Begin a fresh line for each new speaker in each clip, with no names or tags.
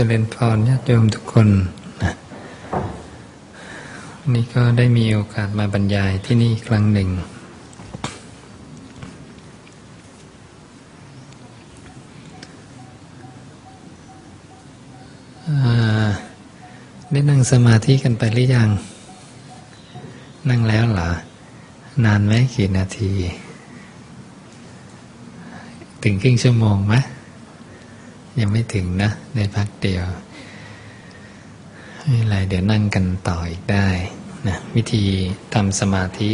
จริญพรญาติโยมทุกคนนะนี่ก็ได้มีโอกาสมาบรรยายที่นี่ครั้งหนึ่ง ได้นั่งสมาธิกันไปหรือยัง นั่งแล้วเหรอ นานไหมกี่นาที ถึงครึ่งชั่วโมงไหม ยังไม่ถึงนะในพักเดียวไม่ไรเดี๋ยวนั่งกันต่ออีกได้นะวิธีทำสมาธิ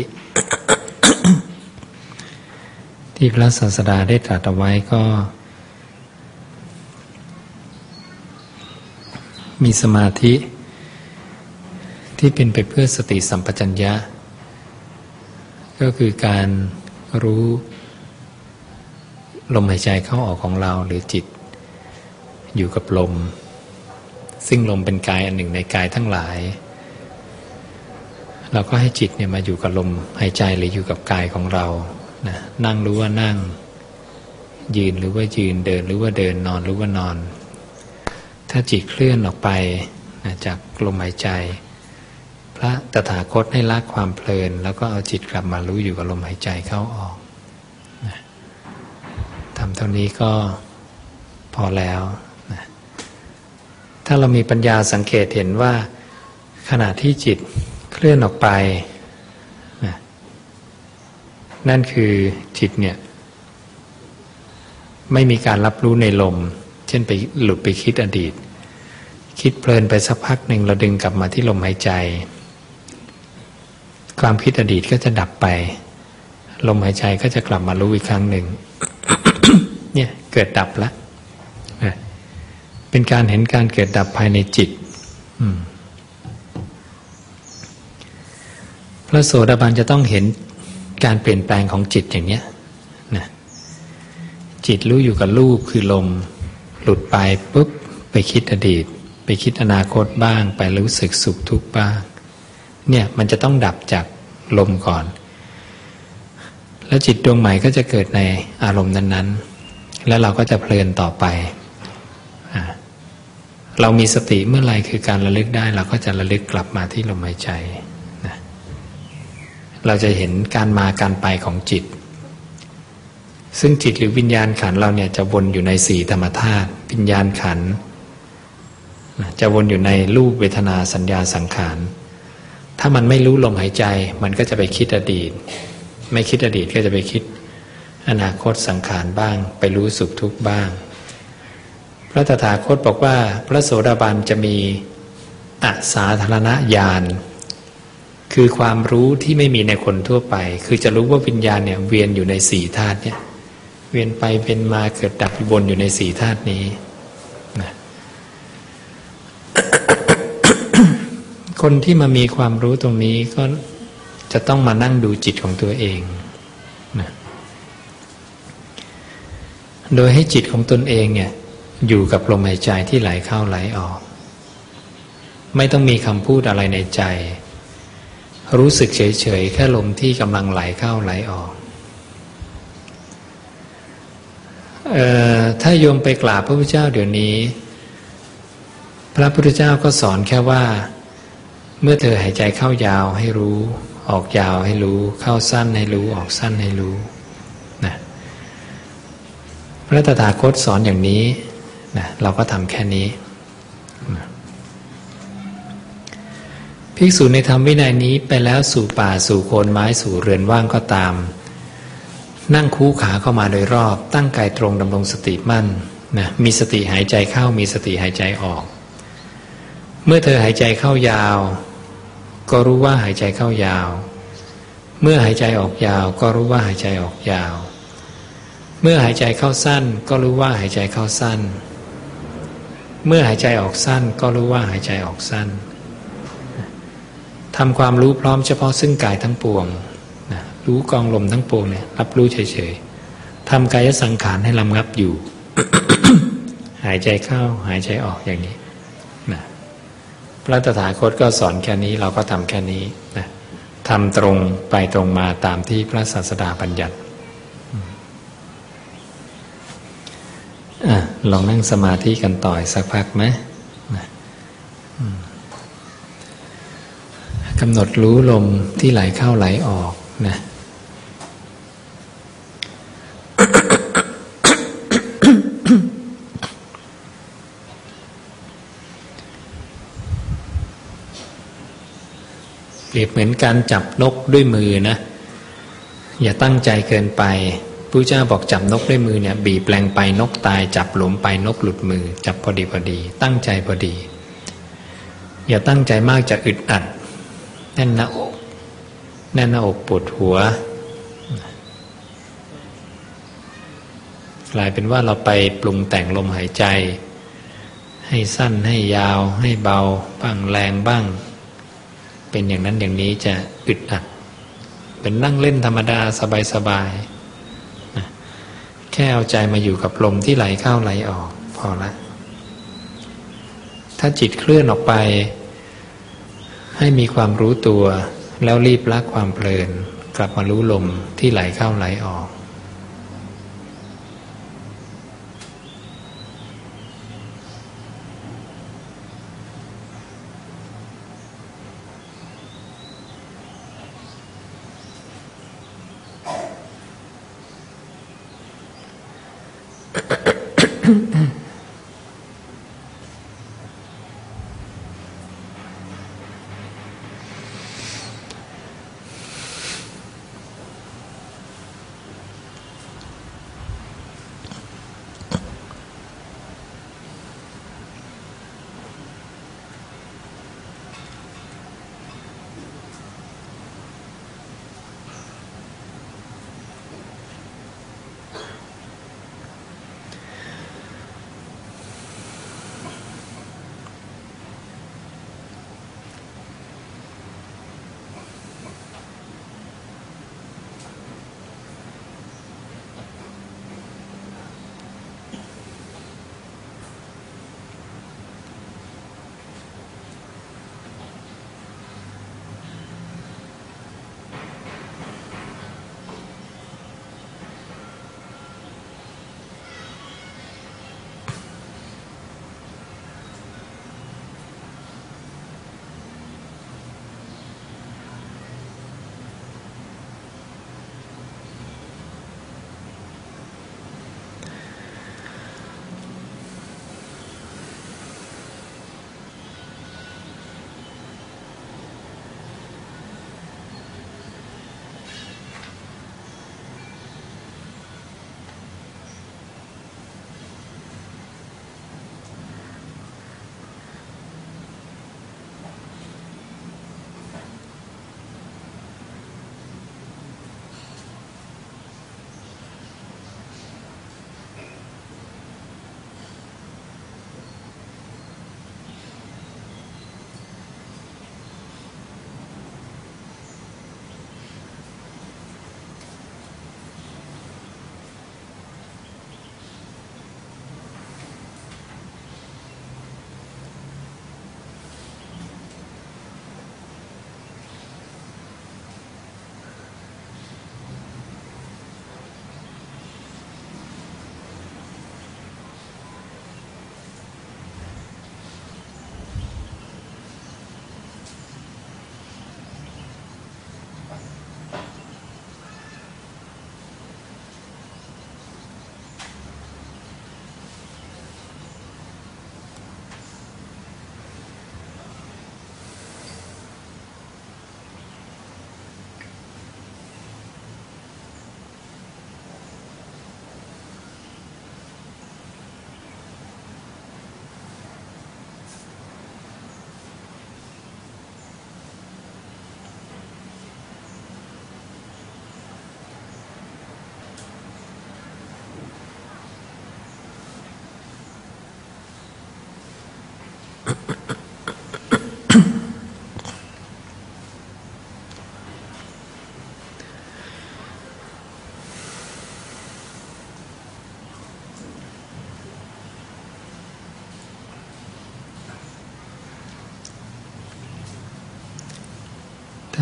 ที่พระศาสดาได้ตรัสเอาไว้ก็ มีสมาธิ ที่เป็นไปเพื่อสติสัมปชัญญะ ก็คือการรู้ลมหายใจเข้าออกของเราหรือจิต อยู่กับลม ซึ่งลมเป็นกายอันหนึ่งในกายทั้งหลาย เราก็ให้จิตเนี่ยมาอยู่กับลมหายใจหรืออยู่กับกายของเรานะนั่งรู้ว่านั่ง ยืนหรือว่ายืนเดินหรือว่าเดินนอนหรือว่านอน ถ้าจิตเคลื่อนออกไปนะจากลมหายใจ พระตถาคตให้ละความเพลิน แล้วก็เอาจิตกลับมารู้อยู่กับลมหายใจเข้าออกนะทำเท่านี้ก็พอแล้ว ถ้าเรามีปัญญาสังเกตเห็นว่าขณะที่จิตเคลื่อนออกไป นั่นคือจิตเนี่ยไม่มีการรับรู้ในลม เช่นไปหลุดไปคิดอดีต คิดเพลินไปสักพักหนึ่งเราดึงกลับมาที่ลมหายใจ ความคิดอดีตก็จะดับไป ลมหายใจก็จะกลับมารู้อีกครั้งหนึ่งเนี่ยเกิดดับแล้ว เป็นการเห็นการเกิดดับภายในจิตพระโสดาบันจะต้องเห็นการเปลี่ยนแปลงของจิตอย่างนี้นะจิตรู้อยู่กับรูปคือลม หลุดไปปุ๊บไปคิดอดีต ไปคิดอนาคตบ้าง ไปรู้สึกสุขทุกข์บ้าง เนี่ยมันจะต้องดับจากลมก่อน แล้วจิตดวงใหม่ก็จะเกิดในอารมณ์นั้น ๆ แล้วเราก็จะเพลินต่อไป เรามีสติเมื่อไรคือการระลึกได้เราก็จะระลึกกลับมาที่ลมหายใจนะเราจะเห็นการมาการไปของจิต ซึ่งจิตหรือวิญญาณขันเราเนี่ยจะวนอยู่ในสี่ธรรมธาตุวิญญาณขันจะวนอยู่ในรูปเวทนาสัญญาสังขาร ถ้ามันไม่รู้ลมหายใจ มันก็จะไปคิดอดีต ไม่คิดอดีตก็จะไปคิด อนาคตสังขารบ้าง ไปรู้สุขทุกข์บ้าง พระตถาคตบอกว่าพระโสดาบันจะมีอัสาธารณญาณคือความรู้ที่ไม่มีในคนทั่วไป คือจะรู้ว่าวิญญาณเนี่ยเวียนอยู่ในสี่ธาตุเนี่ยเวียนไปเป็นมาเกิดดับวนอยู่ในสี่ธาตุนี้นะคนที่มามีความรู้ตรงนี้ก็จะต้องมานั่งดูจิตของตัวเองนะโดยให้จิตของตนเองเนี่ย อยู่กับลมหายใจที่ไหลเข้าไหลออก ไม่ต้องมีคำพูดอะไรในใจ รู้สึกเฉยๆแค่ลมที่กำลังไหลเข้าไหลออกออถ้าโยมไปกราบพระพุทธเจ้าเดี๋ยวนี้ พระพุทธเจ้าก็สอนแค่ว่า เมื่อเธอหายใจเข้ายาวให้รู้ ออกยาวให้รู้ เข้าสั้นให้รู้ ออกสั้นให้รู้นะพระตถาคตสอนอย่างนี้ นะเราก็ทำแค่นี้ภิกษุในธรรมวินัยนี้ไปแล้วสู่ป่าสู่โคนไม้สู่เรือนว่างก็ตาม นั่งคู่ขาเข้ามาโดยรอบ ตั้งกายตรงดำรงสติมั่นนะมีสติหายใจเข้ามีสติหายใจออก เมื่อเธอหายใจเข้ายาว ก็รู้ว่าหายใจเข้ายาว เมื่อหายใจออกยาว ก็รู้ว่าหายใจออกยาว เมื่อหายใจเข้าสั้น ก็รู้ว่าหายใจเข้าสั้น เมื่อหายใจออกสั้นก็รู้ว่าหายใจออกสั้นทำความรู้พร้อมเฉพาะซึ่งกายทั้งปวงนะรู้กองลมทั้งปวงเนี่ยรับรู้เฉยๆทำกายสังขารให้ลำงับอยู่ หายใจเข้าหายใจออกอย่างนี้นะพระตถาคตก็สอนแค่นี้เราก็ทำแค่นี้นะทำตรงไปตรงมาตามที่พระศาสดาบัญญัติ ลองนั่งสมาธิกันต่อยสักพักไหมกำหนดรู้ลมที่ไหลเข้าไหลออกนะเปรียบเหมือนการจับนกด้วยมือนะ อย่าตั้งใจเกินไป ผู้เจ้าบอกจับนกด้วยมือเนี่ยบีบแปลงไปนกตาย จับหลุมไปนกหลุดมือ จับพอดีพอดี ตั้งใจพอดี อย่าตั้งใจมากจะอึดอัด แน่นหน้าอกแน่นหน้าอกปวดหัว กลายเป็นว่าเราไปปรุงแต่งลมหายใจ ให้สั้นให้ยาว ให้เบา บ้างแรงบ้าง เป็นอย่างนั้นอย่างนี้จะอึดอัด เป็นนั่งเล่นธรรมดาสบายๆ แค่เอาใจมาอยู่กับลมที่ไหลเข้าไหลออกพอละ ถ้าจิตเคลื่อนออกไป ให้มีความรู้ตัว แล้วรีบละความเพลิน กลับมารู้ลมที่ไหลเข้าไหลออก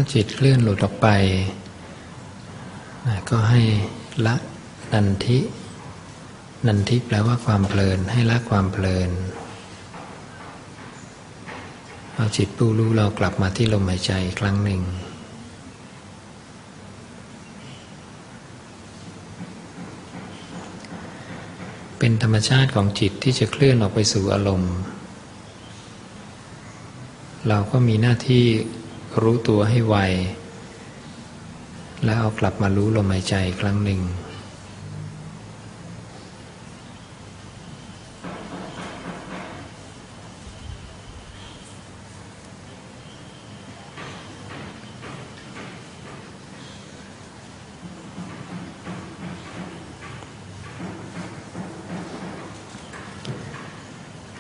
าจิตเคลื่อนหลุดออกไป ก็ให้ละนันทิ นันทิแปลว่าความเพลิน ให้ละความเพลิน เอาจิตผู้รู้เรากลับมาที่ลมหายใจอีกครั้งหนึ่งเป็นธรรมชาติของจิตที่จะเคลื่อนออกไปสู่อารมณ์ เราก็มีหน้าที่ รู้ตัวให้ไว แล้วเอากลับมารู้ลมหายใจอีกครั้งหนึ่ง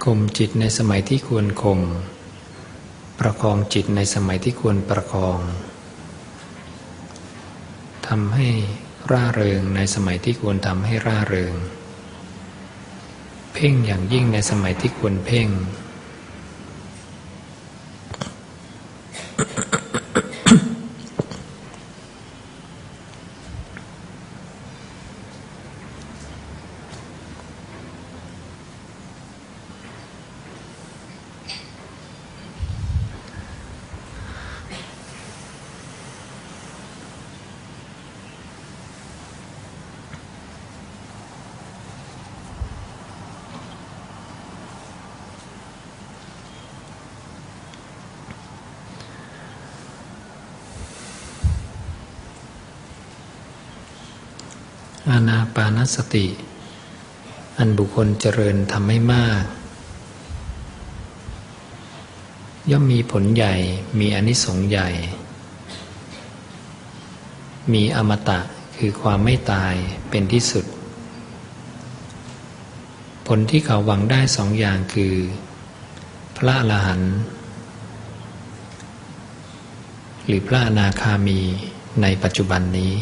ข่มจิตในสมัยที่ควรข่ม ประคองจิตในสมัยที่ควรประคองทำให้ร่าเริงในสมัยที่ควรทำให้ร่าเริง เพ่งอย่างยิ่งในสมัยที่ควรเพ่ง สติ อันบุคคลเจริญทำให้มาก ย่อมมีผลใหญ่มีอนิสงส์ใหญ่ มีอมตะคือความไม่ตายเป็นที่สุด ผลที่เขาหวังได้สองอย่างคือ พระอรหันต์หรือพระอนาคามีในปัจจุบันนี้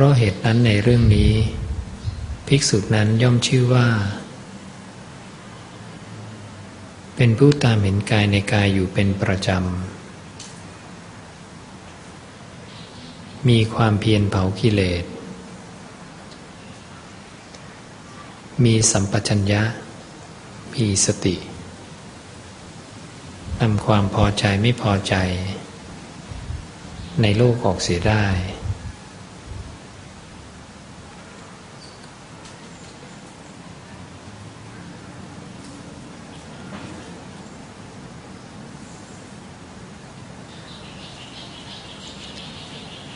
ราะเหตุนั้นในเรื่องนี้ ภิกษุนั้นย่อมชื่อว่า เป็นผู้ตามเห็นกายในกายอยู่เป็นประจำ มีความเพียรเผากิเลส มีสัมปชัญญะ มีสตินำความพอใจไม่พอใจ ในโลกออกเสียได้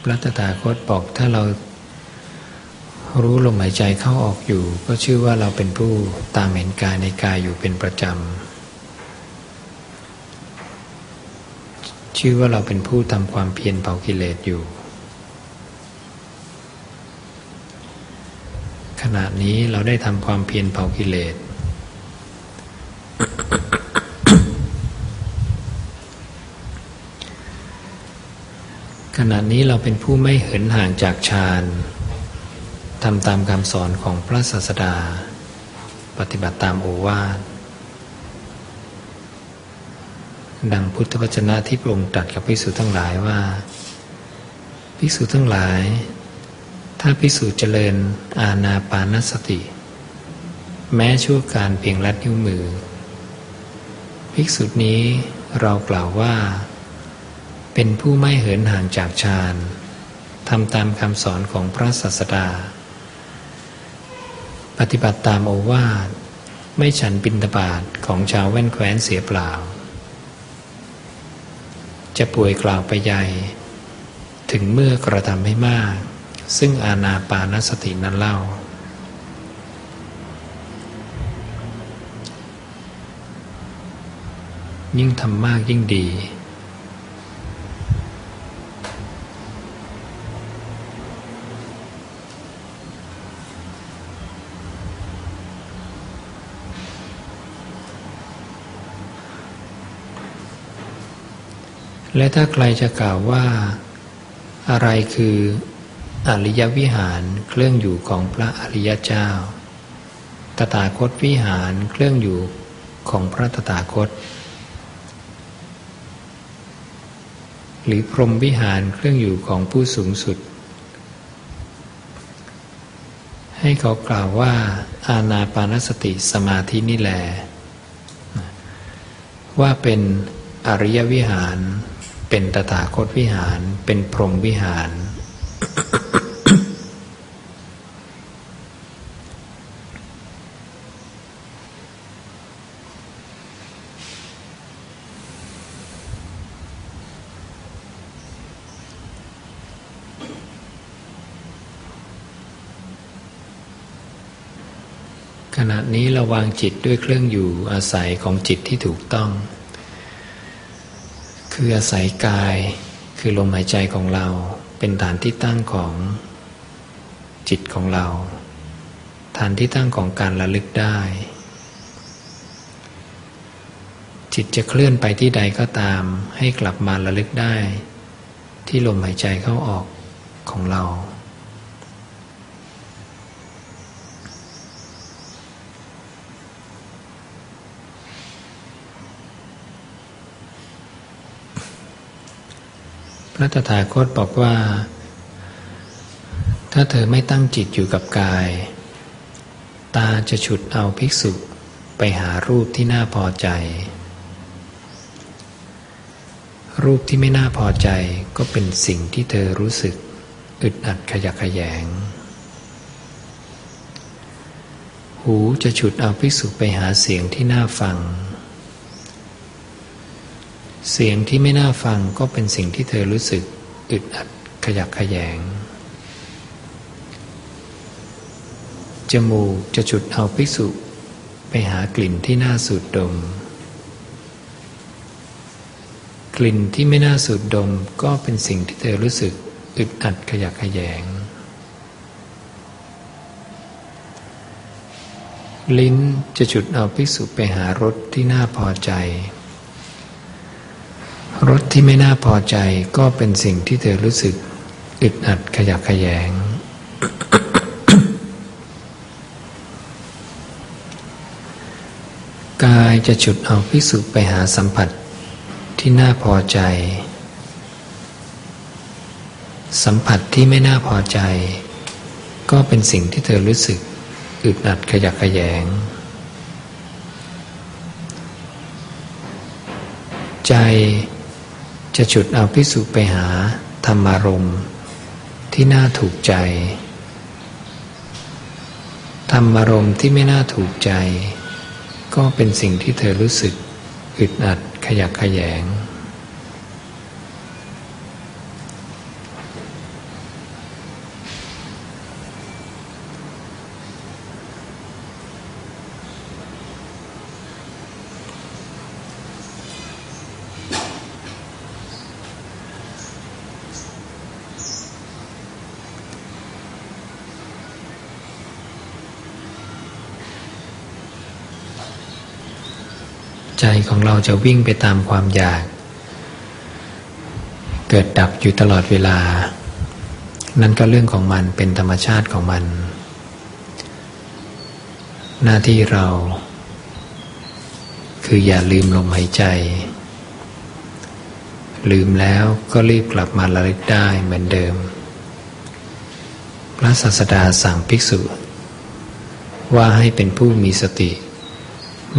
พระตถาคตบอกถ้าเรารู้ลมหายใจเข้าออกอยู่ ก็ชื่อว่าเราเป็นผู้ตามเห็นกายในกายอยู่เป็นประจำ ชื่อว่าเราเป็นผู้ทำความเพียรเผากิเลสอยู่ ขณะนี้เราได้ทำความเพียรเผากิเลส ขณะนี้เราเป็นผู้ไม่เหินห่างจากฌานทำตามคำสอนของพระศาสดา ปฏิบัติตามโอวาทดังพุทธวจนะที่พระองค์ตรัสกับภิกษุทั้งหลายว่า ภิกษุทั้งหลาย ถ้าภิกษุเจริญอาณาปานสติ แม้ชั่วการเพียงลัดนิ้วมือ ภิกษุนี้เรากล่าวว่า เป็นผู้ไม่เหินห่างจากฌานทำตามคำสอนของพระศาสดา ปฏิบัติตามโอวาทไม่ฉันบินตบาทของชาวแว่นแคว้นเสียเปล่า จะป่วยกล่าวไปใหญ่ ถึงเมื่อกระทำให้มาก ซึ่งอาณาปานสตินั้นเล่า ยิ่งทำมากยิ่งดี และถ้าใครจะกล่าวว่า อะไรคืออริยวิหารเครื่องอยู่ของพระอริยเจ้า ตถาคตวิหารเครื่องอยู่ของพระตถาคต หรือพรหมวิหารเครื่องอยู่ของผู้สูงสุด ให้เขากล่าวว่า อาณาปานสติสมาธินี่แหละว่าเป็นอริยวิหาร เป็นตถาคตวิหาร เป็นพรหมวิหาร ขณะนี้เราวางจิตด้วยเครื่องอยู่อาศัยของจิตที่ถูกต้อง คืออาศัยกาย คือลมหายใจของเรา เป็นฐานที่ตั้งของจิตของเรา ฐานที่ตั้งของการระลึกได้ จิตจะเคลื่อนไปที่ใดก็ตาม ให้กลับมาระลึกได้ ที่ลมหายใจเข้าออกของเรา พระตถาคตบอกว่า ถ้าเธอไม่ตั้งจิตอยู่กับกาย ตาจะฉุดเอาภิกษุไปหารูปที่น่าพอใจ รูปที่ไม่น่าพอใจก็เป็นสิ่งที่เธอรู้สึกอึดอัดขยักขยง หูจะฉุดเอาภิกษุไปหาเสียงที่น่าฟัง เสียงที่ไม่น่าฟังก็เป็นสิ่งที่เธอรู้สึกอึดอัดขยักขยงจมูกจะจุดเอาภิกษุไปหากลิ่นที่น่าสูดดม กลิ่นที่ไม่น่าสูดดมก็เป็นสิ่งที่เธอรู้สึกอึดอัดขยักขยงลิ้นจะจุดเอาภิกษุไปหารสที่น่าพอใจ รสที่ไม่น่าพอใจก็เป็นสิ่งที่เธอรู้สึกอึดอัดขยักขยง กายจะฉุดเอาพิสุไปหาสัมผัสที่น่าพอใจ สัมผัสที่ไม่น่าพอใจ ก็เป็นสิ่งที่เธอรู้สึกอึดอัดขยักขยงใจ จะฉุดเอาพิสุไปหาธรรมารมที่น่าถูกใจ ธรรมารมที่ไม่น่าถูกใจ ก็เป็นสิ่งที่เธอรู้สึกอึดอัดขยักขยง ใจของเราจะวิ่งไปตามความอยาก เกิดดับอยู่ตลอดเวลา นั่นก็เรื่องของมันเป็นธรรมชาติของมัน หน้าที่เรา คืออย่าลืมลมหายใจ ลืมแล้วก็รีบกลับมาระลึกได้เหมือนเดิม พระศาสดาสั่งภิกษุ ว่าให้เป็นผู้มีสติ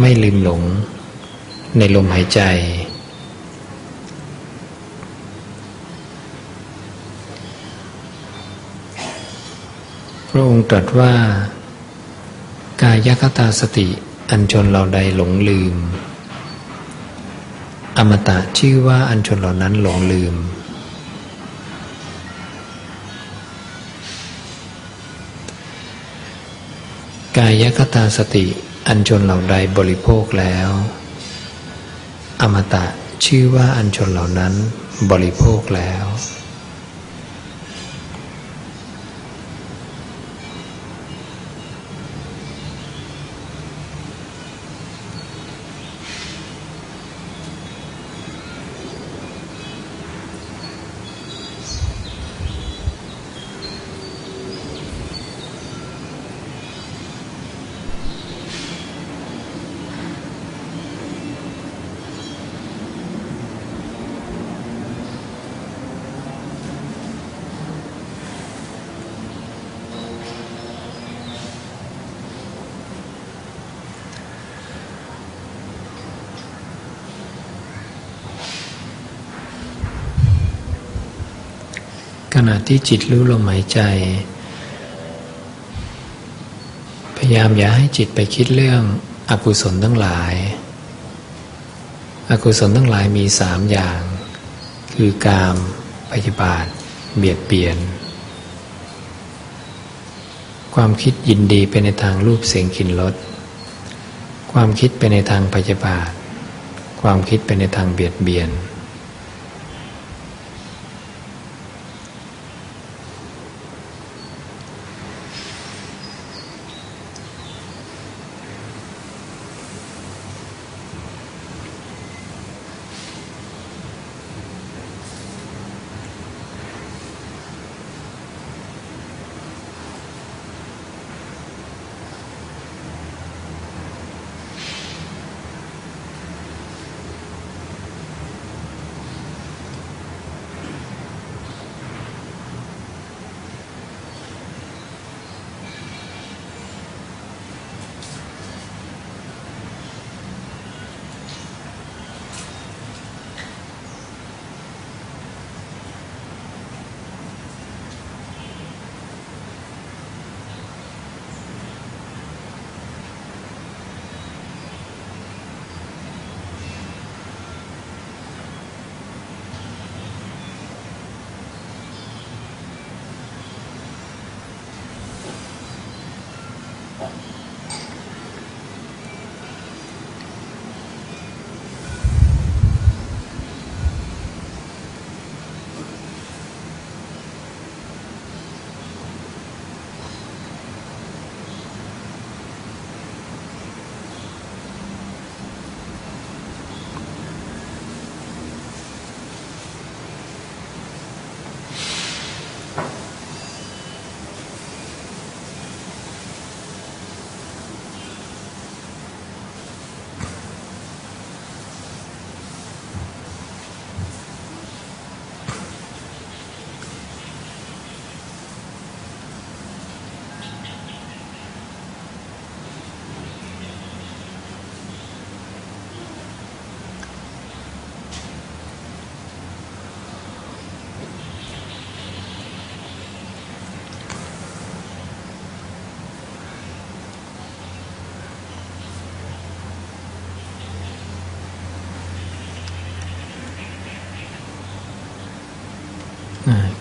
ไม่ลืมหลง ในลมหายใจ พระองค์ตรัสว่า กายคตาสติอันชนเราใดหลงลืม อมตะชื่อว่าอันชนเหล่านั้นหลงลืม กายคตาสติอันชนเหล่าใดบริโภคแล้ว อมตะชื่อว่าอัญชนเหล่านั้นบริโภคแล้ว ขณะที่จิตรู้ลมหายใจ พยายามอย่าให้จิตไปคิดเรื่องอกุศลทั้งหลาย อกุศลทั้งหลายมีสามอย่าง คือกามพยาบาท เบียดเบียน ความคิดยินดีไปในทางรูปเสียงกลิ่นรสความคิดไปในทางพยาบาท ความคิดไปในทางเบียดเบียน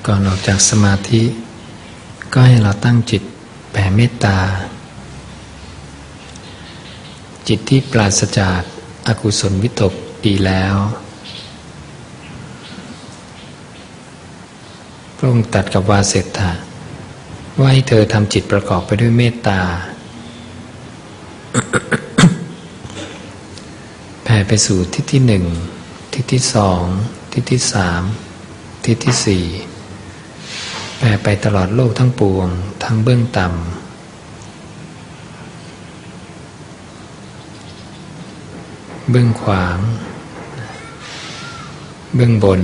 ก่อนออกจากสมาธิ ก็ให้เราตั้งจิตแผ่เมตตา จิตที่ปราศจากอากุศลวิตกดีแล้ว พระองค์ตัดกับวาเสตถะว่าให้เธอทำจิตประกอบไปด้วยเมตตา แผ่ไปสู่ทิศที่หนึ่งทิศที่สองทิศที่สามทิศที่สี่ ไปตลอดโลกทั้งปวง ทั้งเบื้องต่ำ เบื้องขวาง เบื้องบน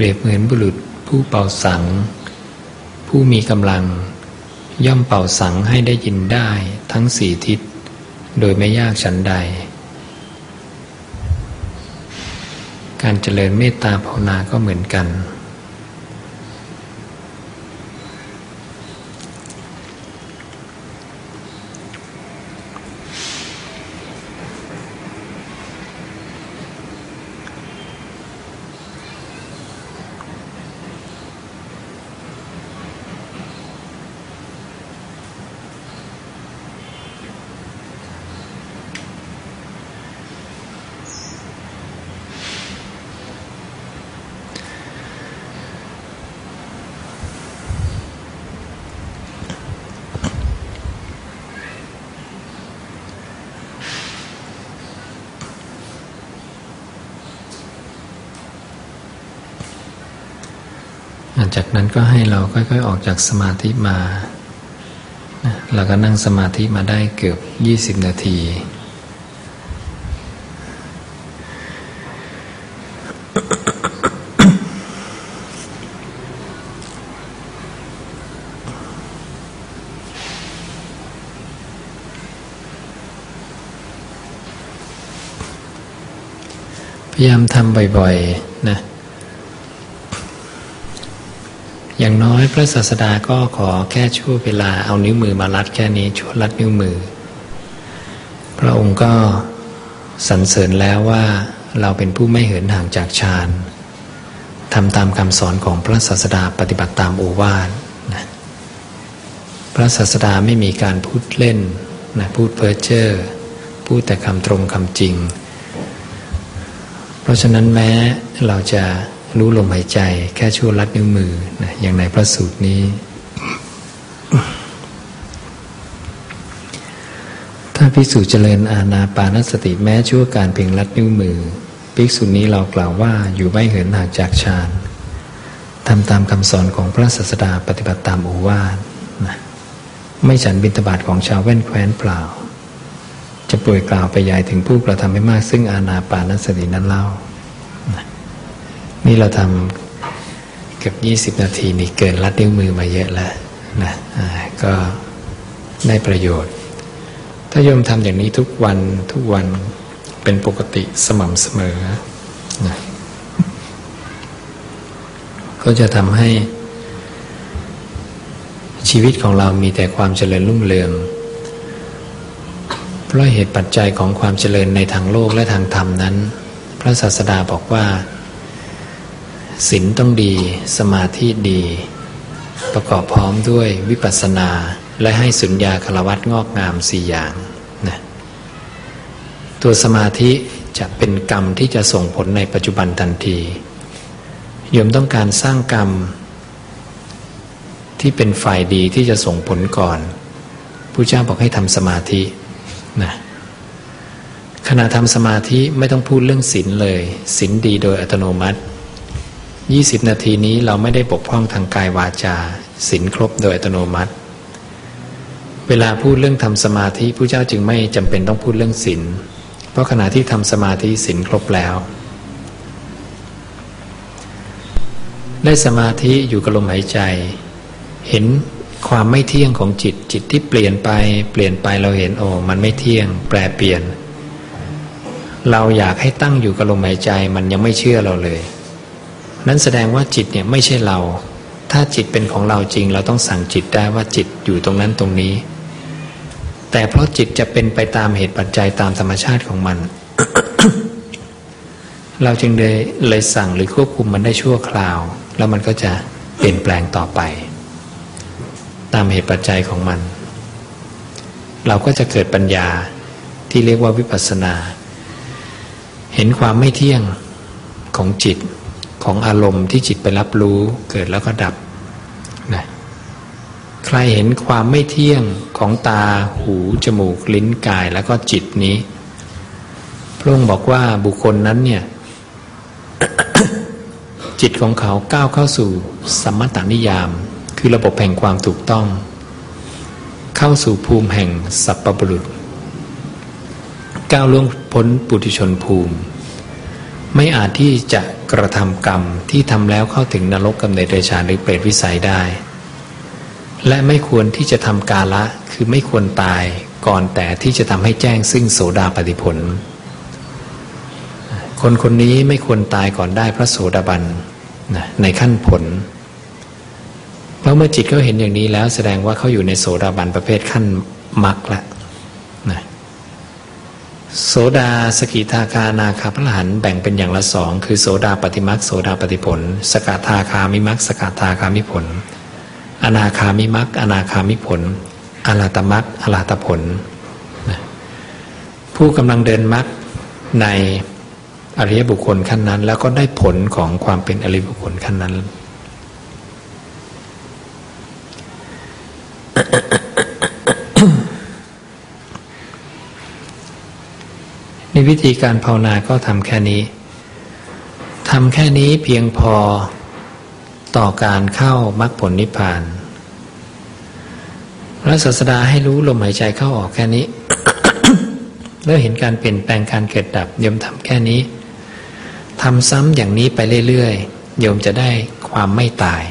รียบเหมือนบุรุษผู้เป่าสัง ผู้มีกำลัง ย่อมเป่าสังให้ได้ยินได้ทั้งสี่ทิศ โดยไม่ยากฉันใด การเจริญเมตตาภาวนาก็เหมือนกัน ก็ให้เราค่อยๆ ออกจากสมาธิมาเราก็นั่งสมาธิมาได้เกือบ 20 นาที พยายามทำบ่อยๆ นะ พระศาสดาก็ขอแค่ชั่วเวลาเอานิ้วมือมารัดแค่นี้ชั่วรัดนิ้วมือ พระองค์ก็สรรเสริญแล้วว่าเราเป็นผู้ไม่เหินห่างจากฌานทำตามคำสอนของพระศาสดาปฏิบัติตามโอวาทนะพระศาสดาไม่มีการพูดเล่นนะพูดเพ้อเจ้อพูดแต่คำตรงคำจริง เพราะฉะนั้นแม้เราจะ รู้ลมหายใจ แค่ชั่วลัดนิ้วมือนะอย่างในพระสูตรนี้ ถ้าพิสูจเจริญอาณาปานสติแม้ชั่วการเพียงลัดนิ้วมือภิกษุนี้เรากล่าวว่าอยู่ไม่เหินห่างจากฌานทำตามคำสอนของพระศาสดาปฏิบัติตามโอวาทนะไม่ฉันบิณฑบาตของชาวแว่นแคว้นเปล่า จะป่วยกล่าวไปยายถึงผู้กระทำให้มากซึ่งอาณาปานสตินั้นเล่า นี่เราทำเกือบยี่สิบนาทีนี่เกินลัดนิ้วมือมาเยอะแล้วนะก็ได้ประโยชน์ ถ้าโยมทำอย่างนี้ทุกวันทุกวันเป็นปกติสม่ำเสมอนะก็จะทำให้ชีวิตของเรามีแต่ความเจริญรุ่งเรือง เพราะเหตุปัจจัยของความเจริญในทางโลกและทางธรรมนั้น พระศาสดาบอกว่า ศีลต้องดี สมาธิดี ประกอบพร้อมด้วยวิปัสสนา และให้สุญญาคลวัตงอกงามสี่อย่างนะตัวสมาธิจะเป็นกรรมที่จะส่งผลในปัจจุบันทันทีโยมต้องการสร้างกรรม ที่เป็นฝ่ายดีที่จะส่งผลก่อนผู้เจ้าบอกให้ทำสมาธินะขณะทำสมาธิไม่ต้องพูดเรื่องศีลเลยศีลดีโดยอัตโนมัติ 20 นาทีนี้เราไม่ได้ปกพ้องทางกายวาจาศีลครบโดยอัตโนมัติ เวลาพูดเรื่องทำสมาธิผู้เจ้าจึงไม่จำเป็นต้องพูดเรื่องศีลเพราะขณะที่ทำสมาธิศีลครบแล้ว ได้สมาธิอยู่กับลมหายใจ เห็นความไม่เที่ยงของจิตจิตที่เปลี่ยนไปเปลี่ยนไปเราเห็นโอ้มันไม่เที่ยง แปรเปลี่ยน เราอยากให้ตั้งอยู่กับลมหายใจมันยังไม่เชื่อเราเลย นั้นแสดงว่าจิตเนี่ยไม่ใช่เรา ถ้าจิตเป็นของเราจริง เราต้องสั่งจิตได้ว่าจิตอยู่ตรงนั้นตรงนี้ แต่เพราะจิตจะเป็นไปตามเหตุปัจจัยตามธรรมชาติของมัน เราจึงเลยเลยสั่งหรือควบคุมมันได้ชั่วคราว แล้วมันก็จะเปลี่ยนแปลงต่อไป ตามเหตุปัจจัยของมัน เราก็จะเกิดปัญญาที่เรียกว่าวิปัสสนา เห็นความไม่เที่ยงของจิต ของอารมณ์ที่จิตไปรับรู้เกิดแล้วก็ดับนะใครเห็นความไม่เที่ยงของตาหูจมูกลิ้นกายแล้วก็จิตนี้พระองค์บอกว่าบุคคลนั้นเนี่ยจิตของเขาก้าวเข้าสู่สมมตานิยาม คือระบบแห่งความถูกต้อง เข้าสู่ภูมิแห่งสัพปบุรุษก้าวล่วงพ้นปุถุชนภูมิ ไม่อาจที่จะกระทำกรรมที่ทำแล้วเข้าถึงนรกกำเนิดเดชานหรือเปรตวิสัยได้ และไม่ควรที่จะทำกาละคือไม่ควรตายก่อนแต่ที่จะทำให้แจ้งซึ่งโสดาปฏิผล คนคนนี้ไม่ควรตายก่อนได้พระโสดาบันนะในขั้นผล เพราะเมื่อจิตเขาเห็นอย่างนี้แล้วแสดงว่าเขาอยู่ในโสดาบันประเภทขั้นมรรคละนะ โสดาสกิทาคานาคาพระหันแบ่งเป็นอย่างละสองคือโสดาปฏิมักโสดาปฏิผล สกทาคามิมักสกทาคามิผล อนาคามิมักอนาคามิผลอรหัตมักอรหัตผล ผู้กำลังเดินมักในอริยบุคคลขั้นนั้น แล้วก็ได้ผลของความเป็นอริยบุคคลขั้นนั้น นวิธีการภาวนาก็ทำแค่นี้ทำแค่นี้เพียงพอต่อการเข้ามรรคผลนิพพานพระศาสดาให้รู้ลมหายใจเข้าออกแค่นี้ แล้วเห็นการเปลี่ยนแปลงการเกิดดับโยมทำแค่นี้ทำซ้ำอย่างนี้ไปเรื่อยๆโยมจะได้ความไม่ตาย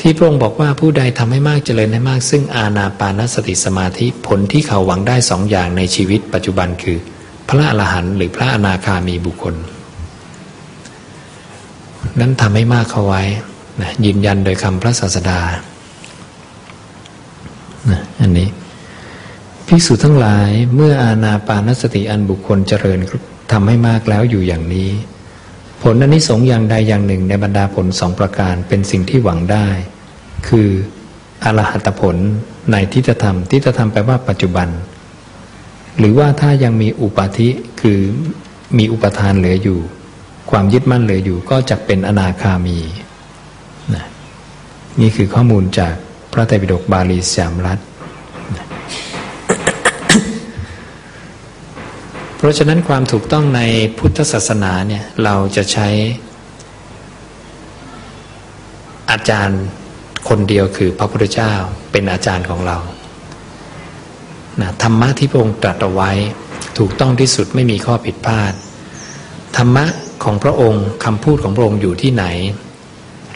ที่พระองค์บอกว่าผู้ใดทำให้มากเจริญให้มาก ซึ่งอาณาปานสติสมาธิผลที่เขาหวังได้สองอย่างในชีวิตปัจจุบันคือ พระอรหันต์หรือพระอนาคามีบุคคล นั้นทำให้มากเข้าไว้นะยืนยันโดยคำพระศาสดานะอันนี้ภิกษุทั้งหลายเมื่ออาณาปานสติอันบุคคลเจริญทำให้มากแล้วอยู่อย่างนี้ ผลอนิสงส์อย่างใดอย่างหนึ่งในบรรดาผลสองประการเป็นสิ่งที่หวังได้ คืออรหัตผลในทิฏฐธรรมทิฏฐธรรมแปลว่าปัจจุบัน หรือว่าถ้ายังมีอุปาทิคือมีอุปทานเหลืออยู่ ความยึดมั่นเหลืออยู่ก็จะเป็นอนาคามีนะนี่คือข้อมูลจากพระไตรปิฎกบาลีสามรัฐ เพราะฉะนั้นความถูกต้องในพุทธศาสนาเนี่ยเราจะใช้อาจารย์คนเดียวคือพระพุทธเจ้าเป็นอาจารย์ของเรานะธรรมะที่พระองค์ตรัสเอาไว้ถูกต้องที่สุดไม่มีข้อผิดพลาด ธรรมะของพระองค์คำพูดของพระองค์อยู่ที่ไหน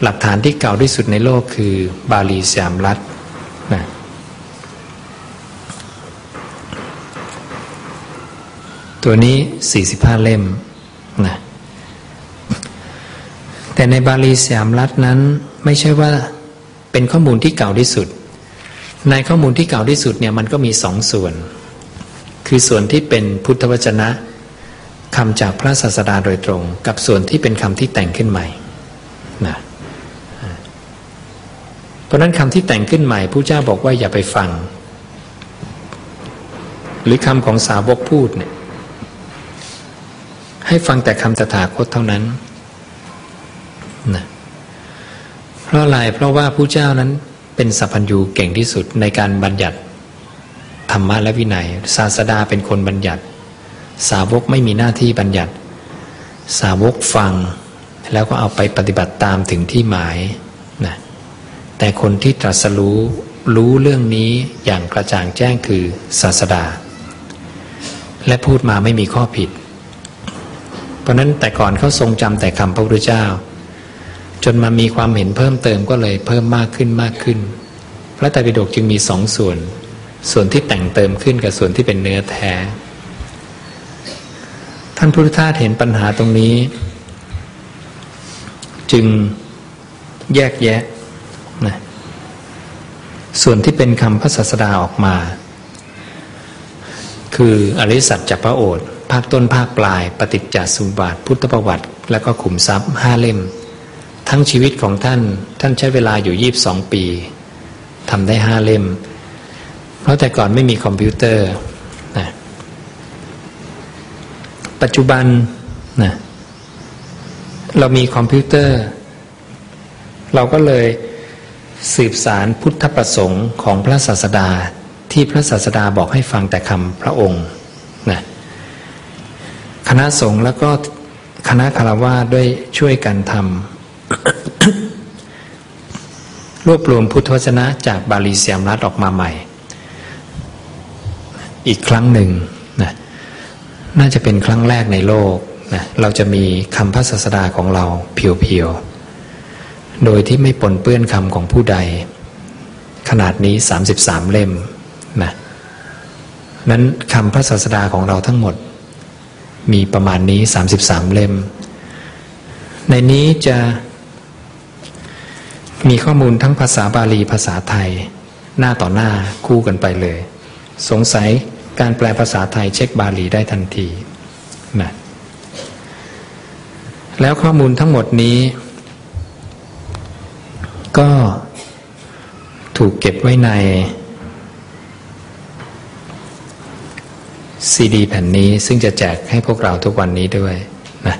หลักฐานที่เก่าที่สุดในโลกคือบาลีสยามรัฐนะ ตัวนี้45เล่มนะแต่ในบาลีสยามรัฐนั้นไม่ใช่ว่าเป็นข้อมูลที่เก่าที่สุด ในข้อมูลที่เก่าที่สุดเนี่ยมันก็มีสองส่วน คือส่วนที่เป็นพุทธวจนะคำจากพระศาสดาโดยตรง กับส่วนที่เป็นคำที่แต่งขึ้นใหม่นะเพราะนั้นคำที่แต่งขึ้นใหม่ผู้เจ้าบอกว่าอย่าไปฟัง หรือคำของสาวกพูดเนี่ย ให้ฟังแต่คำตถาคตเท่านั้นนะเพราะอะไรเพราะว่าผู้เจ้านั้นเป็นสัพพัญญูเก่งที่สุดในการบัญญัติธรรมะและวินัย ศาสดาเป็นคนบัญญัติ สาวกไม่มีหน้าที่บัญญัติ สาวกฟัง แล้วก็เอาไปปฏิบัติตามถึงที่หมายนะแต่คนที่ตรัสรู้รู้เรื่องนี้อย่างกระจ่างแจ้งคือศาสดา และพูดมาไม่มีข้อผิด เพราะนั้นแต่ก่อนเขาทรงจำแต่คำพระพุทธเจ้า จนมามีความเห็นเพิ่มเติมก็เลยเพิ่มมากขึ้นมากขึ้น พระไตรปิฎกจึงมีสองส่วน ส่วนที่แต่งเติมขึ้นกับส่วนที่เป็นเนื้อแท้ ท่านพุทธทาสเห็นปัญหาตรงนี้ จึงแยกแยะนะส่วนที่เป็นคำพระศาสดาออกมา คืออริสัจจพระโอษฐ์ ภาคต้นภาคปลาย ปฏิจจสมุปบาทพุทธประวัติ และก็ขุมทรัพย์ห้าเล่ม ทั้งชีวิตของท่านท่านใช้เวลาอยู่ยีบสองปีทำได้ห้าเล่ม เพราะแต่ก่อนไม่มีคอมพิวเตอร์นะปัจจุบันนะเรามีคอมพิวเตอร์ เราก็เลยสืบสารพุทธประสงค์ของพระศาสดาที่พระศาสดาบอกให้ฟังแต่คำพระองค์นะ คณะสงฆ์แล้วก็คณะคารวะด้วยช่วยกันทำรวบรวมพุทธวจนะจากบาลีเสียมรัดออกมาใหม่ อีกครั้งหนึ่งนะน่าจะเป็นครั้งแรกในโลกนะเราจะมีคำพระศาสดาของเราเพียวๆ โดยที่ไม่ปนเปื้อนคำของผู้ใด ขนาดนี้ 33 เล่มนะนั้นคำพระศาสดาของเราทั้งหมด มีประมาณนี้ 33 เล่ม ในนี้จะมีข้อมูลทั้งภาษาบาลีภาษาไทย หน้าต่อหน้าคู่กันไปเลย สงสัยการแปลภาษาไทยเช็คบาลีได้ทันทีนะแล้วข้อมูลทั้งหมดนี้ ก็ถูกเก็บไว้ใน ซีดีแผ่นนี้ซึ่งจะแจกให้พวกเราทุกวันนี้ด้วยนะ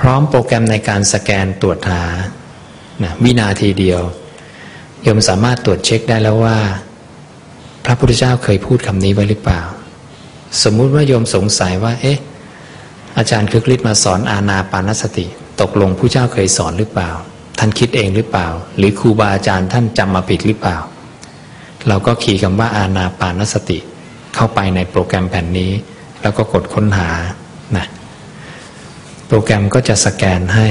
พร้อมโปรแกรมในการสแกนตรวจหานะวินาทีเดียวโยมสามารถตรวจเช็คได้แล้วว่า พระพุทธเจ้าเคยพูดคำนี้ไว้หรือเปล่า สมมุติว่าโยมสงสัยว่า เอ๊ะ อาจารย์คึกฤทธิ์มาสอนอาณาปานสติ ตกลงผู้เจ้าเคยสอนหรือเปล่า ท่านคิดเองหรือเปล่า หรือครูบาอาจารย์ท่านจำมาผิดหรือเปล่า เราก็ขีดคำว่าอาณาปานสติ เข้าไปในโปรแกรมแผ่นนี้ แล้วก็กดค้นหานะโปรแกรมก็จะสแกนให้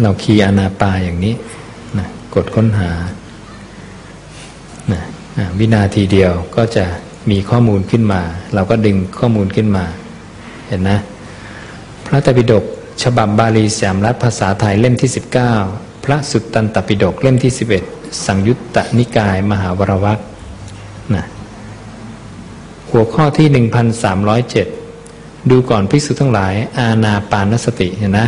เราคีย์อนาปาอย่างนี้นะกดค้นหานะวินาทีเดียวก็จะมีข้อมูลขึ้นมา เราก็ดึงข้อมูลขึ้นมา เห็นนะ พระตปิฎกฉบับบาลีสามรัฐภาษาไทยเล่มที่ 19 พระสุตตันตปิฎกเล่มที่ 11 สังยุตตนิกาย มหาวรวัตนะหัวข้อที่ 1307 ดูก่อนภิกษุทั้งหลาย อานาปานสติเห็นนะ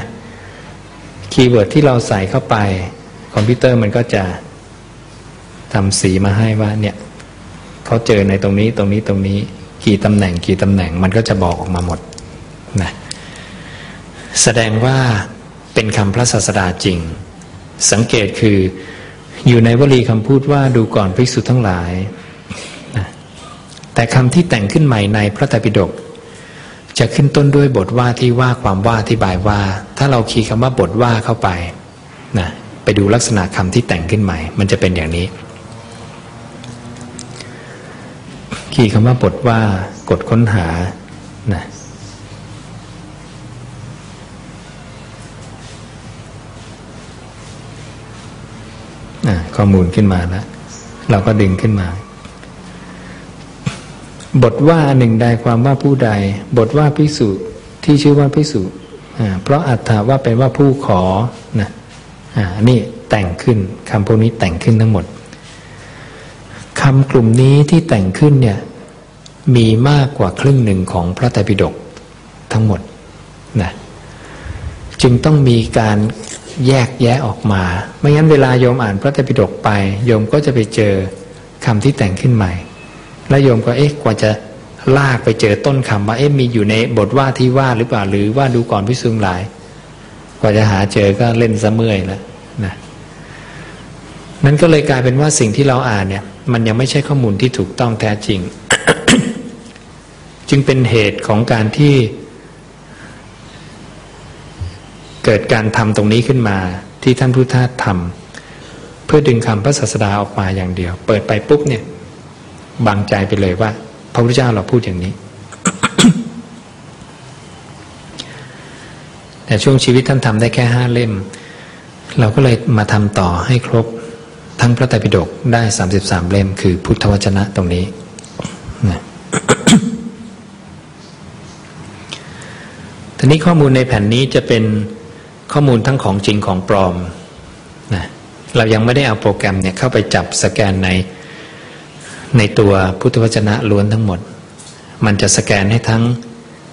keyword ที่เราใส่เข้าไป คอมพิวเตอร์มันก็จะทำสีมาให้ว่าเนี่ยเขาเจอในตรงนี้ตรงนี้ตรงนี้ กี่ตำแหน่งกี่ตำแหน่งมันก็จะบอกออกมาหมดนะแสดงว่าเป็นคำพระศาสดาจริง สังเกตคืออยู่ในวลีคำพูดว่าดูก่อนภิกษุทั้งหลายนะแต่คำที่แต่งขึ้นใหม่ในพระไตรปิฎกจะขึ้นต้นด้วยบทว่าที่ว่าความว่าที่บายว่า ถ้าเราคีย์คำว่าบทว่าเข้าไปนะไปดูลักษณะคำที่แต่งขึ้นใหม่ มันจะเป็นอย่างนี้ คีย์คำว่าบทว่ากดค้นหานะ ข้อมูลขึ้นมาแล้วเราก็ดึงขึ้นมา บทว่าหนึ่งใดความว่าผู้ใด บทว่าพิสุที่ชื่อว่าพิสุเพราะอัตถาว่าเป็นว่าผู้ขอนะนี่แต่งขึ้นคำพวกนี้แต่งขึ้นทั้งหมดคำกลุ่มนี้ที่แต่งขึ้นเนี่ยมีมากกว่าครึ่งหนึ่งของพระไตรปิฎกทั้งหมดนะจึงต้องมีการ แยกแยะออกมา ไม่งั้นเวลาโยมอ่านพระไตรปิฎกไป โยมก็จะไปเจอคำที่แต่งขึ้นใหม่ แล้วโยมก็เอ๊ะกว่าจะลากไปเจอต้นคำว่าเอ๊ะมีอยู่ในบทว่าที่ว่าหรือเปล่าหรือว่าดูก่อนพิสุงหลาย กว่าจะหาเจอก็เล่นซะเมื่อยแล้วนะนั้นก็เลยกลายเป็นว่าสิ่งที่เราอ่านเนี่ย มันยังไม่ใช่ข้อมูลที่ถูกต้องแท้จริง จึงเป็นเหตุของการที่ เกิดการทำตรงนี้ขึ้นมาที่ท่านพุทธาทำเพื่อดึงคำพระศาสดาออกมาอย่างเดียว เปิดไปปุ๊บเนี่ยบางใจไปเลยว่า พระพุทธเจ้าเราพูดอย่างนี้ แต่ช่วงชีวิตท่านทำได้แค่ห้าเล่ม เราก็เลยมาทำต่อให้ครบทั้งพระไตรปิฎกได้สามสิบสามเล่ม คือพุทธวจนะตรงนี้นะทีนี้ข้อมูลในแผ่นนี้จะเป็น ข้อมูลทั้งของจริงของปลอมนะเรายังไม่ได้เอาโปรแกรมเนี่ยเข้าไปจับสแกนในในตัวพุทธวจนะล้วนทั้งหมด มันจะสแกนให้ทั้ง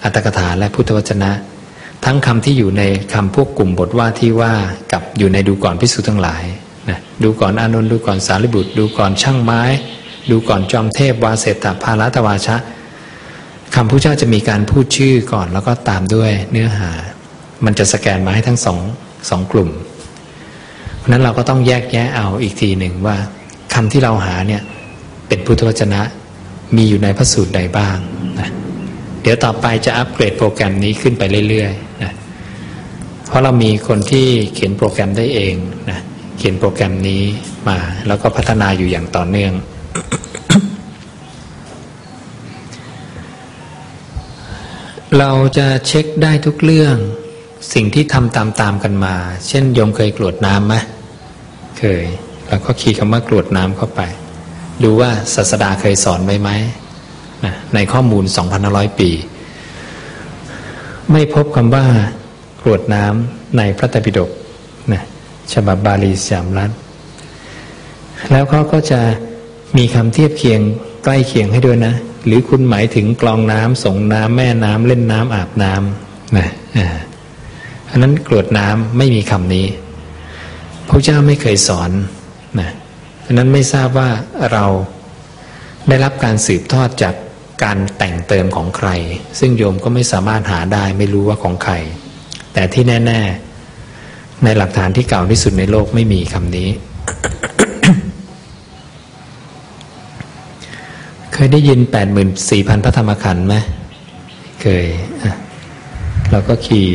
อัตถกถาและพุทธวจนะ ทั้งคำที่อยู่ในคำพวกกลุ่มบทว่าที่ว่ากับอยู่ในดูก่อนพิสูจน์ทั้งหลายนะดูก่อนอานนท์ดูก่อนสารีบุตร ดูก่อนช่างไม้ ดูก่อนจอมเทพวาเสตภารัตวาชะคำพระเจ้าจะมีการพูดชื่อก่อนแล้วก็ตามด้วยเนื้อหา มันจะสแกนมาให้ทั้งสองสองกลุ่ม เพราะนั้นเราก็ต้องแยกแยะเอาอีกทีหนึ่งว่าคำที่เราหาเนี่ยเป็นพุทธวจนะมีอยู่ในพระสูตรใดบ้างนะเดี๋ยวต่อไปจะอัปเกรดโปรแกรมนี้ขึ้นไปเรื่อยๆนะเพราะเรามีคนที่เขียนโปรแกรมได้เองนะเขียนโปรแกรมนี้มา แล้วก็พัฒนาอยู่อย่างต่อเนื่อง เราจะเช็คได้ทุกเรื่อง สิ่งที่ทำตามๆกันมา เช่นโยมเคยกรวดน้ำไหมเคย แล้วก็คีย์คำว่ากรวดน้ำเข้าไป ดูว่าศาสดาเคยสอนไว้ไหมนะในข้อมูล 2,500 ปี ไม่พบคำว่ากรวดน้ำในพระไตรปิฎกนะฉบับบาลีสามรัฐ แล้วเขาก็จะมีคำเทียบเคียงใกล้เคียงให้ด้วยนะ หรือคุณหมายถึงกลองน้ำสงน้ำแม่น้ำเล่นน้ำอาบน้ำนะอั อันนั้นกรวดน้ำไม่มีคำนี้พระเจ้าไม่เคยสอนนะอันนั้นไม่ทราบว่าเราได้รับการสืบทอดจากการแต่งเติมของใคร ซึ่งโยมก็ไม่สามารถหาได้ไม่รู้ว่าของใคร แต่ที่แน่ ๆ ในหลักฐานที่เก่าที่สุดในโลกไม่มีคำนี้ เคยได้ยินแปดหมื่นสี่พันพระธรรมขันธ์ไหมเคย เราก็ขี่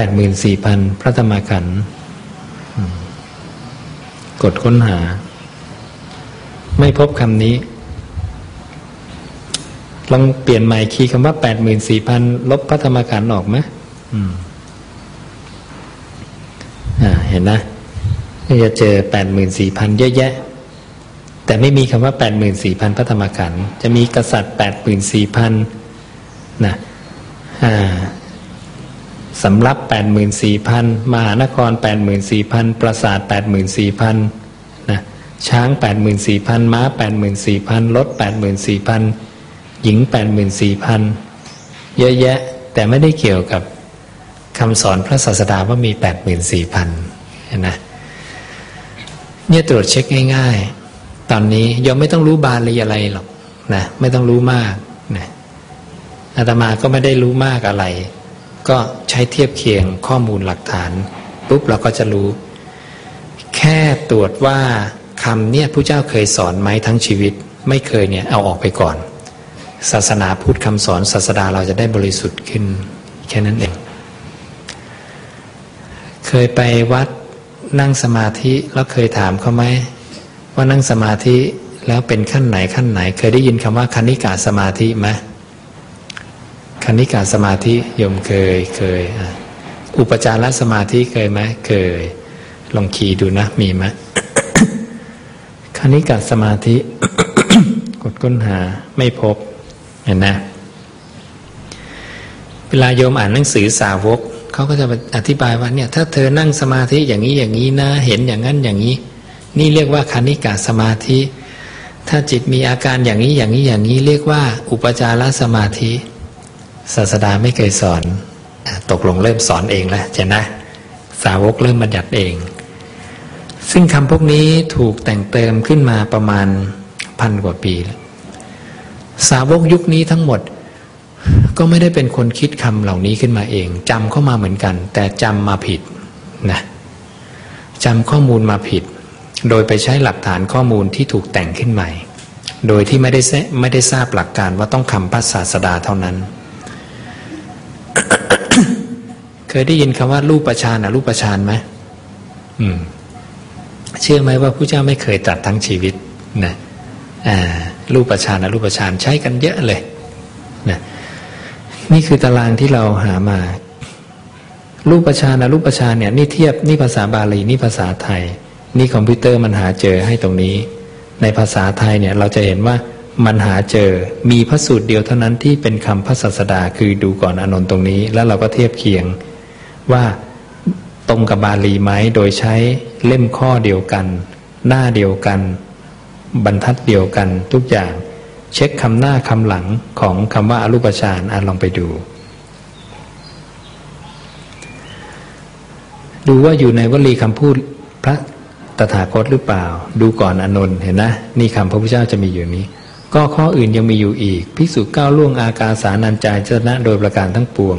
แปดหมื่นสี่พันพระธรรมขันธ์กดค้นหา ไม่พบคำนี้ ลองเปลี่ยนใหม่คีย์คำว่าแปดหมื่นสี่พันลบพระธรรมขันธ์ออกไหมอืมเห็นนะจะเจอแปดหมื่นสี่พันเยอะแยะ แต่ไม่มีคำว่าแปดหมื่นสี่พันพระธรรมขันธ์จะมีกษัตริย์แปดหมื่นสี่พันนะ สำรับแปดหมื่นสี่พันมหานครแปดหมื่นสี่พันปราสาทแปดหมื่นะช้างแปดหมื่นสี่พันม้าแปดหมื่นสี่พันรถแปดหมื่นสี่พันหญิงแปดหมื่นสี่พันเยอะแยะแต่ไม่ได้เกี่ยวกับคำสอนพระศาสดาว่ามีแปดหมื่นสี่พันนะเนี่ยตรวจเช็คง่าย ๆ ตอนนี้ยอมไม่ต้องรู้บาลีอะไรหรอกนะไม่ต้องรู้มากนะอาตมาก็ไม่ได้รู้มากอะไร ก็ใช้เทียบเคียงข้อมูลหลักฐานปุ๊บเราก็จะรู้ แค่ตรวจว่าคำเนี่ยผู้เจ้าเคยสอนไหมทั้งชีวิต ไม่เคยเนี่ยเอาออกไปก่อน ศาสนาพุทธคำสอนศาสดาเราจะได้บริสุทธิ์ขึ้น แค่นั้นเอง เคยไปวัดนั่งสมาธิแล้วเคยถามเขาไหมว่านั่งสมาธิแล้วเป็นขั้นไหนขั้นไหน เคยได้ยินคำว่าคณิกาสมาธิไหม คณิกาสมาธิโยมเคยเคย อุปจารสมาธิเคยไหมเคย ลองคีดูนะ มีไหมคณิกาสมาธิ กดค้นหาไม่พบเห็นนะ เวลาโยมอ่านหนังสือสาวกเขาก็จะอธิบายว่าเนี่ย ถ้าเธอนั่งสมาธิอย่างนี้อย่างนี้นะ เห็นอย่างนั้นอย่างนี้ นี่เรียกว่าคณิกาสมาธิ ถ้าจิตมีอาการอย่างนี้อย่างนี้อย่างนี้ เรียกว่า อุปจารสมาธิ ศาสดาไม่เคยสอน ตกลงเริ่มสอนเองแล้วเจนะสาวกเริ่มบัญญัติเอง ซึ่งคำพวกนี้ถูกแต่งเติมขึ้นมาประมาณพันกว่าปีแล้วสาวกยุคนี้ทั้งหมด ก็ไม่ได้เป็นคนคิดคำเหล่านี้ขึ้นมาเองจำเข้ามาเหมือนกัน แต่จำมาผิดนะจำข้อมูลมาผิด โดยไปใช้หลักฐานข้อมูลที่ถูกแต่งขึ้นใหม่ โดยที่ไม่ได้ไม่ได้ทราบหลักการว่าต้องคำพระศาสดาเท่านั้น เคยได้ยินคำว่ารูปประชานอะรูปประชานไหมอืม เชื่อไหมว่าผู้เจ้าไม่เคยตรัสทั้งชีวิตนะอ่ารูปประชานอะรูปประชานใช้กันเยอะเลยนะนี่คือตารางที่เราหามา รูปประชานะรูปประชาเนี่ยนี่เทียบนี่ภาษาบาลีนี่ภาษาไทย นี่คอมพิวเตอร์มันหาเจอให้ตรงนี้ ในภาษาไทยเนี่ยเราจะเห็นว่ามันหาเจอ มีพระสูตรเดียวเท่านั้นที่เป็นคำพระศาสดาคือดูก่อนอนนท์ตรงนี้ แล้วเราก็เทียบเคียง ว่าตรงกับบาลีไหมโดยใช้เล่มข้อเดียวกัน หน้าเดียวกัน บรรทัดเดียวกันทุกอย่างเช็คคำหน้าคำหลังของคำว่าอรูปฌานอ่านลองไปดู ดูว่าอยู่ในวลีคำพูดพระตถาคตหรือเปล่า ดูก่อนอนนท์เห็นนะนี่คำพระพุทธเจ้าจะมีอยู่นี้ ก็ข้ออื่นยังมีอยู่อีก ภิกษุก้าวล่วงอากาสานัญจายจนะโดยประการทั้งปวง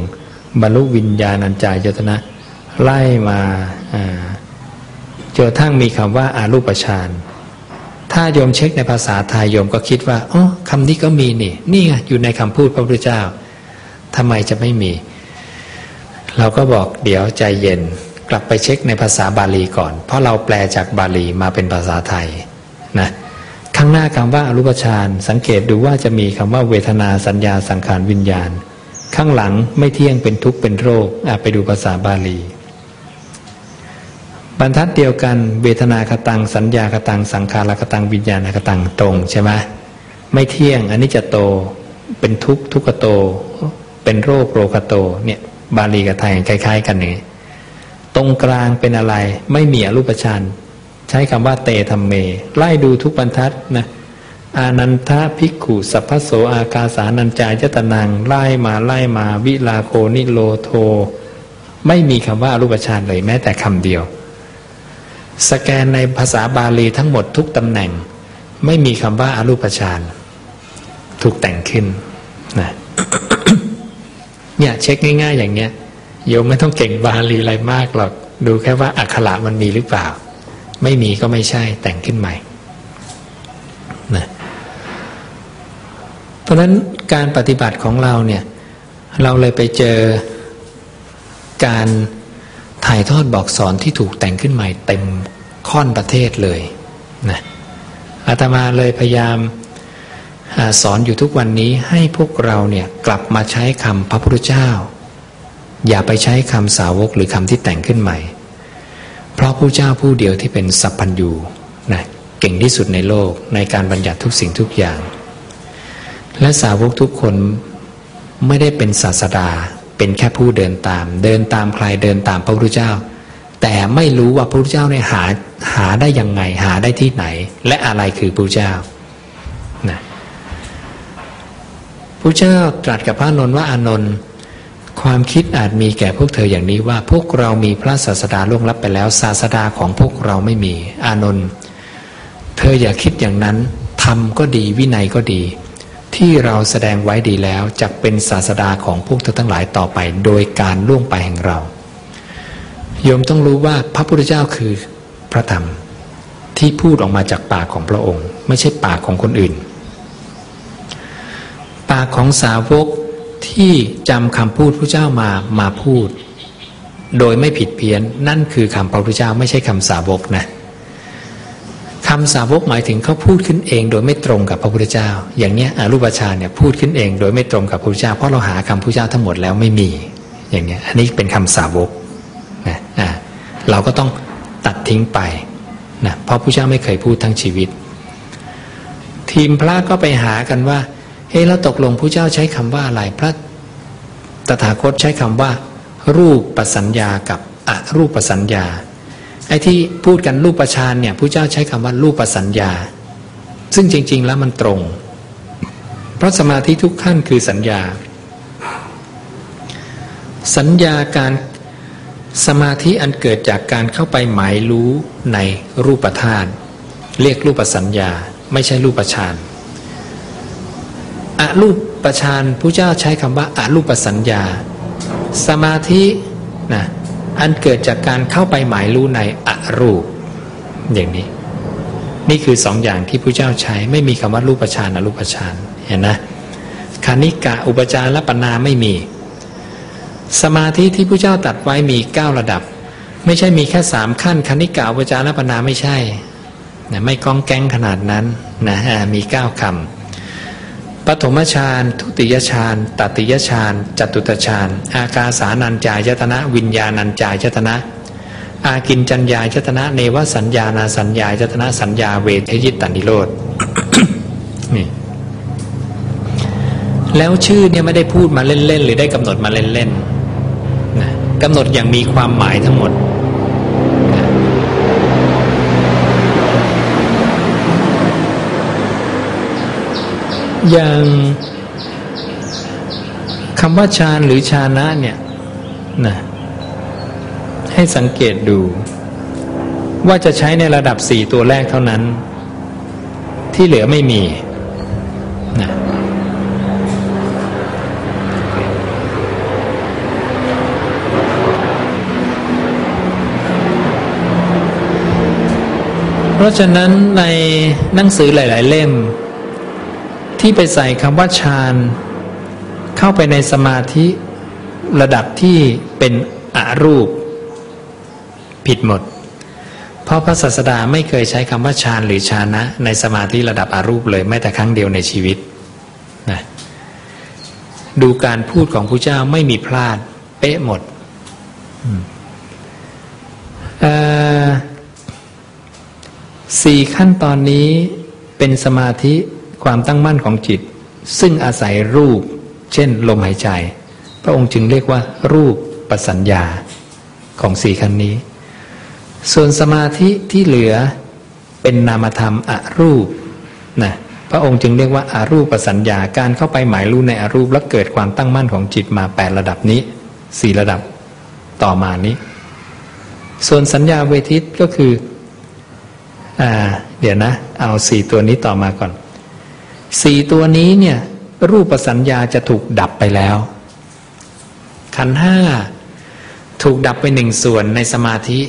บรรลุวิญญาณัญจายจตนะ ไล่มาจนทั้งมีคำว่าอารูปฌานถ้าโยมเช็คในภาษาไทยโยมก็คิดว่าอ๋อคำนี้ก็มีนี่ นี่ไงอยู่ในคำพูดพระพุทธเจ้าทำไมจะไม่มี เราก็บอกเดี๋ยวใจเย็นกลับไปเช็คในภาษาบาลีก่อน เพราะเราแปลจากบาลีมาเป็นภาษาไทยนะข้างหน้าคำว่าอรูปฌานสังเกตดูว่าจะมีคำว่าเวทนาสัญญาสังขารวิญญาณ ข้างหลังไม่เที่ยงเป็นทุกข์เป็นโรคไปดูภาษาบาลี บรรทัดเดียวกัน เวทนาคตัง สัญญาคตัง สังขารคตัง วิญญาณคตังตรงใช่ไหมไม่เที่ยงอันนี้จะโตเป็นทุกข์ทุกขโต เป็นโรคโรคโตเนี่ยบาลีกับไทยคล้าย ๆ กันนี่ตรงกลางเป็นอะไรไม่มีอรูปฌานใช้คำว่าเตธรรมเม ไล่ดูทุกบรรทัดนะ อานันทภิกขุสัพพโสอากาสานัญจายตนังไล่มาไล่มาวิลาโคนิโลโท ไม่มีคำว่าอรูปฌานเลยแม้แต่คำเดียว สแกนในภาษาบาลีทั้งหมดทุกตำแหน่ง ไม่มีคำว่าอารูปฌานถูกแต่งขึ้นนะเนี่ยเช็คง่าย ๆ อย่างเนี้ยโยมไม่ต้องเก่งบาลีอะไรมากหรอก ดูแค่ว่าอักขระมันมีหรือเปล่า ไม่มีก็ไม่ใช่แต่งขึ้นใหม่นะเพ ราะฉะนั้นการปฏิบัติของเราเนี่ย เราเลยไปเจอการถ่ายทอดบอกสอนที่ถูกแต่งขึ้นใหม่เต็มค่อนประเทศเลยนะอาตมาเลยพยายามสอนอยู่ทุกวันนี้ให้พวกเราเนี่ยกลับมาใช้คำพระพุทธเจ้า อย่าไปใช้คำสาวกหรือคำที่แต่งขึ้นใหม่ เพราะผู้เจ้าผู้เดียวที่เป็นสัพพัญญูนะเก่งที่สุดในโลกในการบัญญัติทุกสิ่งทุกอย่าง และสาวกทุกคนไม่ได้เป็นศาสดา เป็นแค่ผู้เดินตาม เดินตามใครเดินตามพระพุทธเจ้า แต่ไม่รู้ว่าพระพุทธเจ้าเนี่ยหาหาได้ยังไงหาได้ที่ไหน และอะไรคือพระพุทธเจ้านะพระเจ้าตรัสกับพระนนท์ว่าอานนท์ความคิดอาจมีแก่พวกเธออย่างนี้ว่า พวกเรามีพระศาสดาล่วงลับไปแล้ว ศาสดาของพวกเราไม่มี อานนท์เธออย่าคิดอย่างนั้นทำก็ดีวินัยก็ดี ที่เราแสดงไว้ดีแล้วจะเป็นศาสดาของพวกเธอทั้งหลายต่อไป โดยการล่วงไปแห่งเราโยมต้องรู้ว่าพระพุทธเจ้าคือพระธรรมที่พูดออกมาจากปากของพระองค์ ไม่ใช่ปากของคนอื่น ปากของสาวกที่จำคำพูดพระเจ้ามามาพูด โดยไม่ผิดเพี้ยนนั่นคือคำพระพุทธเจ้าไม่ใช่คำสาวกนะ คำสาวกหมายถึงเขาพูดขึ้นเองโดยไม่ตรงกับพระพุทธเจ้า อย่างเนี้ยอรูปฌานเนี่ยพูดขึ้นเองโดยไม่ตรงกับพระพุทธเจ้า เพราะเราหาคำพระพุทธเจ้าทั้งหมดแล้วไม่มี อย่างเนี้ยอันนี้เป็นคำสาวกนะอ่าเราก็ต้องตัดทิ้งไปนะเพราะพระเจ้าไม่เคยพูดทั้งชีวิต ทีมพระก็ไปหากันว่าเฮ้แล้วตกลงพระเจ้าใช้คำว่าอะไรพระตถาคตใช้คำว่า รูปปัสัญญากับอรูปปัสัญญา ไอ้ที่พูดกันรูปประชานเนี่ยพระเจ้าใช้คำว่ารูปปัสัญญา ซึ่งจริง ๆ แล้วมันตรง เพราะสมาธิทุกขั้นคือสัญญา สัญญาการสมาธิอันเกิดจากการเข้าไปหมายรู้ในรูปธาตุเรียกรูปสัญญา ไม่ใช่รูปฌานอรูปประชานผู้เจ้าใช้คำว่าอารูปสัญญา สมาธินะ อันเกิดจากการเข้าไปหมายรู้ในอรูป อย่างนี้ นี่คือสองอย่างที่ผู้เจ้าใช้ไม่มีคำว่ารูปฌานอรูปฌานเห็นนะคานิกะอุปจารปนาไม่มี สมาธิที่ผู้เจ้าตัดไว้มีเก้าระดับ ไม่ใช่มีแค่สามขั้นคณิกะอุปจารปนาไม่ใช่นะไม่ก้องแก้งขนาดนั้นนะมีเก้าคำ ปฐมฌานทุติยฌานตติยฌานจตุตฌานอากาสานัญจายตนะ วิญญาณัญจายตนะ อากินจัญญายตนะ เนวสัญญานาสัญญายตนะสัญญาเวทยิตตันิโรธนี่แล้วชื่อเนี่ยไม่ได้พูดมาเล่นๆหรือได้กำหนดมาเล่นๆนะกำหนดอย่างมีความหมายทั้งหมด อย่างคำว่าฌานหรือฌานะเนี่ยนะให้สังเกตดู ว่าจะใช้ในระดับสี่ตัวแรกเท่านั้น ที่เหลือไม่มีนะเพราะฉะนั้นในหนังสือหลาย ๆ เล่ม ที่ไปใส่คำว่าฌานเข้าไปในสมาธิระดับที่เป็นอรูป ผิดหมด เพราะพระศาสดาไม่เคยใช้คำว่าฌานหรือฌานะ ในสมาธิระดับอรูปเลยแม้แต่ครั้งเดียวในชีวิตนะดูการพูดของพระเจ้าไม่มีพลาด เป๊ะหมดสี่ขั้นตอนนี้เป็นสมาธิ ความตั้งมั่นของจิต ซึ่งอาศัยรูป เช่น ลมหายใจ พระองค์จึงเรียกว่า รูปปัสัญญาของสี่ขั้นนี้ ส่วนสมาธิที่เหลือเป็นนามธรรมอรูปนะพระองค์จึงเรียกว่าอารูปปสัญญาการเข้าไปหมายรู้ในอรูปแล้วเกิดความตั้งมั่นของจิตมาแปดระดับนี้สี่ระดับต่อมานี้ ส่วนสัญญาเวทิตก็คืออเดี๋ยวนะ เอาสี่ตัวนี้ต่อมาก่อน สี่ตัวนี้เนี่ยรูปสัญญาจะถูกดับไปแล้ว ขันห้าถูกดับไปหนึ่งส่วนในสมาธิ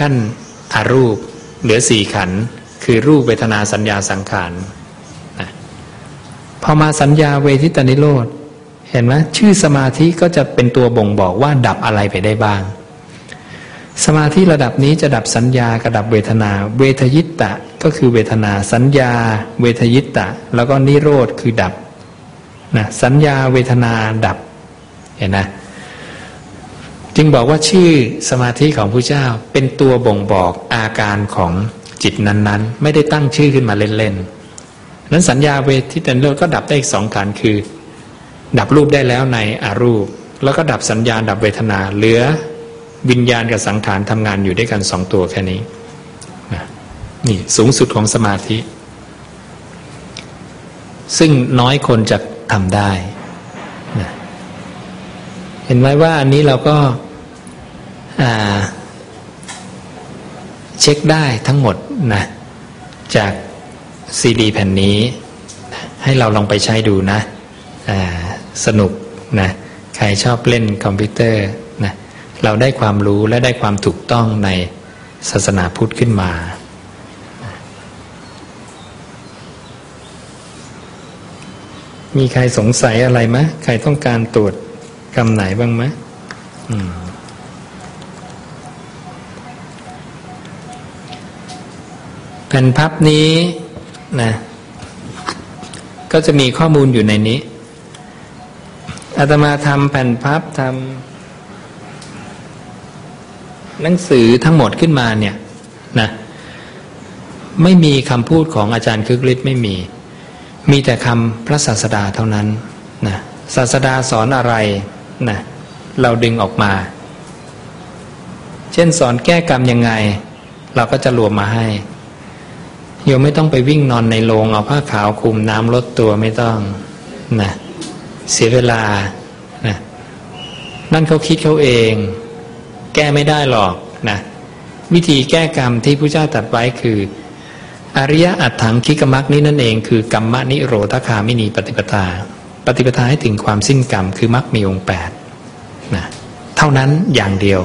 ขั้นอารูป เหลือสี่ขัน คือรูปเวทนาสัญญาสังขารพอมาสัญญาเวทิตานิโรธ เห็นไหมชื่อสมาธิก็จะเป็นตัวบ่งบอกว่าดับอะไรไปได้บ้าง สมาธิระดับนี้จะดับสัญญากระดับเวทนา เวทยิตะก็คือเวทนา สัญญา เวทยิตะ แล้วก็นิโรธคือดับนะสัญญาเวทนาดับเห็นนะจึงบอกว่าชื่อสมาธิของพระเจ้าเป็นตัวบ่งบอกอาการของจิตนั้นๆ ไม่ได้ตั้งชื่อขึ้นมาเล่นๆนั้นสัญญาเวทิตนโลก็ดับได้อีกสองการคือ ดับรูปได้แล้วในอารูป แล้วก็ดับสัญญาดับเวทนาเหลือ วิญญาณกับสังขารทำงานอยู่ด้วยกันสองตัวแค่นี้นี่สูงสุดของสมาธิ ซึ่งน้อยคนจะทำได้ เห็นไหมว่าอันนี้เราก็เช็คได้ทั้งหมดนะจากซีดีแผ่นนี้ ให้เราลองไปใช้ดูนะสนุกนะ ใครชอบเล่นคอมพิวเตอร์ เราได้ความรู้และได้ความถูกต้องในศาสนาพุทธขึ้นมา มีใครสงสัยอะไรไหมใครต้องการตรวจกรรมไหนบ้างไหมแผ่นพับนี้นะก็จะมีข้อมูลอยู่ในนี้อาตมาทำแผ่นพับทำ หนังสือทั้งหมดขึ้นมาเนี่ยนะไม่มีคำพูดของอาจารย์คึกฤทธิ์ไม่มี มีแต่คำพระศาสดาเท่านั้นนะศาสดาสอนอะไรนะเราดึงออกมา เช่นสอนแก้กรรมยังไง เราก็จะรวมมาให้โยมไม่ต้องไปวิ่งนอนในโรงเอาผ้าขาวคลุมน้ำลดตัวไม่ต้องนะเสียเวลานะนั่นเขาคิดเขาเอง แก้ไม่ได้หรอกนะวิธีแก้กรรมที่พระเจ้าตรัสไว้คือ อริยอัตถังคิกมักนี้นั่นเองคือกรรมนิโรธคามินีปฏิปทา ปฏิปทาให้ถึงความสิ้นกรรมคือมักมีองค์แปดนะเท่านั้นอย่างเดียว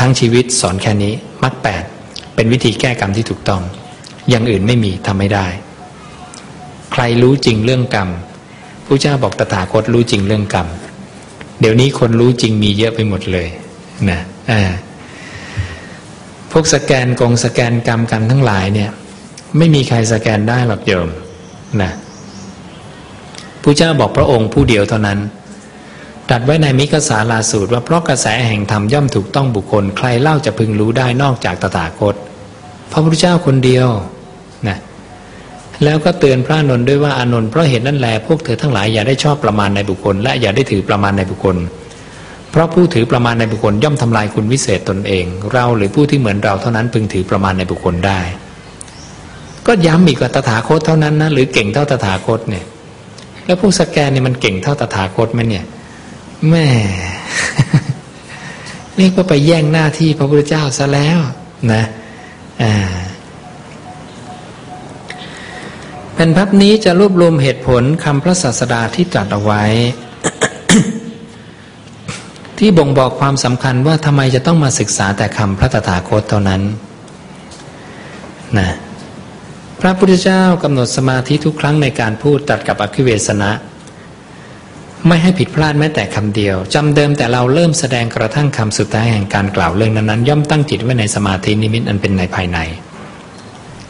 ทั้งชีวิตสอนแค่นี้มักแปดเป็นวิธีแก้กรรมที่ถูกต้อง อย่างอื่นไม่มีทำไม่ได้ ใครรู้จริงเรื่องกรรมพระเจ้าบอกตถาคตรู้จริงเรื่องกรรมเดี๋ยวนี้คนรู้จริงมีเยอะไปหมดเลยนะ พวกสแกนกงสแกนกรรมกันทั้งหลายเนี่ย ไม่มีใครสแกนได้หรอกโยมนะพระเจ้าบอกพระองค์ผู้เดียวเท่านั้นตัดไว้ในมิกสาลาสูตรว่าเพราะกระแสแห่งธรรมย่อมถูกต้องบุคคล ใครเล่าจะพึงรู้ได้นอกจากตถาคต พระพุทธเจ้าคนเดียวนะแล้วก็เตือนพระนนท์ด้วยว่าอานนท์เพราะเหตุนั่นแหละพวกเธอทั้งหลายอย่าได้ชอบประมาณในบุคคล และอย่าได้ถือประมาณในบุคคล เพราะผู้ถือประมาณในบุคคลย่อมทำลายคุณวิเศษตนเอง เราหรือผู้ที่เหมือนเราเท่านั้นพึงถือประมาณในบุคคลได้ ก็ย้ำอีกว่าตถาคตเท่านั้นนะหรือเก่งเท่าตถาคตเนี่ย แล้วพวกสแกนเนี่ยมันเก่งเท่าตถาคตไหมเนี่ยแม่นี่ก็ไปแย่งหน้าที่พระพุทธเจ้าซะแล้วนะอ่าแผ่นพับนี้จะรวบรวมเหตุผลคำพระศาสดาที่ตรัสเอาไว้ ที่บ่งบอกความสำคัญว่าทำไมจะต้องมาศึกษาแต่คำพระตถาคตเท่านั้นนะพระพุทธเจ้ากำหนดสมาธิทุกครั้งในการพูดตัดกับอคิเวสนะ ไม่ให้ผิดพลาดแม้แต่คำเดียวจำเดิมแต่เราเริ่มแสดงกระทั่งคำสุดท้ายแห่งการกล่าวเรื่องนั้นๆย่อมตั้งจิตไว้ในสมาธินิมิตอันเป็นในภายใน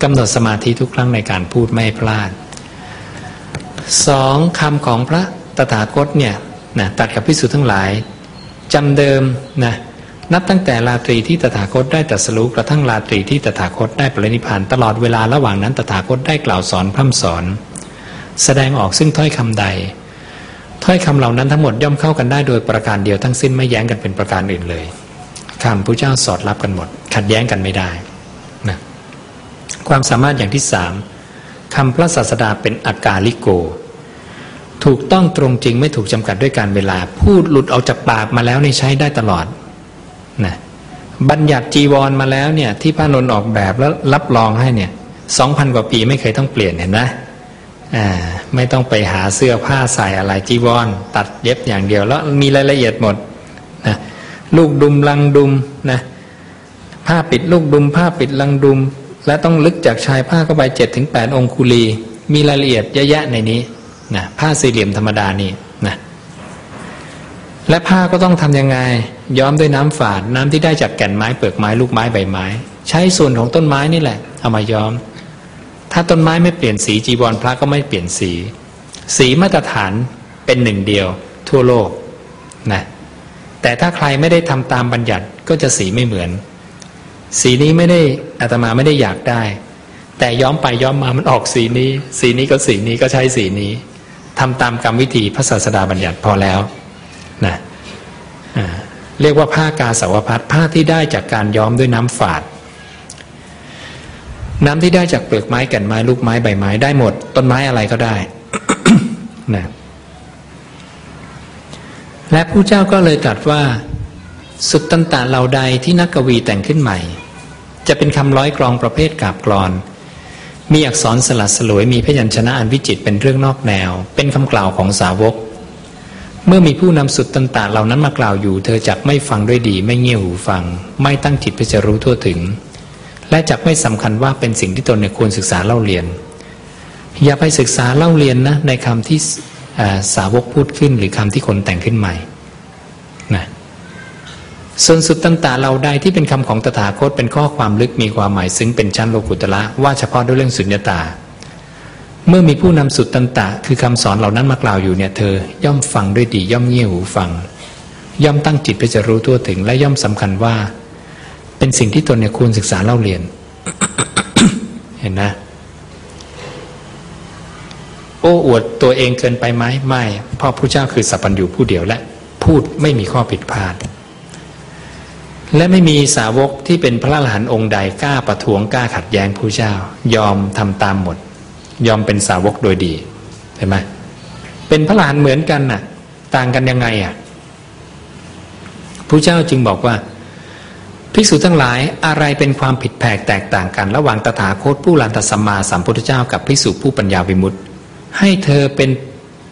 กำหนดสมาธิทุกครั้งในการพูดไม่พลาดสองคำของพระตถาคตเนี่ยนะตัดกับพิสุทั้งหลาย จำเดิมนะนับตั้งแต่ราตรีที่ตถาคตได้ตรัสรู้กระทั่งราตรีที่ตถาคตได้ปรินิพานตลอดเวลาระหว่างนั้นตถาคตได้กล่าวสอนพร่ำสอน แสดงออกซึ่งถ้อยคำใด ถ้อยคำเหล่านั้นทั้งหมดย่อมเข้ากันได้โดยประการเดียวทั้งสิ้นไม่แย้งกันเป็นประการอื่นเลยคำพระเจ้าสอดรับกันหมด ขัดแย้งกันไม่ได้นะความสามารถอย่างที่สามคำพระศาสดาเป็นอากาลิโก ถูกต้องตรงจริงไม่ถูกจำกัดด้วยการเวลา พูดหลุดออกจากปากมาแล้วนี่ใช้ได้ตลอดนะบัญญัติจีวรมาแล้วเนี่ย ที่พระนนท์ออกแบบแล้วรับรองให้เนี่ยสองพันกว่าปีไม่เคยต้องเปลี่ยนเห็นไหมไม่ต้องไปหาเสื้อผ้าใส่อะไรจีวร ตัดเย็บอย่างเดียวแล้วมีรายละเอียดหมดนะลูกดุมลังดุมนะผ้าปิดลูกดุมผ้าปิดลังดุม และต้องลึกจากชายผ้าเข้าไปเจ็ดถึงแปดองคุลี มีรายละเอียดเยอะแยะในนี้ นะผ้าสี่เหลี่ยมธรรมดานี่นะและผ้าก็ต้องทํำยังไง ย้อมด้วยน้ำฝาด น้ำที่ได้จากแก่นไม้เปลือกไม้ลูกไม้ใบไม้ ใช้ส่วนของต้นไม้นี่แหละเอามาย้อม ถ้าต้นไม้ไม่เปลี่ยนสีจีวรพระก็ไม่เปลี่ยนสี สีมาตรฐานเป็นหนึ่งเดียว ทั่วโลกนะแต่ถ้าใครไม่ได้ทำตามบัญญัติก็จะสีไม่เหมือน สีนี้ไม่ได้อาตมาไม่ได้อยากได้ แต่ย้อมไปย้อมมามันออกสีนี้ สีนี้ก็สีนี้ก็ใช้สีนี้ ทำตามกรรมวิธีพระศาสดาบัญญัติพอแล้วนะเรียกว่าผ้ากาสาวพัดผ้าที่ได้จากการย้อมด้วยน้ำฝาด น้ำที่ได้จากเปลือกไม้แก่นไม้ลูกไม้ใบไม้ได้หมด ต้นไม้อะไรก็ได้นะและผู้เจ้าก็เลยตรัสว่า สุดตันตะเหล่าใดที่นักกวีแต่งขึ้นใหม่ จะเป็นคำร้อยกรองประเภทกาบกรอน มีอักษรสลัดสลวยมีพยัญชนะอันวิจิตเป็นเรื่องนอกแนว เป็นคำกล่าวของสาวก เมื่อมีผู้นำสุดตันตะเหล่านั้นมากล่าวอยู่ เธอจักไม่ฟังด้วยดี ไม่เงี่ยหูฟัง ไม่ตั้งจิตเพื่อจะรู้ทั่วถึง และจักไม่สำคัญว่าเป็นสิ่งที่ตนเนี่ยควรศึกษาเล่าเรียน อย่าไปศึกษาเล่าเรียนนะในคำที่สาวกพูดขึ้นหรือคำที่คนแต่งขึ้นใหม่นะ ส่วนสุดต่างๆเราใดที่เป็นคำของตถาคตเป็นข้อความลึกมีความหมายซึ้งเป็นชั้นโลกุตละว่าเฉพาะด้วยเรื่องสุญญตา เมื่อมีผู้นำสุดตันตะ คือคำสอนเหล่านั้นมากล่าวอยู่เนี่ยเธอ ย่อมฟังด้วยดีย่อมเงี่ยหูฟัง ย่อมตั้งจิตเพื่อจะรู้ทั่วถึง และย่อมสำคัญว่า เป็นสิ่งที่ตนเนี่ยควรศึกษาเล่าเรียน เห็นนะ โอ้อวดตัวเองเกินไปไหมไม่เพราะพระเจ้าคือสัพพัญญูผู้เดียวและ พูดไม่มีข้อผิดพลาด และไม่มีสาวกที่เป็นพระอรหันต์องค์ใดกล้าประท้วงกล้าขัดแย้งผู้เจ้า ยอมทำตามหมด ยอมเป็นสาวกโดยดีเห็นไหมเป็นพระอรหันต์เหมือนกันน่ะ ต่างกันยังไงอะผู้เจ้าจึงบอกว่าภิกษุทั้งหลายอะไรเป็นความผิดแผกแตกต่างกัน ระหว่างตถาคตผู้ลันตสัมมาสัมพุทธเจ้ากับภิกษุผู้ปัญญาวิมุตติให้เธอเป็น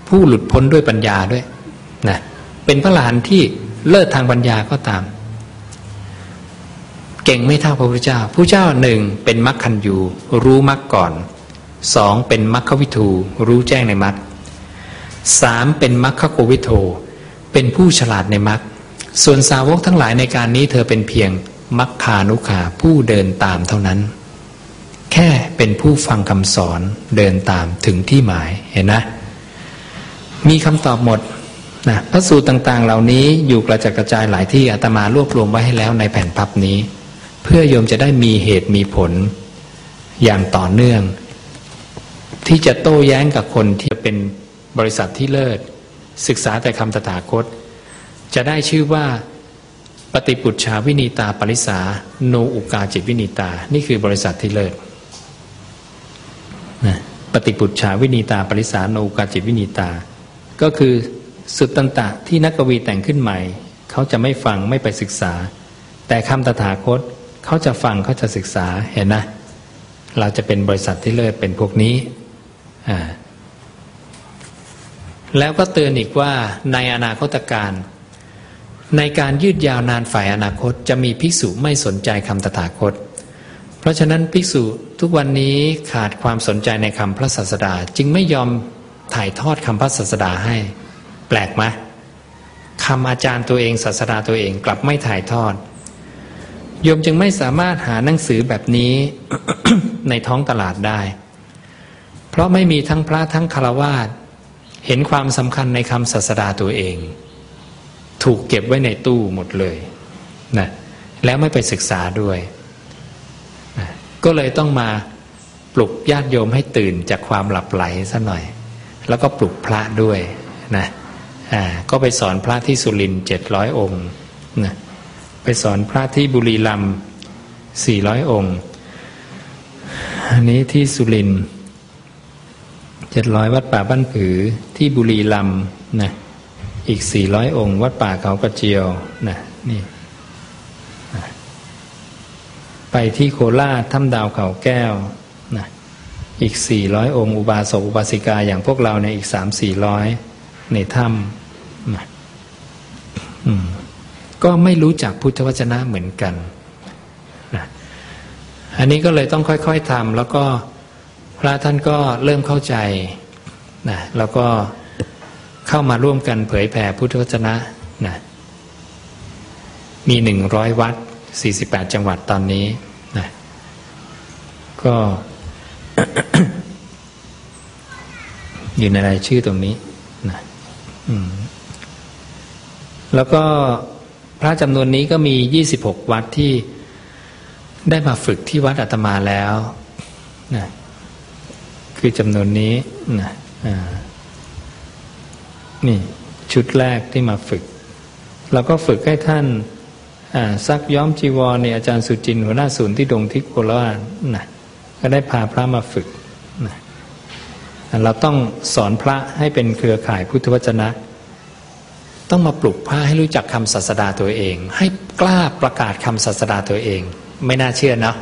ผู้หลุดพ้นด้วยปัญญาด้วยนะเป็นพระหลานที่เลิศทางปัญญาก็ตาม เก่งไม่เท่าพระพุทธเจ้าผู้เจ้าหนึ่งเป็นมัคคันยูรู้มัคก่อนสองเป็นมัคควิทูรู้แจ้งในมัคสามเป็นมัคคโกวิโทเป็นผู้ฉลาดในมัคส่วนสาวกทั้งหลายในการนี้เธอเป็นเพียงมัคคานุขาผู้เดินตามเท่านั้น แค่เป็นผู้ฟังคำสอนเดินตามถึงที่หมายเห็นนะ มีคำตอบหมดนะพระสูตรต่างๆ เหล่านี้อยู่กระจัดกระจายหลายที่อาตมารวบรวมไว้ให้แล้วในแผ่นพับนี้ เพื่อโยมจะได้มีเหตุมีผลอย่างต่อเนื่อง ที่จะโต้แย้งกับคนที่เป็นบริษัทที่เลิศ ศึกษาแต่คำตถาคต จะได้ชื่อว่าปฏิปุจชาวินีตาปริสาโนอุกาจิตวินีตา นี่คือบริษัทที่เลิศปฏิปุจฉาวินีตาปริสาโนอุกาจิตวินีตา ก็คือสุดตันตะที่นักกวีแต่งขึ้นใหม่ เขาจะไม่ฟังไม่ไปศึกษา แต่คำตถาคต เขาจะฟังเขาจะศึกษาเห็นนะ เราจะเป็นบริษัทที่เลิศเป็นพวกนี้อ่าแล้วก็เตือนอีกว่าในอนาคตการ ในการยืดยาวนานฝ่ายอนาคตจะมีภิกษุไม่สนใจคำตถาคต เพราะฉะนั้นภิกษุทุกวันนี้ขาดความสนใจในคำพระศาสดา จึงไม่ยอมถ่ายทอดคำพระศาสดาให้ แปลกไหมคำอาจารย์ตัวเองศาสดาตัวเองกลับไม่ถ่ายทอด โยมจึงไม่สามารถหาหนังสือแบบนี้ในท้องตลาดได้ เพราะไม่มีทั้งพระทั้งคารวาสเห็นความสำคัญในคำศาสดาตัวเอง ถูกเก็บไว้ในตู้หมดเลยนะแล้วไม่ไปศึกษาด้วยก็เลยต้องมาปลุกญาติโยมให้ตื่นจากความหลับไหลซะหน่อย แล้วก็ปลุกพระด้วยนะอ่าก็ไปสอนพระที่สุรินเจ็ดร้อยองค์นะ ไปสอนพระที่บุรีรัมสี่ร้อยองค์ อันนี้ที่สุรินเจ็ดร้อยวัดป่าบ้านผือที่บุรีรัมนะอีกสี่ร้อยองค์ วัดป่าเขากระเจียวนะนี่ไปที่โคราชถ้ำดาวเขาแก้วนะอีกสี่ร้อยองค์ อุบาสกอุบาสิกาอย่างพวกเราเนี่ยอีกสามสี่ร้อยในถ้ำนะ ก็ไม่รู้จักพุทธวจนะเหมือนกันนะอันนี้ก็เลยต้องค่อยๆทำแล้วก็พระท่านก็เริ่มเข้าใจนะแล้วก็เข้ามาร่วมกันเผยแผ่พุทธวจนะนะมีหนึ่งร้อยวัดสี่สิบแปดจังหวัดตอนนี้นะก็อยู่ในรายชื่อตรงนี้นะแล้วก็ พระจำนวนนี้ก็มียี่สิบหกวัดที่ได้มาฝึกที่วัดอาตมาแล้วนะคือจำนวนนี้นะนี่ชุดแรกที่มาฝึก เราก็ฝึกให้ท่านซักย้อมจีวรเนี่ยอาจารย์สุจินหัวหน้าศูนย์ที่ดงทิกโคราชนะก็ได้พาพระมาฝึกนะเราต้องสอนพระให้เป็นเครือข่ายพุทธวจนะ ต้องมาปลุกพระให้รู้จักคำศาสดาตัวเอง ให้กล้าประกาศคำศาสดาตัวเอง ไม่น่าเชื่อเนาะ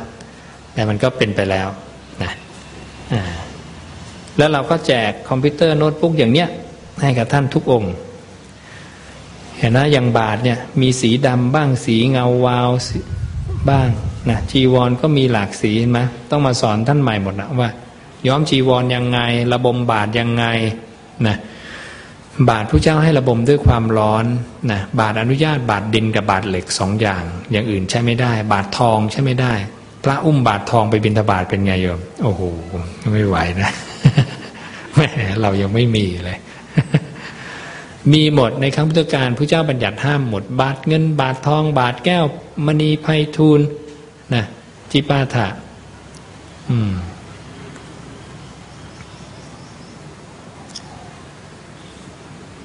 แต่มันก็เป็นไปแล้วนะแล้วเราก็แจกคอมพิวเตอร์โน้ตบุ๊กอย่างเนี้ยให้กับท่านทุกองค์ เห็นนะอย่างบาทเนี่ยมีสีดำบ้างสีเงาวาวบ้างนะจีวรก็มีหลากสีเห็นไหมต้องมาสอนท่านใหม่หมดนะว่า ย้อมจีวรยังไง ระบมบาทยังไงนะ บาทผู้เจ้าให้ระบมด้วยความร้อนนะบาทอนุญาตบาทดินกับบาทเหล็กสองอย่าง อย่างอื่นใช้ไม่ได้ บาททองใช้ไม่ได้ พระอุ้มบาททองไปบิณฑบาตเป็นไงโยมโอ้โหไม่ไหวนะแม่เรายังไม่มีเลย มีหมดในครั้งพุทธกาลพระเจ้าบัญญัติห้ามหมด บาทเงิน บาททอง บาทแก้วมณีไพทูลนะจิปาถะอืม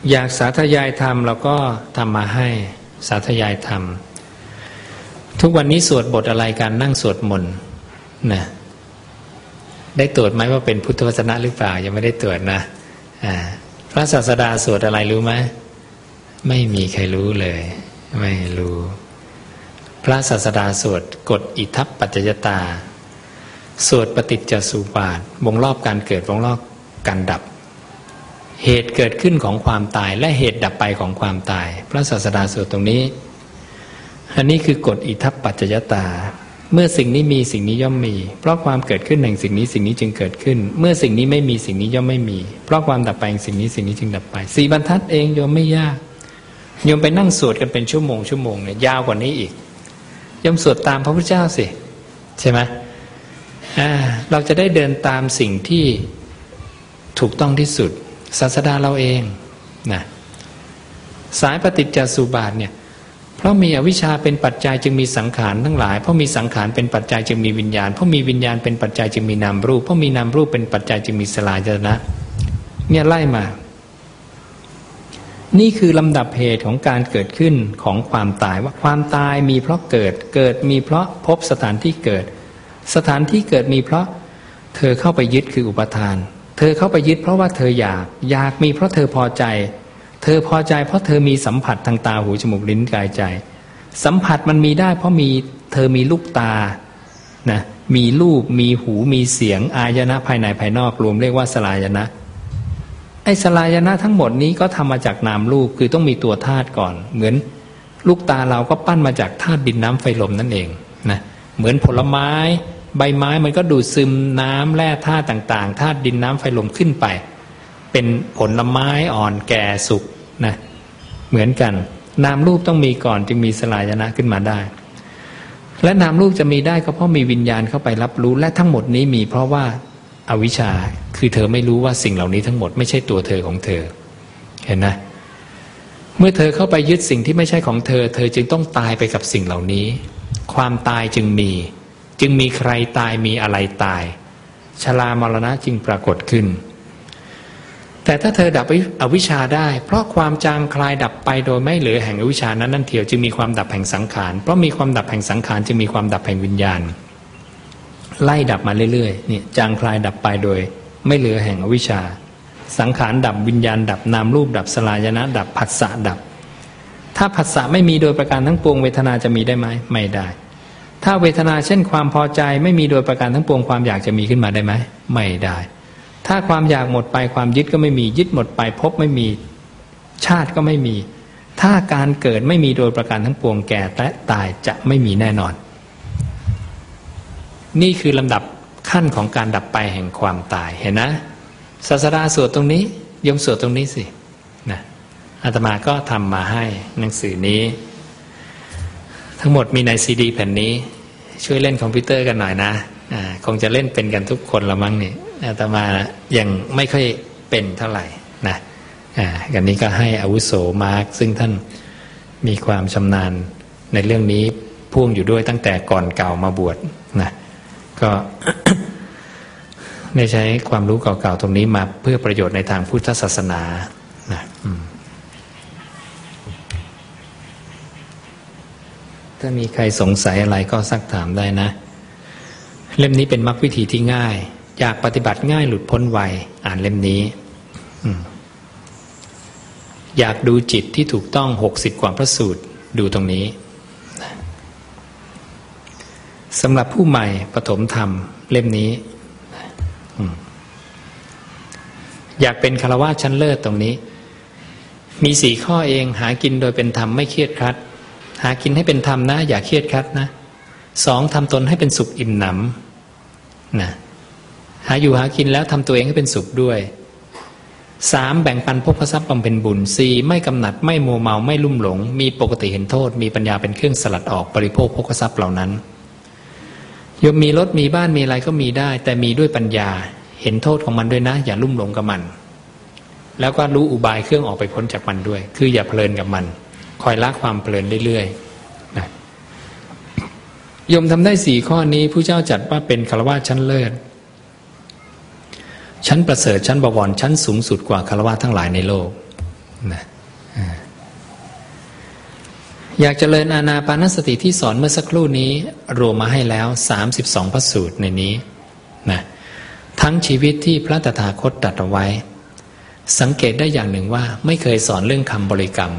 อยากสาธยายธรรมเราก็ทำมาให้สาธยายธรรม ทุกวันนี้สวดบทอะไรการนั่งสวดมนต์นะได้ตรวจไหมว่าเป็นพุทธวจนะหรือเปล่า ยังไม่ได้ตรวจนะพระศาสดาสวดอะไรรู้ไหมไม่มีใครรู้เลย ไม่รู้ พระศาสดาสวดกฎอิทัปปัจจยตา สวดปฏิจจสุบาทวงรอบการเกิดวงรอบการดับ เหตุเกิดขึ้นของความตาย และเหตุดับไปของความตาย พระศาสดาสวดตรงนี้ อันนี้คือกฎอิทัปปัจจยตา เมื่อสิ่งนี้มีสิ่งนี้ย่อมมี เพราะความเกิดขึ้นแห่งสิ่งนี้สิ่งนี้จึงเกิดขึ้น เมื่อสิ่งนี้ไม่มีสิ่งนี้ย่อมไม่มี เพราะความดับไปแห่งสิ่งนี้สิ่งนี้จึงดับไปสี่บรรทัดเองโยมไม่ยากโยมไปนั่งสวดกันเป็นชั่วโมงชั่วโมงเนี่ยยาวกว่านี้อีกโยมสวดตามพระพุทธเจ้าสิใช่ไหมเราจะได้เดินตามสิ่งที่ถูกต้องที่สุด ศาสดาเราเองนะสายปฏิจจสุบาทเนี่ยเพราะมีอวิชชาเป็นปัจจัยจึงมีสังขารทั้งหลาย เพราะมีสังขารเป็นปัจจัยจึงมีวิญญาณ เพราะมีวิญญาณเป็นปัจจัยจึงมีนามรูป เพราะมีนามรูปเป็นปัจจัยจึงมีสลายจนะ เนี่ยไล่มา นี่คือลำดับเหตุของการเกิดขึ้นของความตายว่าความตายมีเพราะเกิด เกิดมีเพราะพบสถานที่เกิด สถานที่เกิดมีเพราะเธอเข้าไปยึดคืออุปทาน เธอเข้าไปยึดเพราะว่าเธออยาก อยากมีเพราะเธอพอใจ เธอพอใจเพราะเธอมีสัมผัสทางตาหูจมูกลิ้นกายใจ สัมผัสมันมีได้เพราะมีเธอมีลูกตานะมีรูปมีหูมีเสียง อายนะภายในภายนอกรวมเรียกว่าสลายนะไอ้สลายนะทั้งหมดนี้ก็ทำมาจากนามรูปคือต้องมีตัวธาตุก่อน เหมือนลูกตาเราก็ปั้นมาจากธาตุดินน้ำไฟลมนั่นเองนะเหมือนผลไม้ ใบไม้มันก็ดูดซึมน้ำแร่ธาตุต่างๆธาตุดินน้ำไฟลมขึ้นไป เป็นผลไม้อ่อนแก่สุกนะเหมือนกัน นามรูปต้องมีก่อนจึงมีสลายนะขึ้นมาได้ และนามรูปจะมีได้ก็เพราะมีวิญญาณเข้าไปรับรู้และทั้งหมดนี้มีเพราะว่าอาวิชชาคือเธอไม่รู้ว่าสิ่งเหล่านี้ทั้งหมดไม่ใช่ตัวเธอของเธอ เห็นนะเมื่อเธอเข้าไปยึดสิ่งที่ไม่ใช่ของเธอ เธอจึงต้องตายไปกับสิ่งเหล่านี้ ความตายจึงมี จึงมีใครตายมีอะไรตาย ชรามรณะจึงปรากฏขึ้น แต่ถ้าเธอดับอวิชชาได้ เพราะความจางคลายดับไปโดยไม่เหลือแห่งอวิชชานั้นนั่นเถียวจึงมีความดับแห่งสังขาร เพราะมีความดับแห่งสังขารจึงมีความดับแห่งวิญญาณ ไล่ดับมาเรื่อยๆเนี่ยจางคลายดับไปโดย ไม่เหลือแห่งอวิชชา สังขารดับวิญญาณ ดับนามรูปดับสลายนะดับผัสสะดับถ้าผัสสะไม่มีโดยประการทั้งปวงเวทนาจะมีได้ไหมไม่ได้ ถ้าเวทนาเช่นความพอใจไม่มีโดยประการทั้งปวงความอยากจะมีขึ้นมาได้ไหมไม่ได้ ถ้าความอยากหมดไปความยึดก็ไม่มียึดหมดไปพบไม่มีชาติก็ไม่มี ถ้าการเกิดไม่มีโดยประการทั้งปวงแก่และตายจะไม่มีแน่นอน นี่คือลำดับขั้นของการดับไปแห่งความตายเห็นนะศาสดาสวดตรงนี้ยมสวดตรงนี้สินะอาตมาก็ทำมาให้หนังสือนี้ ทั้งหมดมีในซีดีแผ่นนี้ ช่วยเล่นคอมพิวเตอร์กันหน่อยนะคงจะเล่นเป็นกันทุกคนละมั้งนี่อาตมายังไม่ค่อยเป็นเท่าไหร่นะอันนี้ก็ให้อาวุโสมาร์กซึ่งท่านมีความชำนาญในเรื่องนี้พ่วงอยู่ด้วยตั้งแต่ก่อนเก่ามาบวชนะก็ได้ใช้ความรู้เก่าๆตรงนี้มาเพื่อประโยชน์ในทางพุทธศาสนานะ ถ้ามีใครสงสัยอะไรก็ซักถามได้นะ เล่มนี้เป็นมรรควิธีที่ง่าย อยากปฏิบัติง่ายหลุดพ้นไวอ่านเล่มนี้อยากดูจิตที่ถูกต้องหกสิบกว่าพระสูตรดูตรงนี้สำหรับผู้ใหม่ปฐมธรรมเล่มนี้อยากเป็นคารวะชั้นเลิศตรงนี้ มีสี่ข้อเองหากินโดยเป็นธรรมไม่เครียดครัด หากินให้เป็นธรรมนะ อย่าเครียดครัดนะสองทำตนให้เป็นสุขอิ่มหนำนะหาอยู่หากินแล้วทำตัวเองให้เป็นสุขด้วยสามแบ่งปันพกทรัพย์บำเพ็ญบุญสี่ไม่กำหนัดไม่โมเมาไม่ลุ่มหลง มีปกติเห็นโทษ มีปัญญาเป็นเครื่องสลัดออกบริโภคพกทรัพย์เหล่านั้นยมมีรถมีบ้านมีอะไรก็มีได้ แต่มีด้วยปัญญาเห็นโทษของมันด้วยนะ อย่าลุ่มหลงกับมัน แล้วก็รู้อุบายเครื่องออกไปพ้นจากมันด้วย คืออย่าเพลินกับมัน คอยละความเพลินเรื่อยๆนะยมทำได้สี่ข้อนี้ผู้เจ้าจัดว่าเป็นคารวะชั้นเลิศ ชั้นประเสริฐชั้นบวรชั้นสูงสุดกว่าคารวะทั้งหลายในโลกนะอยากจเจริญอาณาปานสติที่สอนเมื่อสักครู่นี้ รวมมาให้แล้ว 32 พระสูตรในนี้นะทั้งชีวิตที่พระตถาคตตรัสเอาไว้ สังเกตได้อย่างหนึ่งว่าไม่เคยสอนเรื่องคำบริกรรม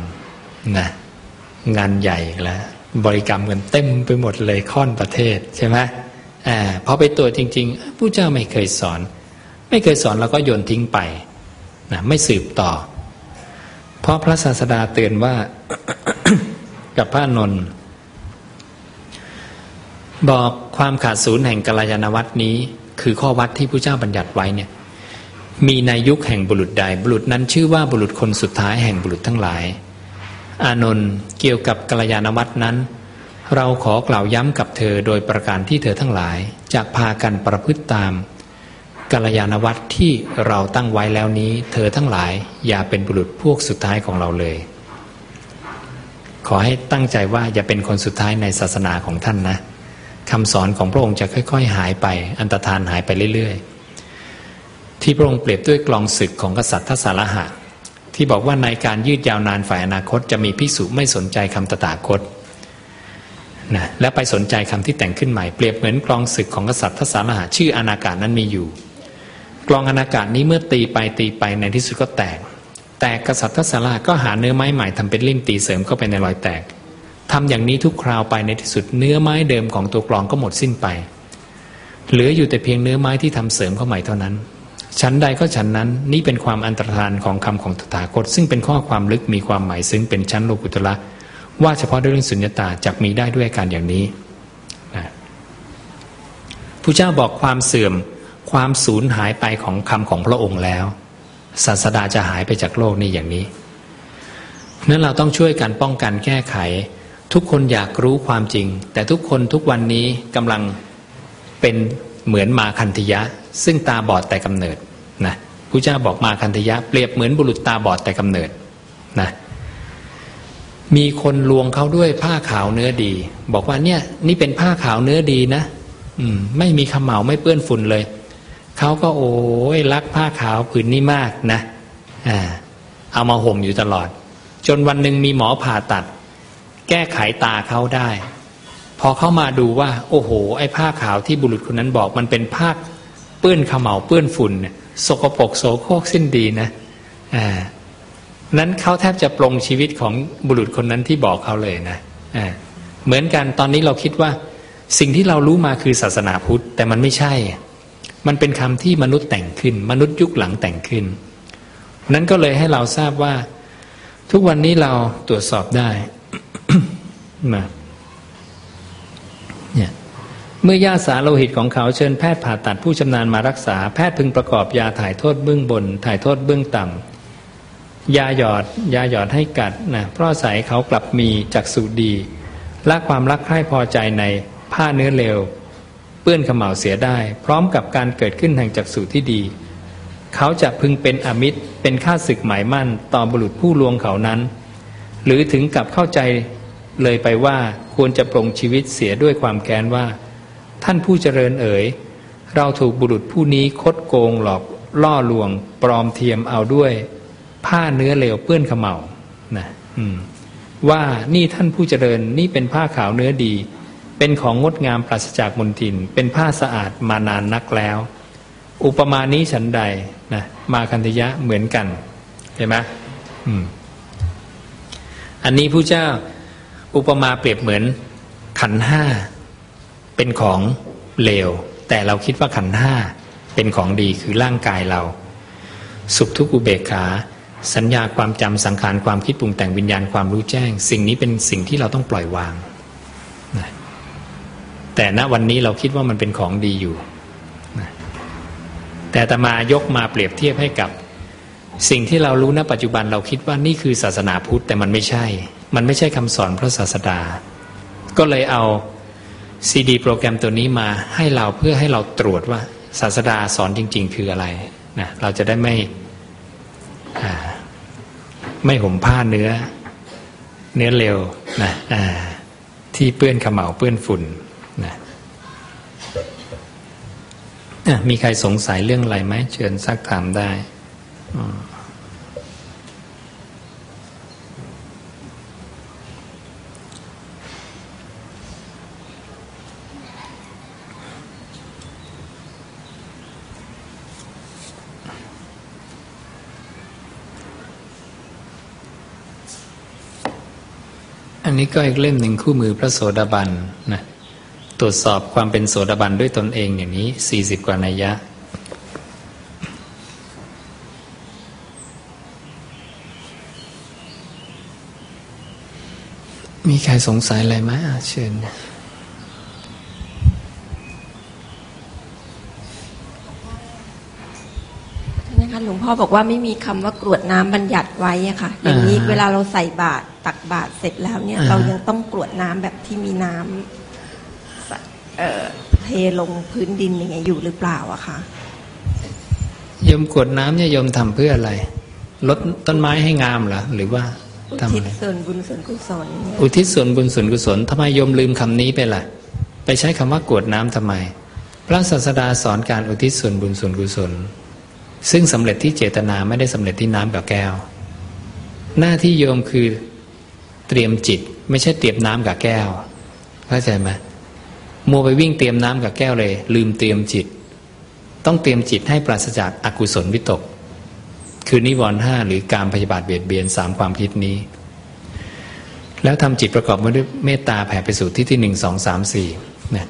นะงานใหญ่แล้ว บริกรรมกันเต็มไปหมดเลยค่อนประเทศใช่ไหมอ่าพอไปตัวจริงๆผู้เจ้าไม่เคยสอน ไม่เคยสอนเราก็โยนทิ้งไปนะไม่สืบต่อ เพราะพระศาสดาเตือนว่ากับพระนนท์บอกความขาดศูนย์แห่งกัลยาณวัตนี้ คือข้อวัดที่พระเจ้าบัญญัติไว้เนี่ย มีในยุคแห่งบุรุษใด บุรุษนั้นชื่อว่าบุรุษคนสุดท้ายแห่งบุรุษทั้งหลาย อานนท์เกี่ยวกับกัลยาณวัตนั้น เราขอกล่าวย้ำกับเธอโดยประการที่เธอทั้งหลายจะพากันประพฤติตามกัลยาณวัตที่เราตั้งไว้แล้วนี้ เธอทั้งหลายอย่าเป็นบุรุษพวกสุดท้ายของเราเลย ขอให้ตั้งใจว่าอย่าเป็นคนสุดท้ายในศาสนาของท่านนะคำสอนของพระองค์จะค่อย ๆ หายไป อันตรธานหายไปเรื่อย ๆ ที่พระองค์เปรียบด้วยกลองศึกของกษัตริย์ทศรหะ ที่บอกว่าในการยืดยาวนานฝ่ายอนาคต จะมีภิกษุไม่สนใจคำตถาคตนะและไปสนใจคำที่แต่งขึ้นใหม่เปรียบเหมือนกลองศึกของกษัตริย์ทศรหะชื่ออนาคานั้นมีอยู่ กลองอนาคานี้เมื่อตีไปตีไปในที่สุดก็แตก แต่กษัตริย์ทศราก็หาเนื้อไม้ใหม่ทำเป็นลิ่มตีเสริมเข้าไปในรอยแตกทำอย่างนี้ทุกคราวไปในที่สุดเนื้อไม้เดิมของตัวกลองก็หมดสิ้นไป เหลืออยู่แต่เพียงเนื้อไม้ที่ทำเสริมเข้าใหม่เท่านั้น ชั้นใดก็ชั้นนั้นนี่เป็นความอันตรธานของคำของตถาคต ซึ่งเป็นข้อความลึกมีความหมายซึ่งเป็นชั้นโลกุตละว่าเฉพาะด้วยเรื่องสุญญตาจะมีได้ด้วยการอย่างนี้นะผู้เจ้าบอกความเสื่อมความสูญหายไปของคำของพระองค์แล้วศาสดาจะหายไปจากโลกนี้อย่างนี้นั้นเราต้องช่วยกันป้องกันแก้ไข ทุกคนอยากรู้ความจริง แต่ทุกคนทุกวันนี้กำลังเป็น เหมือนมาคันธยะ ซึ่งตาบอดแต่กำเนิดนะพระเจ้าบอกมาคันธยะ เปรียบเหมือนบุรุษตาบอดแต่กำเนิดนะมีคนลวงเขาด้วยผ้าขาวเนื้อดี บอกว่าเนี่ย นี่เป็นผ้าขาวเนื้อดีนะอืม ไม่มีขมเหลาไม่เปื้อนฝุ่นเลยเขาก็โอ้ยรักผ้าขาวผืนนี้มากนะอ่าเอามาห่มอยู่ตลอด จนวันหนึ่งมีหมอผ่าตัด แก้ไขตาเขาได้ พอเข้ามาดูว่า โอ้โห ไอ้ผ้าขาวที่บุรุษคนนั้นบอก มันเป็นผ้าเปื้อนขมเหลาเปื้อนฝุ่นสกปรกโสโครกสิ้นดีนะอ่านั้นเขาแทบจะปรงชีวิตของบุรุษคนนั้นที่บอกเขาเลยนะอ่าเหมือนกันตอนนี้เราคิดว่า สิ่งที่เรารู้มาคือศาสนาพุทธ แต่มันไม่ใช่ มันเป็นคำที่มนุษย์แต่งขึ้น มนุษย์ยุคหลังแต่งขึ้น นั้นก็เลยให้เราทราบว่า ทุกวันนี้เราตรวจสอบได้มา เมื่อยาสาโลหิตของเขาเชิญแพทย์ผ่าตัดผู้ชำนาญมารักษา แพทย์พึงประกอบยาถ่ายโทษเบื้องบน ถ่ายโทษเบื้องต่ำยาหยอด ยาหยอดให้กัดนะเพราะใส่เขากลับมีจักสูดีละความรักใคร่พอใจในผ้าเนื้อเลวเปื้อนขมเหลาเสียได้ พร้อมกับการเกิดขึ้นแห่งจักษุที่ดี เขาจะพึงเป็นอมิตร เป็นข้าศึกหมายมั่น ต่อบุรุษผู้ลวงเขานั้น หรือถึงกับเข้าใจเลยไปว่าควรจะปรงชีวิตเสียด้วยความแค้นว่า ท่านผู้เจริญเอ๋ยเราถูกบุรุษผู้นี้คดโกงหลอกล่อลวง ปลอมเทียมเอาด้วย ผ้าเนื้อเหลวเปื้อนขมเหลานะว่านี่ท่านผู้เจริญนี่เป็นผ้าขาวเนื้อดี เป็นของงดงามปราศจากมลทิน เป็นผ้าสะอาดมานานนักแล้ว อุปมานี้ฉันใดนะมาคันธยะเหมือนกันเห็นไหมอันนี้ผู้เจ้าอุปมาเปรียบเหมือนขันห้า เป็นของเลว แต่เราคิดว่าขันห้าเป็นของดีคือร่างกายเรา สุขทุกข์อุเบกขา สัญญาความจำสังขารความคิดปรุงแต่งวิญญาณความรู้แจ้ง สิ่งนี้เป็นสิ่งที่เราต้องปล่อยวางนะแต่ณวันนี้เราคิดว่ามันเป็นของดีอยู่นะแต่ตมายกมาเปรียบเทียบให้กับ สิ่งที่เรารู้ณปัจจุบันเราคิดว่านี่คือศาสนาพุทธแต่มันไม่ใช่ มันไม่ใช่คำสอนพระศาสดา ก็เลยเอา ซีดีโปรแกรมตัวนี้มาให้เราเพื่อให้เราตรวจว่าศาสดาสอนจริง ๆ คืออะไรนะเราจะได้ไม่ไม่ห่มผ้าเนื้อ เนื้อเร็วนะที่เปื้อนขมเหลาเปื้อนฝุ่นนะมีใครสงสัยเรื่องอะไรไหมเชิญซักถามได้อั นนี้ก็อีกเล่มหนึ่งคู่มือพระโสดาบันนะตรวจสอบความเป็นโสดาบันด้วยตนเองอย่างนี้สี่สิบกว่านัยยะ มีใครสงสัยอะไรไหมเชิญ
นะคะหลวงพ่อบอกว่าไม่มีคำว่ากรวดน้ำบัญญัติไว้อะค่ะ อย่างนี้เวลาเราใส่บาตร ตักบาตรเสร็จแล้วเนี่ย เรายังต้องกรวดน้ำแบบที่มีน้ำเทลงพื้นดินอย่างเงี้ยอยู่หรือเปล่าอะคะ
ยมกวดน้ำเนี่ยยมทำเพื่ออะไรลดต้นไม้ให้งามเหรอหรือว่า
ทำอะไรอุทิศส่วนบุญส่วนกุศล
อุทิศส่วนบุญส่วนกุศลทำไมยมลืมคำนี้ไปล่ะ ไปใช้คำว่ากวดน้ำทำไม พระศาสดาสอนการอุทิศส่วนบุญส่วนกุศล ซึ่งสำเร็จที่เจตนาไม่ได้สำเร็จที่น้ำกับแก้ว หน้าที่โยมคือ เตรียมจิต ไม่ใช่เตรียมน้ำกับแก้วเข้าใจไหมมัวไปวิ่งเตรียมน้ำกับแก้วเลย ลืมเตรียมจิต ต้องเตรียมจิตให้ปราศจากอากุศลวิตก คือนิวรณ์ห้าหรือการพยาบาทเบียดเบียนสามความคิดนี้ แล้วทำจิตประกอบมาด้วยเมตตาแผ่ไปสู่ที่ที่หนึ่งสองสามสี่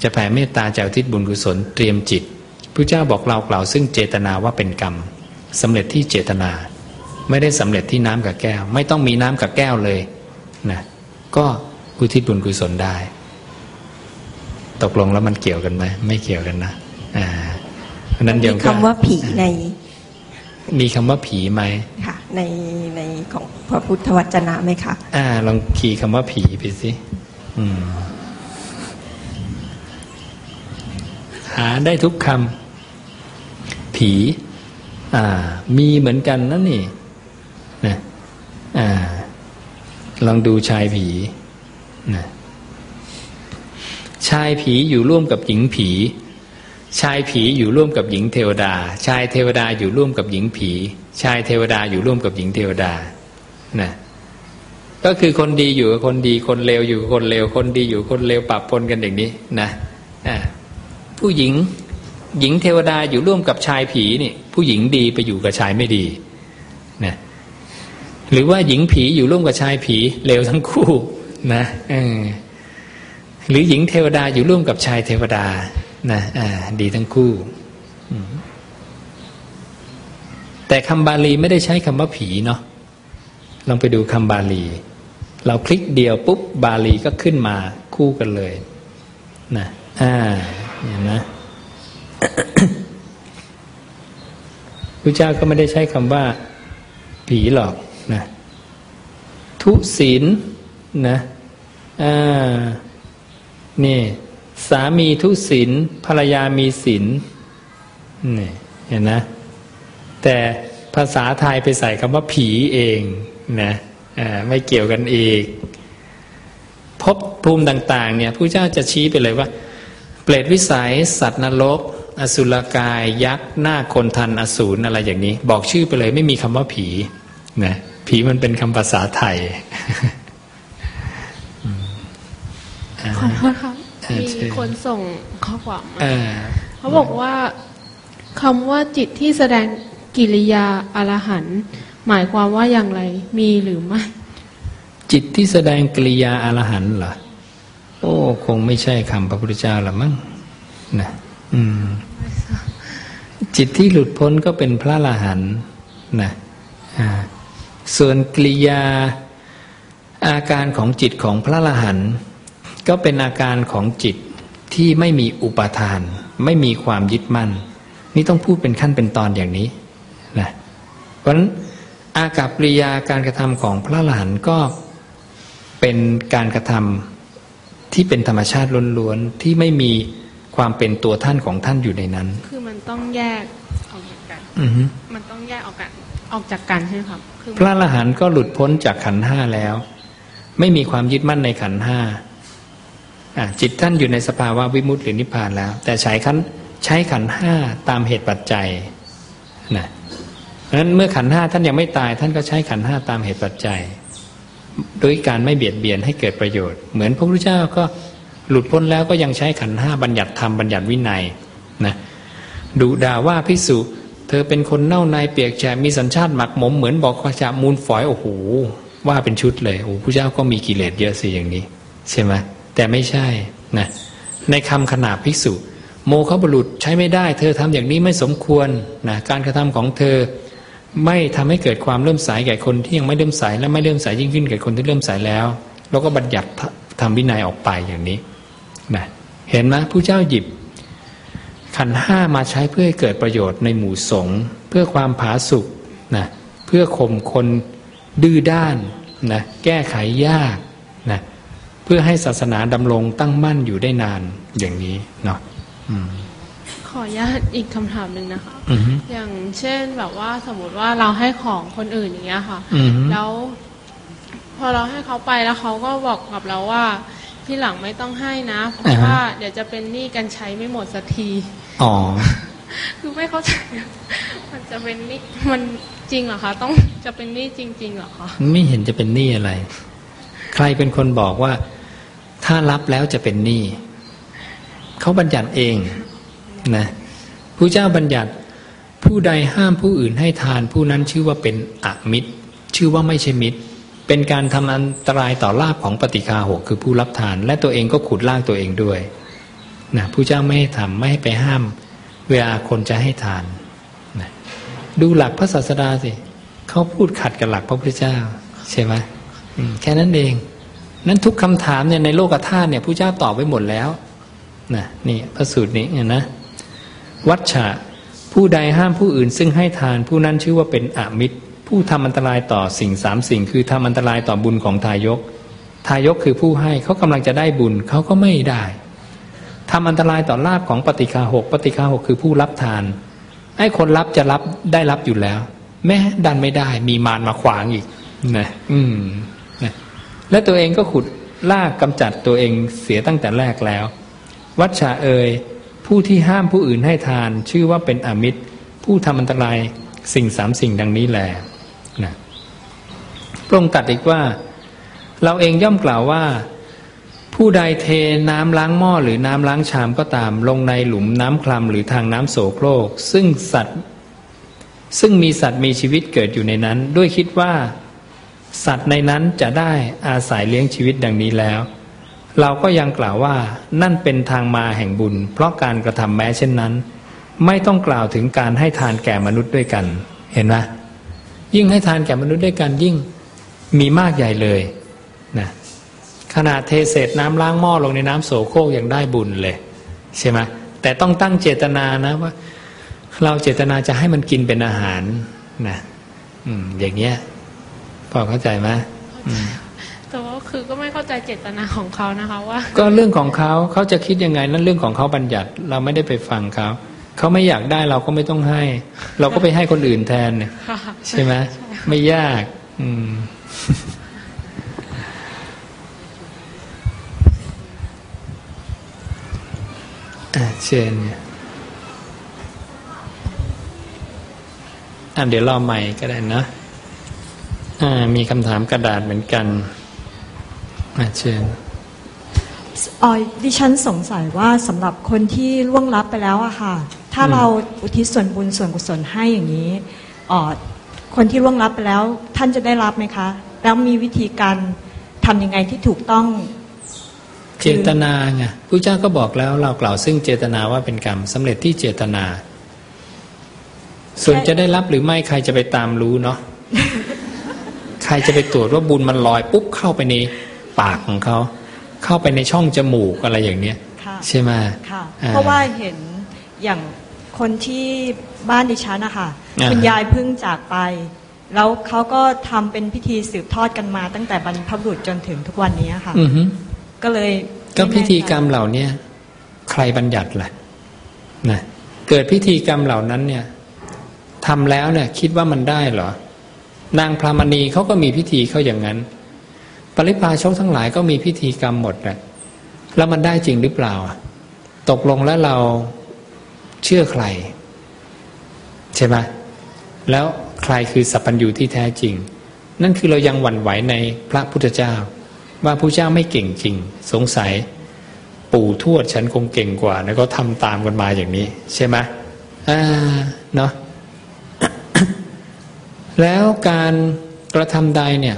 จะแผ่เมตตาจากทิศบุญกุศลเตรียมจิตพระเจ้าบอกเรากล่าวซึ่งเจตนาว่าเป็นกรรมสำเร็จที่เจตนา ไม่ได้สำเร็จที่น้ำกับแก้ว ไม่ต้องมีน้ำกับแก้วเลย นะก็อุทิศบุญกุศลได้ ตกลงแล้วมันเกี่ยวกันไหมไม่เกี่ยวกันนะอ่าเพราะนั้น
เดี๋ยวคำว่าผีใน
มีคำว่าผีไหม
ค่ะ ในในของพระพุทธวจนะไหมคะ
อ่า ลองขี่คำว่าผีไปสิอืมหาได้ทุกคำผี อ่า มีเหมือนกันนั่นนี่นะอ่า ลองดูชายผีนะชายผีอยู่ร่วมกับหญิงผี ชายผีอยู่ร่วมกับหญิงเทวดา ชายเทวดาอยู่ร่วมกับหญิงผี ชายเทวดาอยู่ร่วมกับหญิงเทวดานะก็คือคนดีอยู่กับคนดีคนเลวอยู่กับคนเลวคนดีอยู่คนเลวปรับปนกันอย่างนี้นะผู้หญิงหญิงเทวดาอยู่ร่วมกับชายผีนี่ผู้หญิงดีไปอยู่กับชายไม่ดีนะ หรือว่าหญิงผีอยู่ร่วมกับชายผีเลวทั้งคู่นะอหรือหญิงเทวดาอยู่ร่วมกับชายเทวดานะอดีทั้งคู่แต่คำบาลีไม่ได้ใช้คำว่าผีเนาะลองไปดูคำบาลี เราคลิกเดียวปุ๊บบาลีก็ขึ้นมาคู่กันเลยนะอ่าเห็นไหมพระเจ้าก็ไม่ได้ใช้คำว่าผีหรอก นะทุศีลนะอ่านี่ สามีทุศินภรรยามีศินนี่เห็นนะ แต่ภาษาไทยไปใส่คำว่าผีเองนะไม่เกี่ยวกันอีกพบภูมิต่าง ๆ เนี่ยผู้เจ้าจะชี้ไปเลยว่า เปรตวิสัย สัตว์นรก อสุรกาย ยักษ์หน้าคนทันอสูรอะไรอย่างนี้ บอกชื่อไปเลยไม่มีคำว่าผีนะ ผีมันเป็นคำภาษาไทย
ขอโทษครับ
เออ
มี
เชิญ
คนส่งข้อความมา
เออ
เขาบอกว่าคำว่าจิตที่แสดงกิริยาอรหันต์หมายความว่าอย่างไรมีหรือไม่
จิตที่แสดงกริยาอรหันต์เหรอโอ้คงไม่ใช่คำพระพุทธเจ้าละมั้งนะอืม จิตที่หลุดพ้นก็เป็นพระอรหันต์นะอ่า ส่วนกริยาอาการของจิตของพระอรหันต์ก็เป็นอาการของจิตที่ไม่มีอุปาทาน ไม่มีความยึดมั่น นี่ต้องพูดเป็นขั้นเป็นตอนอย่างนี้นะเพราะฉะนั้นอากับกริยาการกระทำของพระอรหันต์ก็เป็นการกระทำที่เป็นธรรมชาติล้วนๆที่ไม่มีความเป็นตัวท่านของท่านอยู่ในนั้น
คือมันต้องแยกออกจากกัน
อือฮึ
มันต้องแยกออกกัน ออกจากกันใช่ไหมครับ
พระอรหันต์ก็หลุดพ้นจากขันห้าแล้ว ไม่มีความยึดมั่นในขันห้าจิตท่านอยู่ในสภาวะวิมุตติหรือนิพพานแล้ว แต่ใช้ขันใช้ขันห้าตามเหตุปัจจัยนะนั้นเมื่อขันห้าท่านยังไม่ตาย ท่านก็ใช้ขันห้าตามเหตุปัจจัยโดยการไม่เบียดเบียนให้เกิดประโยชน์ เหมือนพระพุทธเจ้าก็หลุดพ้นแล้วก็ยังใช้ขันห้าบัญญัติธรรมบัญญัติวินัยนะดุด่าว่าพิสุ เธอเป็นคนเน่าในเปียกแฉะมีสัญชาติหมักหมมเหมือนบอกว่าจะมูลฝอยโอ้โหว่าเป็นชุดเลยโอ้พระเจ้าก็มีกิเลสเยอะสิอย่างนี้ ใช่ไหมแต่ไม่ใช่นะในคำขนาบภิกษุ โมฆะบุรุษใช้ไม่ได้ เธอทำอย่างนี้ไม่สมควรนะการกระทำของเธอ ไม่ทำให้เกิดความเริ่อมใสแก่คนที่ยังไม่เริ่อมใสและไม่เริ่มใสยิ่งขึ้นแก่คนที่เริ่อมใสแล้ว แล้วก็บัญญัติทำวินัยออกไปอย่างนี้นะเห็นไหมผู้เจ้าหยิบ ขันธ์ห้ามาใช้เพื่อให้เกิดประโยชน์ในหมู่สงฆ์เพื่อความผาสุกนะเพื่อข่มคนดื้อด้านนะแก้ไขยากนะเพื่อให้ศาสนาดำรงตั้งมั่นอยู่ได้นานอย่างนี้เนาะอืม
ขออนุญาตอีกคำถามหนึ่งนะคะ
อือฮึ
อย่างเช่นแบบว่าสมมติว่าเราให้ของคนอื่นอย่างเงี้ยค่ะ
อือฮึ
แล้ว พอเราให้เขาไปแล้วเขาก็บอกกับเราว่า ที่หลังไม่ต้องให้นะ เพราะว่าเดี๋ยวจะเป็นหนี้กันใช้ไม่หมดสักที
อ๋อ
คือไม่เข้าใจ มันจะเป็นหนี้มันจริงเหรอคะ ต้องจะเป็นหนี้จริงๆเหรอคะ
ไม่เห็นจะเป็นหนี้อะไร ใครเป็นคนบอกว่า ถ้ารับแล้วจะเป็นหนี้เขาบัญญัติเองนะผู้เจ้าบัญญัติผู้ใดห้ามผู้อื่นให้ทานผู้นั้นชื่อว่าเป็นอมิตร ชื่อว่าไม่ใช่มิตร เป็นการทำอันตรายต่อลาภของปฏิคาหกคือผู้รับทาน และตัวเองก็ขุดลากตัวเองด้วยนะผู้เจ้าไม่ให้ทำไม่ให้ไปห้าม เวลาคนจะให้ทานนะดูหลักพระศาสดาสิเขาพูดขัดกับหลักพระพุทธเจ้า ใช่ไหมมแค่นั้นเอง นั้นทุกคำถามเนี่ยในโลกธาตุเนี่ยผู้เจ้าตอบไว้หมดแล้วนะนี่พระสูตรนี้เนี่ยนะวัชชะผู้ใดห้ามผู้อื่นซึ่งให้ทานผู้นั้นชื่อว่าเป็นอมิตร ผู้ทำอันตรายต่อสิ่งสามสิ่ง คือทำอันตรายต่อบุญของทายก ทายกคือผู้ให้เขากำลังจะได้บุญเขาก็ไม่ได้ทำอันตรายต่อลาภของปฏิคาหกปฏิคาหกคือผู้รับทานไอ้คนรับจะรับได้รับอยู่แล้ว แม้ดันไม่ได้ มีมารมาขวางอีกนะอืมนะและตัวเองก็ขุดลากกำจัดตัวเองเสียตั้งแต่แรกแล้ว วัชชาเอยผู้ที่ห้ามผู้อื่นให้ทาน ชื่อว่าเป็นอมิตร ผู้ทำอันตรายสิ่งสามสิ่งดังนี้แหละ นะพระองค์ตรัดอีกว่า เราเองย่อมกล่าวว่า ผู้ใดเทน้ำล้างหม้อหรือน้ำล้างชามก็ตาม ลงในหลุมน้ำคลำหรือทางน้ำโสโครก ซึ่งสัตว์ ซึ่งมีสัตว์มีชีวิตเกิดอยู่ในนั้น ด้วยคิดว่า สัตว์ในนั้นจะได้อาศัยเลี้ยงชีวิตดังนี้แล้วเราก็ยังกล่าวว่านั่นเป็นทางมาแห่งบุญ เพราะการกระทำแม้เช่นนั้น ไม่ต้องกล่าวถึงการให้ทานแก่มนุษย์ด้วยกัน เห็นไหม ยิ่งให้ทานแก่มนุษย์ด้วยกันยิ่งมีมากใหญ่เลยนะขนาดเทเศษน้ำล้างหม้อลงในน้ำโสโครกยังได้บุญเลยใช่ไหมแต่ต้องตั้งเจตนานะว่า เราเจตนาจะให้มันกินเป็นอาหารนะอืม อย่างเงี้ยพอเข้าใจไหมอืม
แต่ว่าคือก็ไม่เข้าใจเจตนาของเขานะคะว่า
ก็เรื่องของเขาเขาจะคิดยังไงนั่นเรื่องของเขาบัญญัติ เราไม่ได้ไปฟังเขา เขาไม่อยากได้เราก็ไม่ต้องให้ เราก็ไปให้คนอื่นแทนเนี่ยใช่ไหมไม่ยาก อืมเชนอ่าเดี๋ยวรอใหม่ก็ได้นะ อ่า มีคำถามกระดาษเหมือนกันอ่าเชน
ญออดิฉันสงสัยว่าสำหรับคนที่ล่วงลับไปแล้วอะค่ะ ถ้า
อืม
เราอุทิศส่วนบุญส่วนกุศลให้อย่างนี้เออคนที่ล่วงลับไปแล้วท่านจะได้รับไหมคะ แล้วมีวิธีการทำยังไงที่ถูกต้อง
เจตนาไงพระเจ้าก็บอกแล้วเรากล่าวซึ่งเจตนาว่าเป็นกรรมสำเร็จที่เจตนา ส่วนจะได้รับหรือไม่ใครจะไปตามรู้เนาะใครจะไปตรวจว่าบุญมันลอยปุ๊บเข้าไปในปากของเขาเข้าไปในช่องจมูกอะไรอย่างเนี้ย
ค่ะ
ใช่ไหม
ค่ะ
อ่า
เพราะว่าเห็นอย่าง คนที่บ้านดิฉันนะคะ
อ่า
คุณยายเพิ่งจากไป แล้วเขาก็ทำเป็นพิธีสืบทอดกันมา ตั้งแต่บรรพบุรุษจนถึงทุกวันนี้ค่ะ
อือฮึ
ก็เลย
ก็พิธีกรรม
ไแน่ใจ
เหล่าเนี้ยใครบัญญัติล่ะนะเกิดพิธีกรรมเหล่านั้นเนี่ยทำแล้วเนี่ย คิดว่ามันได้เหรอ นางพรามณีเขาก็มีพิธีเขาอย่างนั้น ปริพาชกทั้งหลายก็มีพิธีกรรมหมดแหละแล้วมันได้จริงหรือเปล่าอะตกลงแล้วเรา เชื่อใคร ใช่ไหมแล้วใครคือสัพพัญญูที่แท้จริง นั่นคือเรายังหวั่นไหวในพระพุทธเจ้า ว่าพระเจ้าไม่เก่งจริง สงสัย ปู่ทวดฉันคงเก่งกว่า แล้วก็ทำตามกันมาอย่างนี้ ใช่ไหมอ่าเนาะแล้วการกระทำใดเนี่ย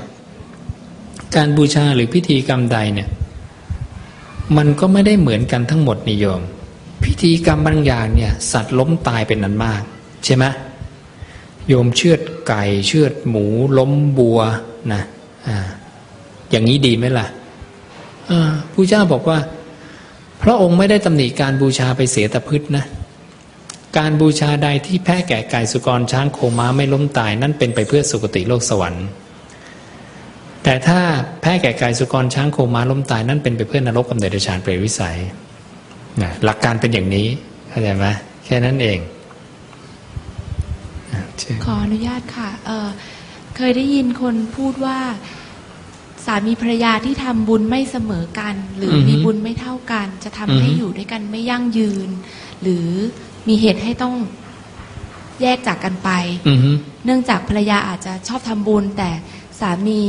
การบูชาหรือพิธีกรรมใดเนี่ย มันก็ไม่ได้เหมือนกันทั้งหมดนิยม พิธีกรรมบางอย่างเนี่ย สัตว์ล้มตายเป็นนั้นมาก ใช่ไหมโยมเชือดไก่เชือดหมูล้มบัวนะอ่าอย่างนี้ดีไหมล่ะผู้เจ้าบอกว่า พระองค์ไม่ได้ตำหนิการบูชาไปเสียต่พืชนะการบูชาใดที่แพ้แก่ไก่สุกรช้างโคม้าไม่ล้มตาย นั่นเป็นไปเพื่อสุคติโลกสวรรค์ แต่ถ้าแพ้แก่ไก่สุกรช้างโคม้าล้มตาย นั่นเป็นไปเพื่อนรกกำเนิดเดชานเปรตวิสัย นะหลักการเป็นอย่างนี้เข้าใจไหมแค่นั้นเองอะเชิญ
ขออนุญาตค่ะเอ่อเคยได้ยินคนพูดว่าสามีภรรยาที่ทำบุญไม่เสมอกัน หรืออ
อฮึ
มีบุญไม่เท่ากัน จะทำ
อือฮึ
ให้อยู่ด้วยกันไม่ยั่งยืน หรือมีเหตุให้ต้องแยกจากกันไป
อือฮึ
เนื่องจากภรรยาอาจจะชอบทำบุญ แต่สามี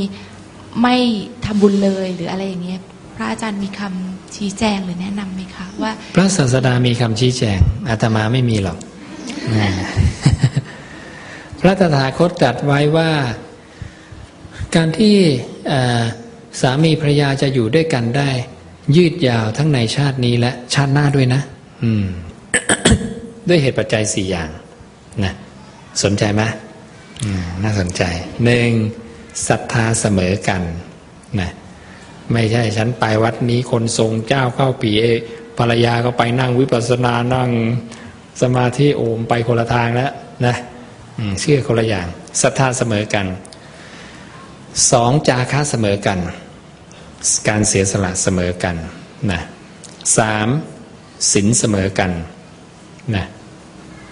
ไม่ทำบุญเลยหรืออะไรอย่างเงี้ย พระอาจารย์มีคำชี้แจงหรือแนะนำไหมคะว่า
พระศาสดามีคำชี้แจงอาตมาไม่มีหรอกพระตถาคตตรัสไว้ว่า การที่สามีภรรยาจะอยู่ด้วยกันได้ ยืดยาวทั้งในชาตินี้และชาติหน้าด้วยนะ อืม ด้วยเหตุปัจจัยสี่อย่างนะสนใจไหมอืมน่าสนใจหนึ่งศรัทธาเสมอกันนะ ไม่ใช่ฉันไปวัดนี้คนทรงเจ้าเข้าปีเอภรรยาก็ไปนั่งวิปัสสนานั่งสมาธิโอมไปคนละทางแล้วนะเชื่อคนละอย่างศรัทธาเสมอกันสองจาคะเสมอกัน การเสียสละเสมอกันนะสามศีลเสมอกันนะ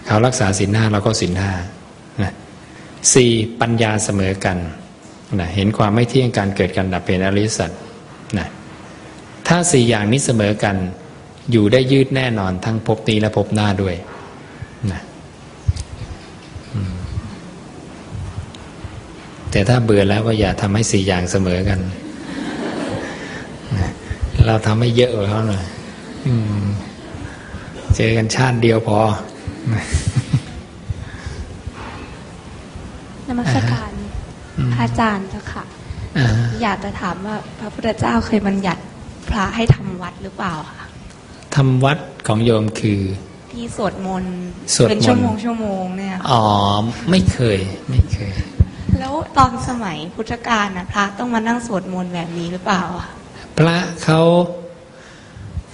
เขารักษาศีลห้าเราก็ศีลห้านะสี่ปัญญาเสมอกันนะเห็นความไม่เที่ยงการเกิดการดับเป็นอริสัจ นะถ้าสี่อย่างนี้เสมอกัน อยู่ได้ยืดแน่นอนทั้งภพนี้และภพหน้าด้วยนะอืมแต่ถ้าเบื่อแล้วก็อย่าทำให้สี่อย่างเสมอกันเราทำให้เยอะกว่าเขาหน่อยอืมเจอกันชาติเดียวพอ
นมัสการพระอาจารย์เจ้าค่ะ
อ่า
อยากจะถามว่าพระพุทธเจ้าเคยบัญญัติพระให้ทำวัดหรือเปล่าคะ
ทำวัดของโยมคือ
ที่สวดมนต์
สวดมนต์
เป็นชั่วโมงชั่วโมงเนี่ย
อ๋อไม่เคยไม่เคย
แล้วตอนสมัยพุทธกาลนะพระต้องมานั่งสวดมนต์แบบนี้หรือเปล่าอะ
พระเขา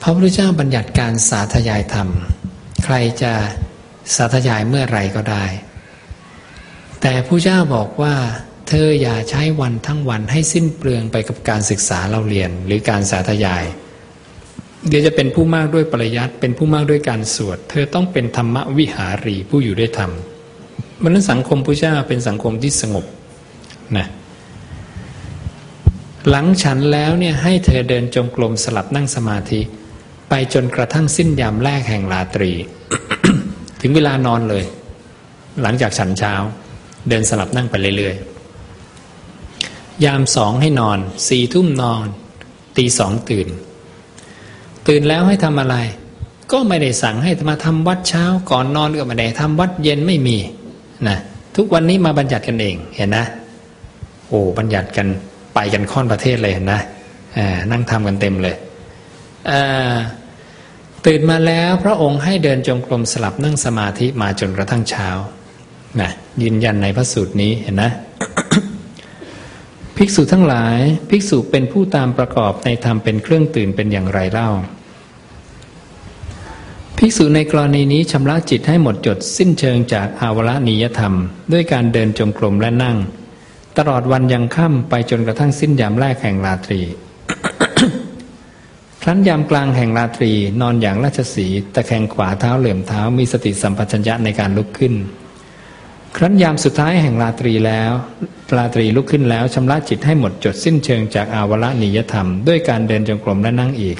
พระพุทธเจ้าบัญญัติการสาธยายธรรม ใครจะสาธยายเมื่อไรก็ได้ แต่พระเจ้าบอกว่า เธออย่าใช้วันทั้งวันให้สิ้นเปลืองไปกับการศึกษาเราเรียนหรือการสาธยาย เดี๋ยวจะเป็นผู้มากด้วยปริยัติเป็นผู้มากด้วยการสวด เธอต้องเป็นธรรมวิหารีผู้อยู่ด้วยธรรมมันนั้นสังคมพระเจ้าเป็นสังคมที่สงบนะหลังฉันแล้วเนี่ยให้เธอเดินจงกรมสลับนั่งสมาธิ ไปจนกระทั่งสิ้นยามแรกแห่งราตรี ถึงเวลานอนเลย หลังจากฉันเช้า เดินสลับนั่งไปเรื่อยๆ ยามสองให้นอน สี่ทุ่มนอน ตีสองตื่น ตื่นแล้วให้ทำอะไร ก็ไม่ได้สั่งให้มาทำวัดเช้า ก่อนนอนก็ไม่ได้ทำวัดเย็นไม่มีนะทุกวันนี้มาบัญญัติกันเองเห็นนะ โอ้บัญญัติกันไปกันค่อนประเทศเลยเห็นนะนั่งทำกันเต็มเลยตื่นมาแล้วพระองค์ให้เดินจงกรมสลับนั่งสมาธิมาจนกระทั่งเช้านะยืนยันในพระสูตรนี้เห็นนะ ภิกษุทั้งหลายภิกษุเป็นผู้ตามประกอบในธรรมเป็นเครื่องตื่นเป็นอย่างไรเล่า ภิกษุในกรณีนี้ชำระจิตให้หมดจดสิ้นเชิงจากอาวรณียธรรม ด้วยการเดินจงกรมและนั่ง ตลอดวันยังค่ำไปจนกระทั่งสิ้นยามแรกแห่งราตรี ครั้นยามกลางแห่งราตรีนอนอย่างราชสีตะแคงขวาเท้าเหลื่อมเท้ามีสติสัมปชัญญะในการลุกขึ้น ครั้นยามสุดท้ายแห่งราตรีแล้วราตรีลุกขึ้นแล้วชำระจิตให้หมดจดสิ้นเชิงจากอาวรณียธรรม ด้วยการเดินจงกรมและนั่งอีก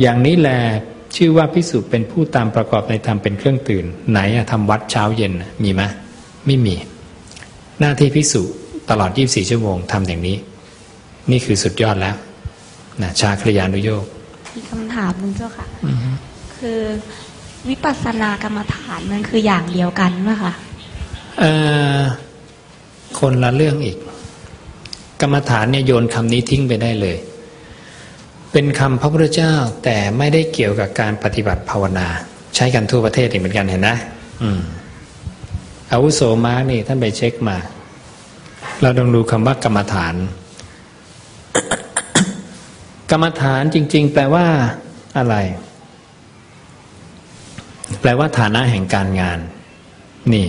อย่างนี้แลชื่อว่าพิสุเป็นผู้ตามประกอบในธรรมเป็นเครื่องตื่น ไหนทำวัดเช้าเย็นมีไหมไม่มี หน้าที่พิสุตลอด 24 ชั่วโมงทำอย่างนี้ นี่คือสุดยอดแล้วนะชาคริยานุโยก
มีคำถามหนึ่งเจ้าค่ะคือวิปัสสนากรรมฐานมันคืออย่างเดียวกันไหมคะ
คนละเรื่องอีก กรรมฐานเนี่ยโยนคำนี้ทิ้งไปได้เลย เป็นคำพระพุทธเจ้าแต่ไม่ได้เกี่ยวกับการปฏิบัติภาวนา ใช้กันทั่วประเทศอีกเหมือนกันเห็นนะอาวุโสมาร์กนี่ท่านไปเช็คมา เราต้องดูคำว่ากรรมฐาน กรรมฐานจริง ๆ แปลว่าอะไร แปลว่าฐานะแห่งการงาน นี่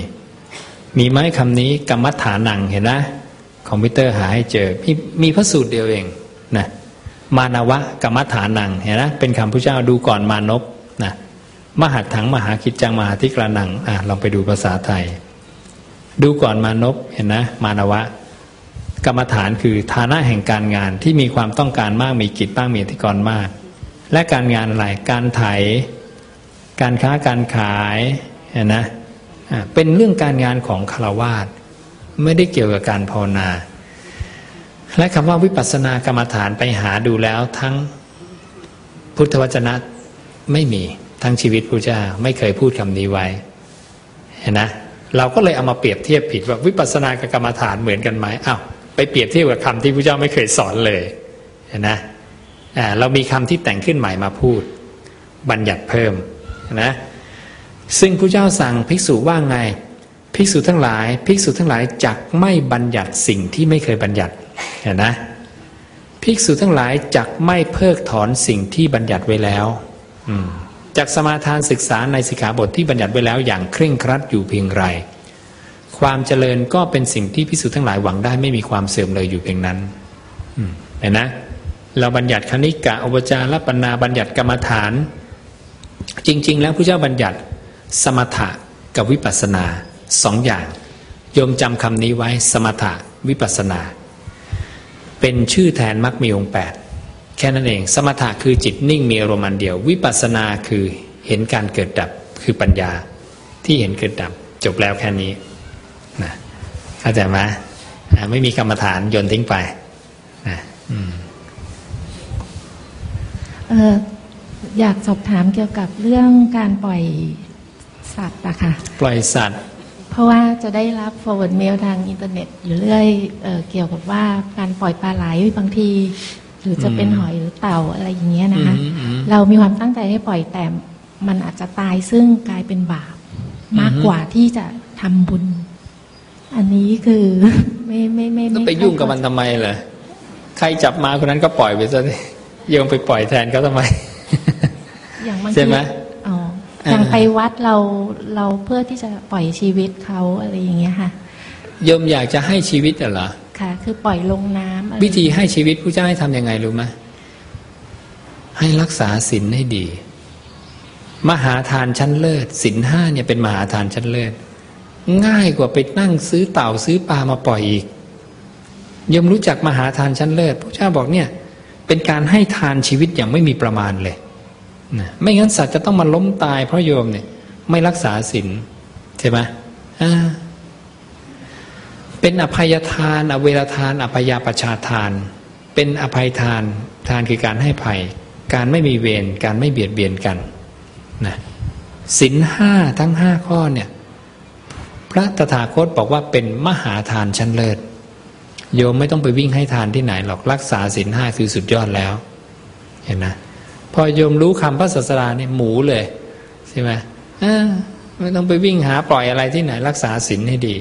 มีไหมคำนี้กรรมฐานังเห็นนะคอมพิวเตอร์หาให้เจอมีมีพระสูตรเดียวเองนะมานวะกรรมฐานังเห็นนะเป็นคำพระเจ้าดูก่อนมานพนะมหัดถังมหาคิดจังมหาธิกรานังอะลองไปดูภาษาไทย ดูก่อนมานพเห็นนะมานวะ กรรมฐานคือฐานะแห่งการงานที่มีความต้องการมากมีกิจบ้างมีอธิกรมาก และการงานอะไรการไถ การค้าการขายเห็นนะ เป็นเรื่องการงานของคารวาสไม่ได้เกี่ยวกับการภาวนา และคำว่าวิปัสสนากรรมฐานไปหาดูแล้วทั้งพุทธวจนะไม่มีทั้งชีวิตพระเจ้าไม่เคยพูดคำนี้ไว้เห็นนะเราก็เลยเอามาเปรียบเทียบผิดว่าวิปัสสนากับกรรมฐานเหมือนกันไหมอ้าวไปเปรียบเทียบกับคำที่พระเจ้าไม่เคยสอนเลยเห็นนะเรามีคำที่แต่งขึ้นใหม่มาพูด บัญญัติเพิ่มนะ ซึ่งพระเจ้าสั่งภิกษุว่าไง ภิกษุทั้งหลาย ภิกษุทั้งหลายจักไม่บัญญัติสิ่งที่ไม่เคยบัญญัติเห็นนะภิกษุทั้งหลายจักไม่เพิกถอนสิ่งที่บัญญัติไว้แล้วจากสมาทานศึกษาในสิกขาบทที่บัญญัติไว้แล้วอย่างเคร่งครัดอยู่เพียงไร ความเจริญก็เป็นสิ่งที่พิสูจน์ทั้งหลายหวังได้ไม่มีความเสื่อมเลยอยู่เพียงนั้นเห็นนะ เราบัญญัติคณิกะอุปจารปัญนาบัญญัติกรรมฐาน จริง ๆ แล้วพระเจ้าบัญญัติ สมถะกับวิปัสสนาสองอย่าง โยมจำคำนี้ไว้สมถะวิปัสสนา เป็นชื่อแทนมรรคมีองค์แปดแค่นั้นเอง สมถะคือจิตนิ่งมีอารมณ์เดียว วิปัสสนาคือเห็นการเกิดดับคือปัญญาที่เห็นเกิดดับ จบแล้วแค่นี้นะเข้าใจไหมไม่มีกรรมฐานโยนทิ้งไปนะ
อออยากสอบถามเกี่ยวกับเรื่องการปล่อย สัตว์อะค่ะ
ปล่อยสัตว์
เพราะว่าจะได้รับ forward mail ทางอินเทอร์เน็ตอยู่เรื่อยเเกี่ยวกับว่าการปล่อยปลาไหลบางที หรือจะเป็นหอยหรือเต่าอะไรอย่างเงี้ยนะคะเรามีความตั้งใจให้ปล่อยแต่มันอาจจะตายซึ่งกลายเป็นบาปมากกว่าที่จะทำบุญ อันนี้คือ ไม่ไม่ไม่
ไม่ไปยุ่งกับมันทำไมเหรอใครจับมาคนนั้นก็ปล่อยไปซะโยงไปปล่อยแทนเขาทำไม
อย่างบางทีใช่ไหม อ๋ออย่างไปวัดเราเราเพื่อที่จะปล่อยชีวิตเขาอะไรอย่างเงี้ยค่ะ
โยมอยากจะให้ชีวิตเหรอ
ค่ะ คือปล่อยลงน้ำ
วิธีให้ชีวิตผู้เจ้าให้ทำยังไงรู้ไหมให้รักษาศีลให้ดี มหาทานชั้นเลิศศีลห้าเนี่ยเป็นมหาทานชั้นเลิศง่ายกว่าไปนั่งซื้อเต่าซื้อปลามาปล่อยอีกยมรู้จักมหาทานชั้นเลิศพระเจ้าบอกเนี่ย เป็นการให้ทานชีวิตอย่างไม่มีประมาณเลย นะไม่งั้นสัตว์จะต้องมาล้มตายเพราะโยมเนี่ย ไม่รักษาศีลใช่ไหมเป็นอภัยทานอเวรทาน อภัยาประชาทาน เป็นอภัยทานทานคือการให้ภัย การไม่มีเวรการไม่เบียดเบียนกันนะสินห้าทั้งห้าข้อเนี่ย พระตถาคตบอกว่าเป็นมหาทานชั้นเลิศโยมไม่ต้องไปวิ่งให้ทานที่ไหนหรอกรักษาสินห้าคือสุดยอดแล้ว เห็นนะ พอโยมรู้คำพระศาสดาเนี่ยหมูเลยใช่ไหมไม่ต้องไปวิ่งหาปล่อยอะไรที่ไหน รักษาศีลให้ดี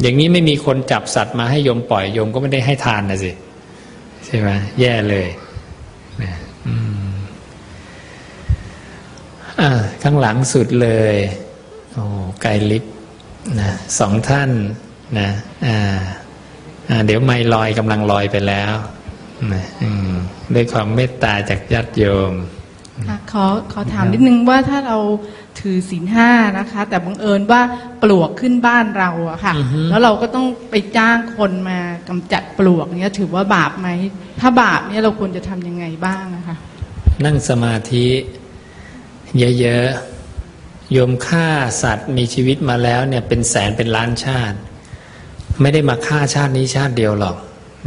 อย่างนี้ไม่มีคนจับสัตว์มาให้โยมปล่อยโยมก็ไม่ได้ให้ทานนะสิใช่ไหมแย่เลยอ่าข้างหลังสุดเลย โอ้ไกลลิฟนะสองท่านนะ อ่า อ่า เดี๋ยวไม่ลอยกำลังลอยไปแล้ว นะด้วยความเมตตาจากญาติโยม
ขอขอถามนิดนึงว่าถ้าเราถือศีลห้านะคะ แต่บังเอิญว่าปลวกขึ้นบ้านเราอะค่ะ แล้วเราก็ต้องไปจ้างคนมากำจัดปลวกเนี้ยถือว่าบาปไหม ถ้าบาปเนี้ยเราควรจะทำยังไงบ้างอะคะ
นั่งสมาธิเยอะๆโยมฆ่าสัตว์มีชีวิตมาแล้วเนี่ยเป็นแสนเป็นล้านชาติ ไม่ได้มาฆ่าชาตินี้ชาติเดียวหรอก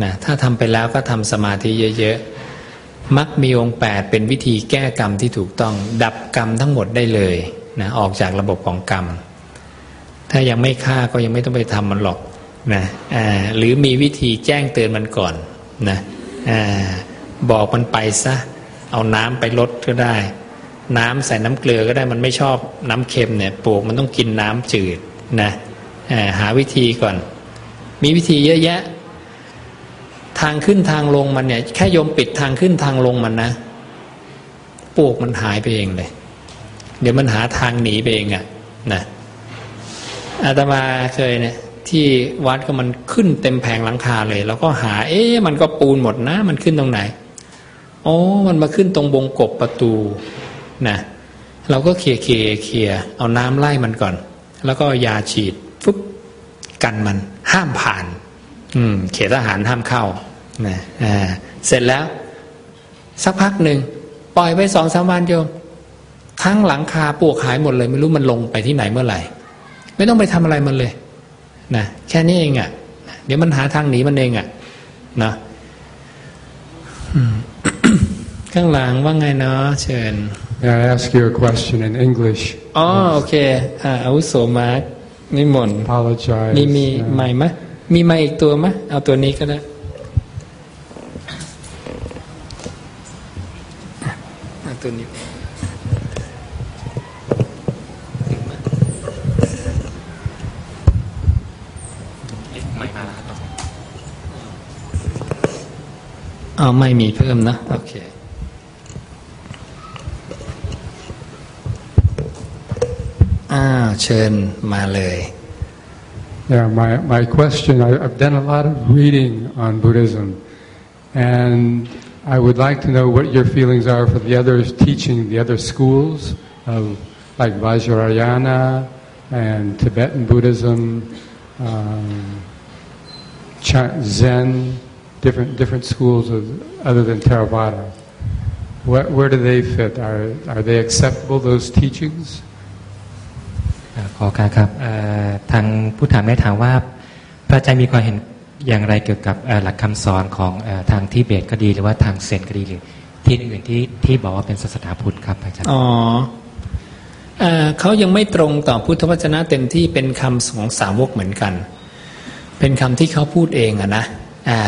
นะถ้าทำไปแล้วก็ทำสมาธิเยอะๆมักมีองค์แปดเป็นวิธีแก้กรรมที่ถูกต้อง ดับกรรมทั้งหมดได้เลยนะออกจากระบบของกรรม ถ้ายังไม่ฆ่าก็ยังไม่ต้องไปทำมันหรอกนะหรือมีวิธีแจ้งเตือนมันก่อนนะอบอกมันไปซะ เอาน้ำไปลดก็ได้ น้ำใส่น้ำเกลือก็ได้มันไม่ชอบน้ำเค็มเนี่ยปลูกมันต้องกินน้ำจืดนะหาวิธีก่อน มีวิธีเยอะแยะ ทางขึ้นทางลงมันเนี่ย แค่โยมปิดทางขึ้นทางลงมันนะปวกมันหายไปเองเลย เดี๋ยวมันหาทางหนีไปเองอะ่ะนะอาตมาเคยเนี่ย ที่วัดก็มันขึ้นเต็มแผงหลังคาเลย แล้วก็หา เอ๊ะมันก็ปูนหมดนะ มันขึ้นตรงไหนโอ้มันมาขึ้นตรงบงกบประตูนะเราก็เคลียเคลียเคลียเอาน้ำไล่มันก่อน แล้วก็ยาฉีดฟุ๊บกันมัน ห้ามผ่าน อืม เขตทหารห้ามเข้า นะอ่าเสร็จแล้ว สักพักหนึ่งปล่อยไปสองสามวันโยม ทั้งหลังคาปวกหายหมดเลย ไม่รู้มันลงไปที่ไหนเมื่อไหร่ ไม่ต้องไปทำอะไรมันเลยนะแค่นี้เองอะ่ะ เดี๋ยวมันหาทางหนีมันเองอะ่ะนะข้างหลังว่าไงเนาะเชิญ
May I ask you a question in English?
อ๋อโอเคอ่าอาวุโสมาร์นิมนต์
Apologize
มีมีใหม่ไหมมีใหม่อีกตัวไหมเอาตัวนี้ก็ได้ ตัวนี้ไม่มาแล้วอ๋อไม่มีเพิ่มนะ โอเคอ่าเชิญมาเลย
Yeah, my, my question, I, I've done a lot of reading on Buddhism, and I would like to know what your feelings are for the others teaching the other schools of like Vajrayana and Tibetan Buddhism, um, Zen, different different schools of, other than Theravada. Where, where do they fit? Are are they acceptable those teachings?
ขอการครับทางผู้ถามได้ถามว่าพระอาจารย์มีความเห็น อย่างไรเกี่ยวกับหลักคำสอนของทางที่เบตก็ดีหรือว่าทางเซนก็ดีหรือที่อื่นที่ที่บอกว่าเป็นศาสนาพุทธครับอาจารย์
อ๋อเขายังไม่ตรงต่อพุทธวจนะเต็มที่เป็นคำของสาวกเหมือนกัน เป็นคำที่เขาพูดเองอะนะอ่า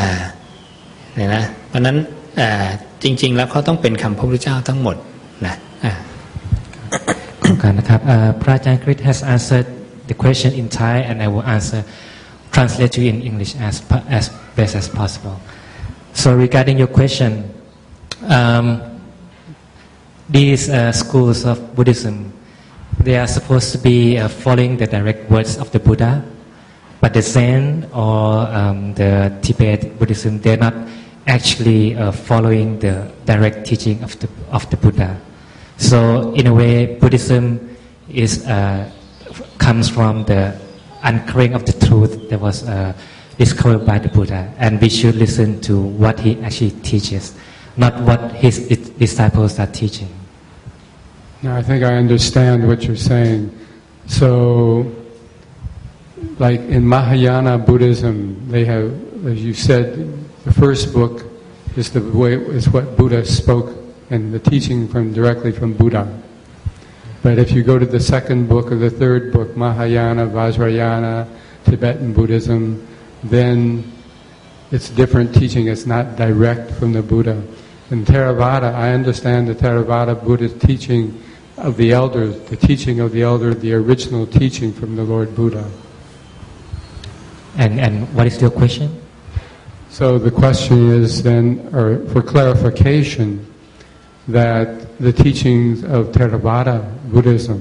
เนี่ยนะเพราะนั้นจริง ๆ แล้วเขาต้องเป็นคำพระพุทธเจ้าทั้งหมดนะอ่า
กันนะครับ พระอาจารย์คริส has answered the question in Thai and I will answer translate to in English as, as best as possible. So regarding your question, um, these uh, schools of Buddhism, they are supposed to be uh, following the direct words of the Buddha, but the Zen or um, the Tibet Buddhism, they're not actually uh, following the direct teaching of the, of the Buddha. So in a way, Buddhism is, uh, comes from the uncovering of the truth that was uh, discovered by the Buddha, and we should listen to what he actually teaches, not what his disciples are teaching.
Now, I think I understand what you're saying. So, like in Mahayana Buddhism, they have, as you said, the first book is the way is what Buddha spoke and the teaching from directly from Buddha. But if you go to the second book or the third book, Mahayana, Vajrayana, Tibetan Buddhism, then it's different teaching. It's not direct from the Buddha. In Theravada, I understand the Theravada Buddhist teaching of the elders, the teaching of the elder, the original teaching from the Lord Buddha.
And and what is your question?
So the question is then, or for clarification, that the teachings of Theravada Buddhism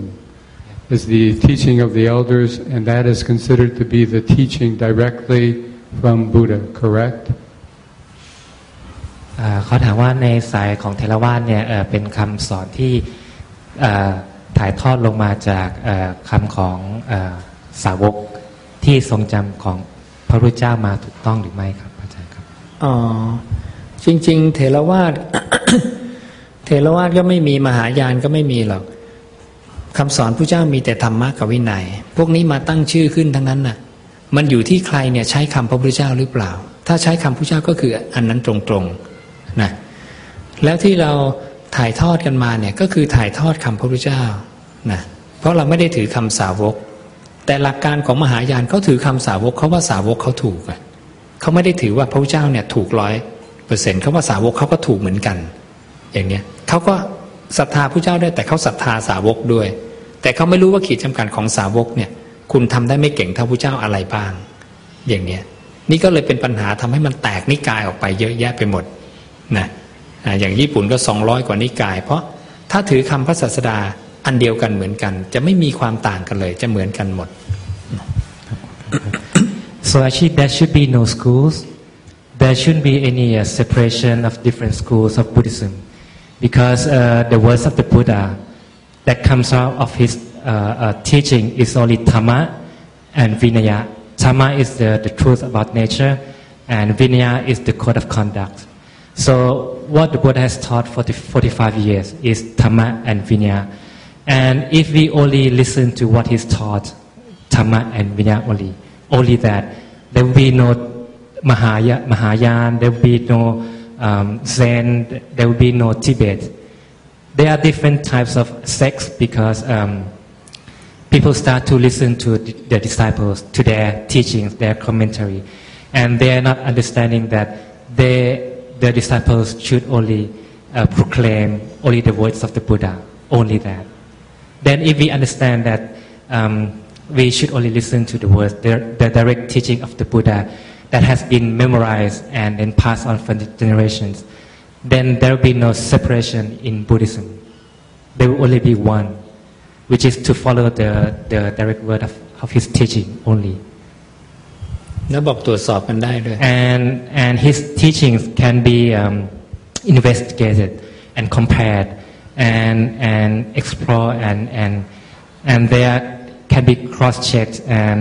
is the teaching of the elders, and that is considered to be the teaching directly from Buddha, correct?
เอ่อเขาถามว่าในสายของเทรวาสเนี่ยเอ่อเป็นคำสอนที่เอ่อถ่ายทอดลงมาจากเอ่อคำของเอ่อสาวกที่ทรงจำของพระพุทธเจ้ามาถูกต้องหรือไม่ครับอาจารย์ครับ
อ๋อจริง ๆเถรวาทเถรวาทก็ไม่มีมหายานก็ไม่มีหรอก คำสอนพระเจ้ามีแต่ธรรมะกับวินัย พวกนี้มาตั้งชื่อขึ้นทั้งนั้นน่ะ มันอยู่ที่ใครเนี่ยใช้คำพระพุทธเจ้าหรือเปล่า ถ้าใช้คำพระเจ้าก็คืออันนั้นตรงๆนะแล้วที่เราถ่ายทอดกันมาเนี่ยก็คือถ่ายทอดคำพระพุทธเจ้านะเพราะเราไม่ได้ถือคำสาวก แต่หลักการของมหายานเขาถือคำสาวกเขาว่าสาวกเขาถูกอะเขาไม่ได้ถือว่าพระพุทธเจ้าเนี่ยถูกร้อยเปอร์เซ็นต์เขาว่าสาวกเขาก็ถูกเหมือนกัน อย่างเนี้ยเขาก็ศรัทธาพระเจ้าได้แต่เขาศรัทธาสาวกด้วย แต่เขาไม่รู้ว่าขีดจำกัดของสาวกเนี่ย คุณทำได้ไม่เก่งเท่าพระเจ้าอะไรบ้าง อย่างเนี้ยนี่ก็เลยเป็นปัญหาทำให้มันแตกนิกายออกไปเยอะแยะไปหมดนะอย่างญี่ปุ่นก็สองร้อยกว่านิกาย เพราะถ้าถือคำพระศาสดาอันเดียวกันเหมือนกัน จะไม่มีความต่างกันเลยจะเหมือนกันหมด
So actually, there should be no schools. There shouldn't be any uh, separation of different schools of Buddhism, because uh, the words of the Buddha that comes out of his uh, uh, teaching is only Tama and Vinaya. Tama is the, the truth about nature, and Vinaya is the code of conduct. So what the Buddha has taught for the 45 years is Tama and Vinaya. And if we only listen to what he's taught, Tama and Vinaya only, only that, there will be no Mahaya, Mahayan, there will be no um, Zen, there will be no Tibet. There are different types of sects because um, people start to listen to the, their disciples, to their teachings, their commentary, and they are not understanding that they, their disciples should only uh, proclaim only the words of the Buddha, only that. Then, if we understand that um, we should only listen to the words, the, the direct teaching of the Buddha that has been memorized and then passed on for the generations, then there will be no separation in Buddhism. There will only be one, which is to follow the, the direct word of, of his teaching only.
แล้วบอกตรวจสอบกันได้ด้วย
And, and his teachings can be um, investigated and compared and, and explored and, and, and there can be cross-checked and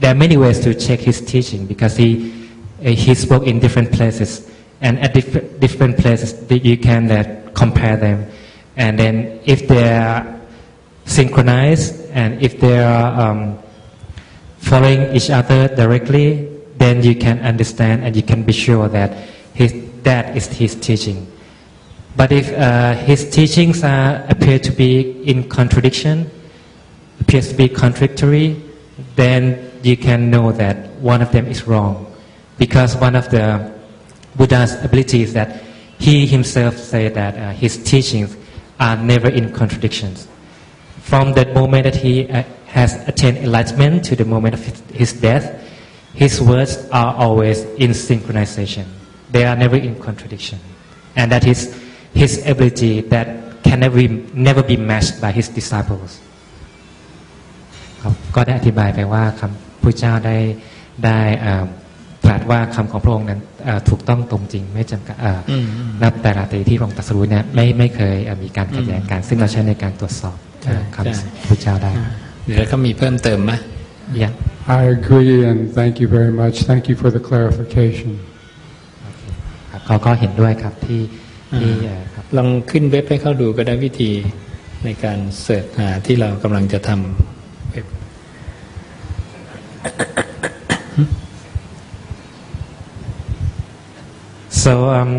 there are many ways to check his teaching because he, he spoke in different places and at diff- different places that you can uh, compare them and then if they are synchronized and if they are um, following each other directly, then you can understand and you can be sure that his, that is his teaching. But if uh, his teachings are, appear to be in contradiction, appears to be contradictory, then you can know that one of them is wrong. Because one of the Buddha's abilities that he himself said that uh, his teachings are never in contradictions from that moment that he uh, has attained enlightenment to the moment of his, his death, his words are always in synchronization. They are never in contradiction. And that is his ability that can never be, never be matched by his disciples. ครับก็ได้อธิบายไปว่าคำพระเจ้าได้ได้เอ่อ ตรัสว่าคำของพระองค์นั้นเอ่อถูกต้องตรงจริง ไม่จำกัดเอ่ออ
มอืม
นับแต่ละตีที่พระองค์ตรัสรู้เนี่ยไม่ไม่เคยเอ่อมีการขัดแย้งกัน ซึ่งเราใช้ในการตรวจสอบ
ใช่
คำ
ใช่
พระเจ้าได้
เดี๋ยวเขามีเพิ่มเติมไหม
ยัง
I agree and thank you very much. Thank you for the clarification.
ครับเขาก็เห็นด้วยครับที่ที่เอ่อครับ
ลองขึ้นเว็บให้เขาดูก็ได้วิธีในการเสิร์ชหาที่เรากำลังจะทำเว็บ
so um,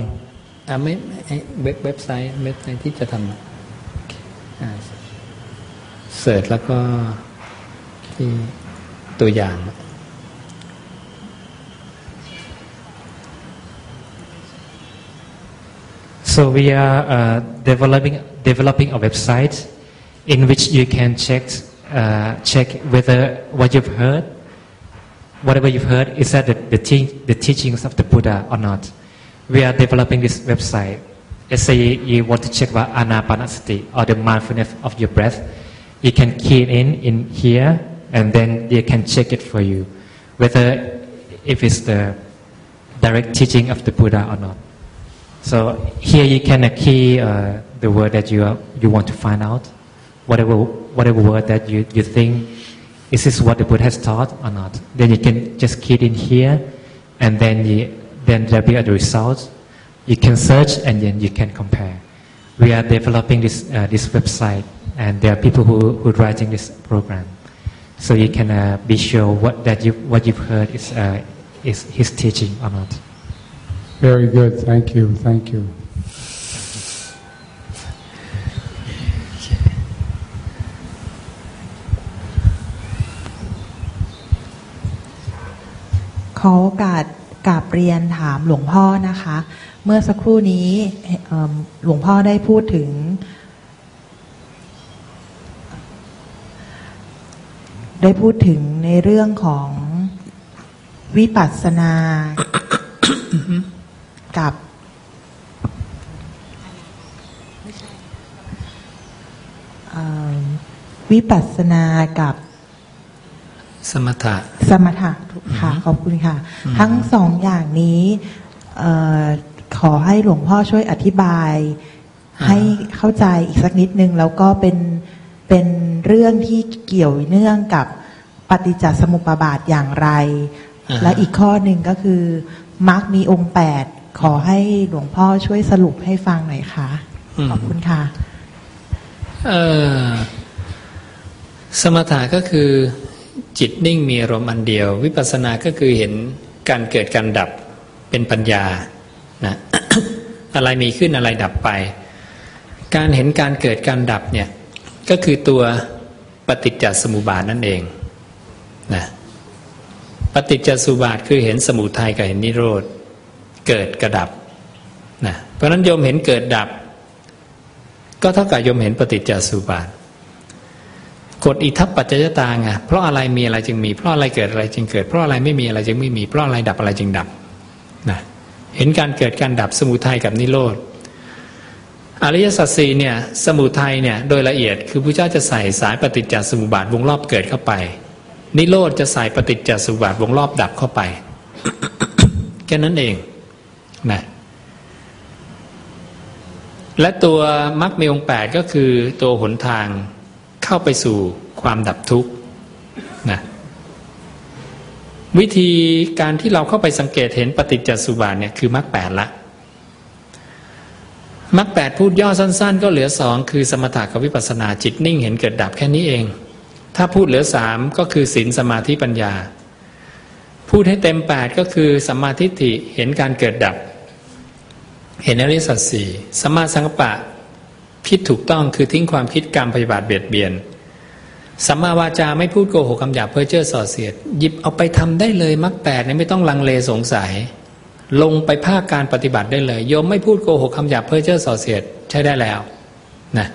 อ่าไม่ไม่เว็บเว็บไซต์เว็บไซต์ที่จะทำอ่าเสิร์ชแล้วก็ที่ตัวอย่าง
So we are uh, developing developing a website in which you can check uh, check whether what you've heard, whatever you've heard, is that the the, te- the teachings of the Buddha or not. We are developing this website. Let's say you want to check about anapanasati or the mindfulness of your breath, you can key in in here, and then they can check it for you, whether if it's the direct teaching of the Buddha or not. So here you can key uh, the word that you are, you want to find out, whatever whatever word that you, you think is this what the Buddha has taught or not. Then you can just key it in here, and then you, then there'll be the results. You can search and then you can compare. We are developing this uh, this website, and there are people who who are writing this program, so you can uh, be sure what that you what you've heard is uh, is his teaching or not.
Very good. Thank you. Thank you.
ขอโอกาส กราบเรียนถามหลวงพ่อนะคะ เมื่อสักครู่นี้เอิ่มหลวงพ่อได้พูดถึง ได้พูดถึงในเรื่องของวิปัสสนากับเอิ่มวิปัสสนากับ
สมถะ
สมถะ ค่ะ ขอบคุณค่ะ ทั้งสองอย่างนี้เออขอให้หลวงพ่อช่วยอธิบาย ให้เข้าใจอีกสักนิดนึง แล้วก็เป็นเป็นเรื่องที่เกี่ยวเนื่องกับปฏิจจสมุปบาทอย่างไร
อ่าฮะ
และอีกข้อหนึ่งก็คือมรรคมีองค์แปดขอให้หลวงพ่อช่วยสรุปให้ฟังหน่อยค่ะ ขอบคุณค่ะ
เอ่อสมถะก็คือ จิตนิ่งมีอารมณ์อันเดียว วิปัสสนาก็คือเห็นการเกิดการดับเป็นปัญญานะอะไรมีขึ้นอะไรดับไป การเห็นการเกิดการดับเนี่ยก็คือตัวปฏิจจสมุปบาทนั่นเองนะปฏิจจสมุปบาทคือเห็นสมุทัยกับเห็นนิโรธเกิดกระดับนะเพราะนั้นโยมเห็นเกิดดับ ก็เท่ากับโยมเห็นปฏิจจสมุปบาท กฎอิทัปปัจจยตาไงเพราะอะไรมีอะไรจึงมี เพราะอะไรเกิดอะไรจึงเกิด เพราะอะไรไม่มีอะไรจึงไม่มี เพราะอะไรดับอะไรจึงดับนะเห็นการเกิดการดับสมุทัยกับนิโรธอริยสัจสี่เนี่ยสมุทัยเนี่ยโดยละเอียดคือพระเจ้าจะใส่สายปฏิจจสมุปบาทวงรอบเกิดเข้าไป นิโรธจะใส่ปฏิจจสมุปบาทวงรอบดับเข้าไปแค่นั้นเองนะและตัวมรรคมีองค์แปดก็คือตัวหนทาง เข้าไปสู่ความดับทุกข์นะวิธีการที่เราเข้าไปสังเกตเห็นปฏิจจสุบาทเนี่ยคือมรรคแปดละมรรคแปดพูดย่อสั้น ๆ ก็เหลือสองคือสมถะกับวิปัสนาจิตนิ่งเห็นเกิดดับแค่นี้เอง ถ้าพูดเหลือสามก็คือศีลสมาธิปัญญา พูดให้เต็มแปดก็คือสัมมาทิฏฐิเห็นการเกิดดับ เห็นอริสัจสี่สมมาสังกปะ คิดถูกต้องคือทิ้งความคิดกรรมพยาบาทเบียดเบียนสัมมาวาจาไม่พูดโกหกคำหยาบเพ้อเจ้อส่อเสียด หยิบเอาไปทำได้เลยมรรคแปดเนี่ยไม่ต้องลังเลสงสัย ลงไปภาคการปฏิบัติได้เลยโยมไม่พูดโกหกคำหยาบเพ้อเจ้อส่อเสียดใช้ได้แล้วนะ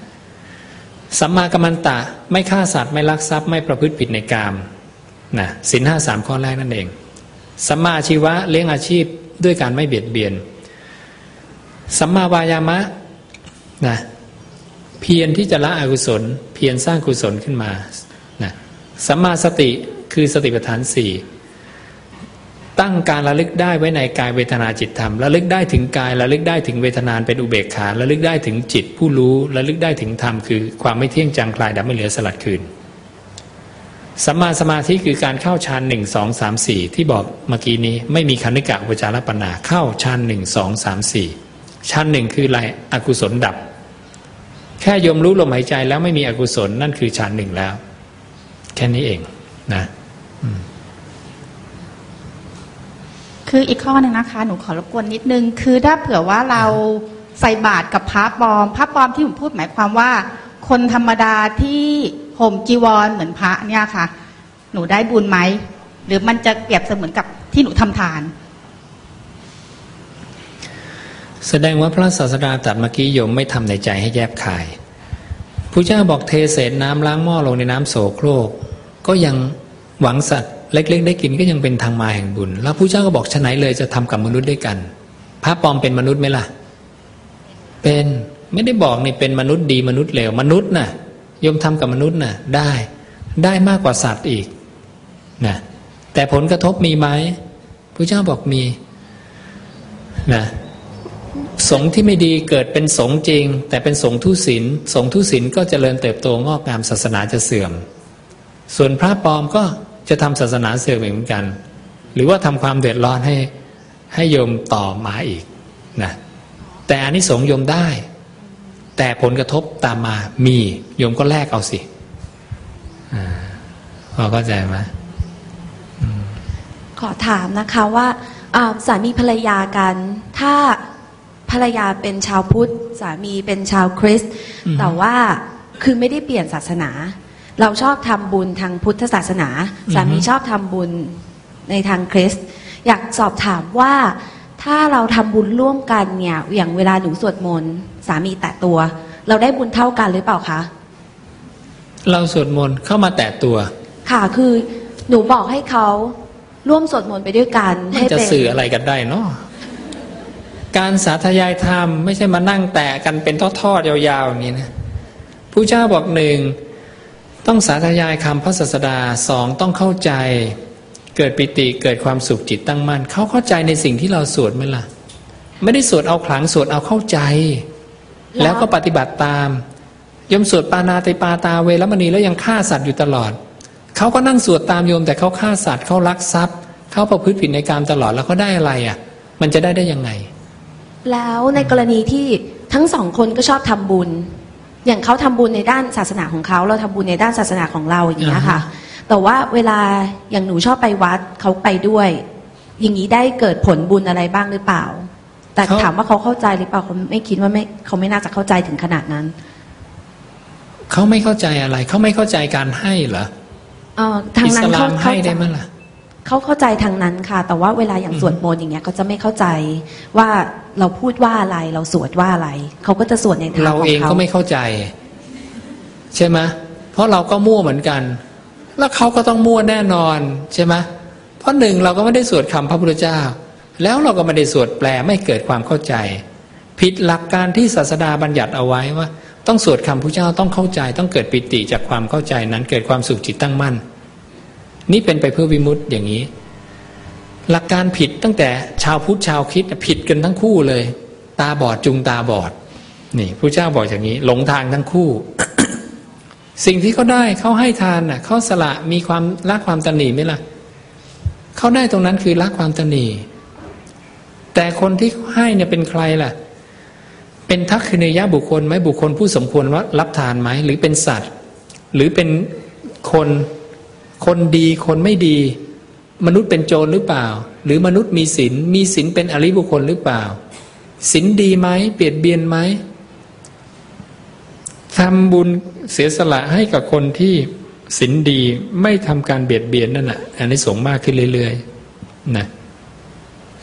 สัมมากัมมันตะไม่ฆ่าสัตว์ไม่ลักทรัพย์ไม่ประพฤติผิดในกามนะสินห้าสามข้อแรกนั่นเองสัมมาอาชีวะเลี้ยงอาชีพด้วยการไม่เบียดเบียนสัมมาวายามะนะ เพียรที่จะละอกุศล เพียรสร้างกุศลขึ้นมานะสัมมาสติคือสติปัฏฐานสี่ตั้งการระลึกได้ไว้ในกายเวทนาจิตธรรมระลึกได้ถึงกายระลึกได้ถึงเวทนานเป็นอุเบกขาระลึกได้ถึงจิตผู้รู้ระลึกได้ถึงธรรมคือความไม่เที่ยงจางคลายดับไม่เหลือสลัดคืนสัมมาสมาธิคือการเข้าฌานหนึ่งสองสามสี่ที่บอกเมื่อกี้นี้ไม่มีคณิกะอุปจารปัญนาเข้าฌานหนึ่งสองสามสี่ชั้นหนึ่งคืออะไรอกุศลดับ แค่ยมรู้ลมหายใจแล้วไม่มีอกุศลนั่นคือฌานหนึ่งแล้ว แค่นี้เองนะ
คืออีกข้อหนึ่งนะคะ หนูขอรบกวนนิดนึง คือถ้าเผื่อว่าเราใส่บาตรกับพระปลอม พระปลอมที่ผมพูดหมายความว่า คนธรรมดาที่ห่มจีวรเหมือนพระเนี่ยค่ะ หนูได้บุญไหม หรือมันจะเปรียบเสมือนกับที่หนูทำทาน
แสดงว่าพระศาสดาตรัสเมื่อกี้โยมไม่ทำในใจให้แยบคายพระเจ้าบอกเทเศษน้ำล้างหม้อลงในน้ำโสโครก ก็ยังหวังสัตว์เล็กๆ ได้กินก็ยังเป็นทางมาแห่งบุญ แล้วพระเจ้าก็บอกฉะไหนเลยจะทำกับมนุษย์ด้วยกัน พระปลอมเป็นมนุษย์ไหมล่ะ เป็นไม่ได้บอกนี่เป็นมนุษย์ดีมนุษย์เลวมนุษย์น่ะโยมทำกับมนุษย์น่ะได้ได้มากกว่าสัตว์อีกนะแต่ผลกระทบมีไหมพระเจ้าบอกมีนะ สงฆ์ที่ไม่ดีเกิดเป็นสงฆ์จริง แต่เป็นสงฆ์ทุศีลสงฆ์ทุศีลก็เจริญเติบโตงอกงามศาสนาจะเสื่อม ส่วนพระปลอมก็จะทำศาสนาเสื่อมเหมือนกัน หรือว่าทำความเดือดร้อนให้ให้โยมต่อมาอีกนะแต่อันนี้สงโยมได้ แต่ผลกระทบตามมามีโยมก็แลกเอาสิอพอเข้าใจไหม
ขอถามนะคะว่าสามีภรรยากัน ถ้า ภรรยาเป็นชาวพุทธสามีเป็นชาวคริสต์
อืม
แต่ว่าคือไม่ได้เปลี่ยนศาสนา เราชอบทำบุญทางพุทธศาสนา สามีชอบทำบุญในทางคริสต์อยากสอบถามว่าถ้าเราทำบุญร่วมกันเนี่ย อย่างเวลาหนูสวดมนต์สามีแตะตัว เราได้บุญเท่ากันหรือเปล่าคะ
เราสวดมนต์เข้ามาแตะตัว
ค่ะคือหนูบอกให้เขาร่วมสวดมนต์ไปด้วยกัน
มัน
ให้
จะ
เป็น
สื่ออะไรกันได้เนาะ การสาธยายธรรมไม่ใช่มานั่งแตะกันเป็นทอดๆยาวๆอย่างนี้นะผู้เจ้าบอกหนึ่งต้องสาธยายคำพระศาสดาสองต้องเข้าใจ เกิดปิติเกิดความสุขจิตตั้งมั่นเขาเข้าใจในสิ่งที่เราสวดไหมล่ะ ไม่ได้สวดเอาขลังสวดเอาเข้าใจ แล้วก็ปฏิบัติตามยมสวดปานาติปาตาเวรมณีแล้วยังฆ่าสัตว์อยู่ตลอดเขาก็นั่งสวดตามโยมแต่เขาฆ่าสัตว์เขาลักทรัพย์เขาประพฤติผิดในการตลอดแล้วเขาได้อะไรอะ มันจะได้ได้ยังไง
แล้วในกรณีที่ทั้งสองคนก็ชอบทำบุญ อย่างเขาทำบุญในด้านศาสนาของเขาเราทำบุญในด้านศาสนาของเราอย่างเงี้ยค่ะ แต่ว่าเวลาอย่างหนูชอบไปวัดเขาไปด้วย อย่างนี้ได้เกิดผลบุญอะไรบ้างหรือเปล่า แต่
เขา
ถามว่าเขาเข้าใจหรือเปล่าเขาไม่คิดว่าไม่เขาไม่น่าจะเข้าใจถึงขนาดนั้น
เขาไม่เข้าใจอะไร เขาไม่เข้าใจการให้เหรอ
เอ่อทาง
อิ
นั้
ส
น
ลา
เขา
ม
เข้า
ให้
ใจ
ได้ไหมล่ะ
เขาเข้าใจทางนั้นค่ะ แต่ว่าเวลาอย่างสวดมนต์อย่างเงี้ยเขาจะไม่เข้าใจว่าเราพูดว่าอะไร เราสวดว่าอะไรเขาก็จะสวดในทาง
เรา
ของ
เอง
เขา
ก็ไม่เข้าใจ ใช่ไหมเพราะเราก็มั่วเหมือนกัน แล้วเขาก็ต้องมั่วแน่นอนใช่ไหมเพราะหนึ่งเราก็ไม่ได้สวดคำพระพุทธเจ้า แล้วเราก็ไม่ได้สวดแปลไม่เกิดความเข้าใจ ผิดหลักการที่ศาสดาบัญญัติเอาไว้ว่า ต้องสวดคำพระเจ้าต้องเข้าใจ ต้องเกิดปิติจากความเข้าใจนั้นเกิดความสุขจิตตั้งมั่น นี่เป็นไปเพื่อวิมุตติอย่างนี้ หลักการผิดตั้งแต่ชาวพุทธชาวคิดผิดกันทั้งคู่เลย ตาบอดจุงตาบอด นี่พระเจ้าบอกอย่างนี้ หลงทางทั้งคู่ สิ่งที่เขาได้เขาให้ทานน่ะเขาสละมีความละความตนีไหมล่ะเขาได้ตรงนั้นคือละความตนหนีแต่คนที่ให้เนี่ยเป็นใครล่ะ เป็นทักษิณยะบุคคลไหมบุคคลผู้สมควรว่ารับทานไหมหรือเป็นสัตว์ หรือเป็นคน คนดีคนไม่ดี มนุษย์เป็นโจรหรือเปล่า หรือมนุษย์มีศีลมีศีลเป็นอริบุคคลหรือเปล่าศีลดีไหมเปลี่ยนเบียนไหมทำบุญเสียสละให้กับคนที่ศีลดีไม่ทำการเบียดเบียนนั่นแหละอันนี้สงส์มากขึ้นเรื่อยๆนะ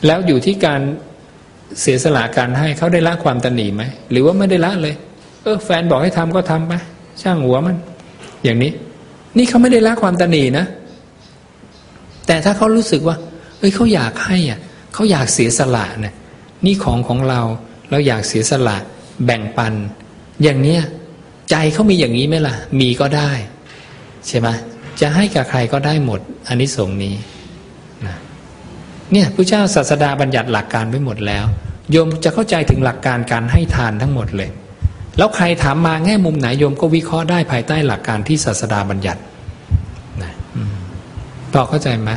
แล้วอยู่ที่การเสียสละการให้เขาได้ละความตนหนีไหมหรือว่าไม่ได้ละเลย เออแฟนบอกให้ทำก็ทำไปช่างหัวมัน อย่างนี้ นี่เขาไม่ได้ละความตนีนะ แต่ถ้าเขารู้สึกว่า เอ้ยเขาอยากให้อะเขาอยากเสียสละเนี่ยนี่ของของเราเราอยากเสียสละ แบ่งปัน อย่างเนี้ยใจเขามีอย่างนี้ไหมล่ะ มีก็ได้ ใช่ไหมจะให้กับใครก็ได้หมดอันนี้สงนี้นะเนี่ยพระเจ้าศาสดาบัญญัติหลักการไว้หมดแล้ว โยมจะเข้าใจถึงหลักการการให้ทานทั้งหมดเลย แล้วใครถามมาแง่มุมไหนโยมก็วิเคราะห์ได้ภายใต้หลักการที่ศาสดาบัญญัตินะอืมพอเข้าใจไหม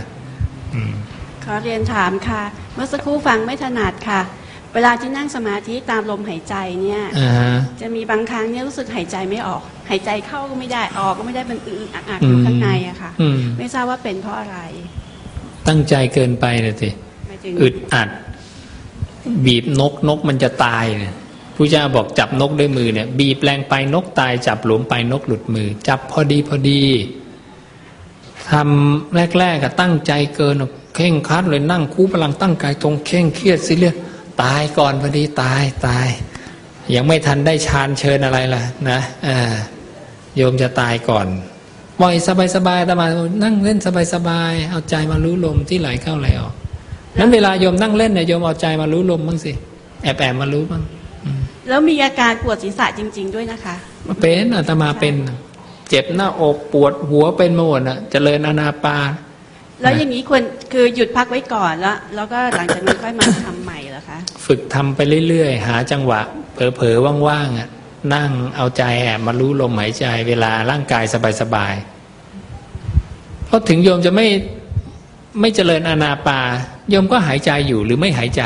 อืม
ขอเรียนถามค่ะ เมื่อสักครู่ฟังไม่ถนัดค่ะ เวลาที่นั่งสมาธิตามลมหายใจเนี่ย
อ่าฮะ
จะมีบางครั้งเนี่ยรู้สึกหายใจไม่ออก หายใจเข้าก็ไม่ได้ออกก็ไม่ได้มันอึกอักๆอยู่ข้างในอะค่ะ
อืม
ไม่ทราบว่าเป็นเพราะอะไร
ตั้งใจเกินไปเลยสิ
หมายถึง
อึดอัด บีบนกนกมันจะตายเนี่ย ผู้เจ้าบอกจับนกด้วยมือเนี่ย บีบแรงไปนกตาย จับหลวมไปนกหลุดมือ จับพอดีพอดีทำแรกๆก็ตั้งใจเกินเข่งคัดเลยนั่งคู่พลังตั้งกายตรงเข่งเครียดสิเรียตายก่อนพอดีตายตาย ยังไม่ทันได้ชานเชิญอะไรล่ะนะอ่าโยมจะตายก่อนปล่อยสบายๆตมานั่งเล่นสบายๆเอาใจมารู้ลมที่ไหลเข้าไหลออกนั้นเวลาโยมนั่งเล่นเนี่ยโยมเอาใจมารู้ลมบ้างสิแอบแอบมารู้บ้าง
แล้วมีอาการปวดศีรษะจริง ๆ ด้วยนะคะ
เป็นอาตมาเป็น เจ็บหน้าอกปวดหัวเป็นมาหมดอะเจริญอนาปา
แล้วอย่างนี้ควรคือหยุดพักไว้ก่อนแล้วแล้วก็หลังจากนั้นค่อยมาทำใหม่เหรอคะ
ฝึกทำไปเรื่อยๆ หาจังหวะเผลอๆว่างๆอะนั่งเอาใจแอบมารู้ลมหายใจเวลาร่างกายสบายๆเพราะถึงโยมจะไม่ไม่เจริญอนาปาโยมก็หายใจอยู่หรือไม่หายใจ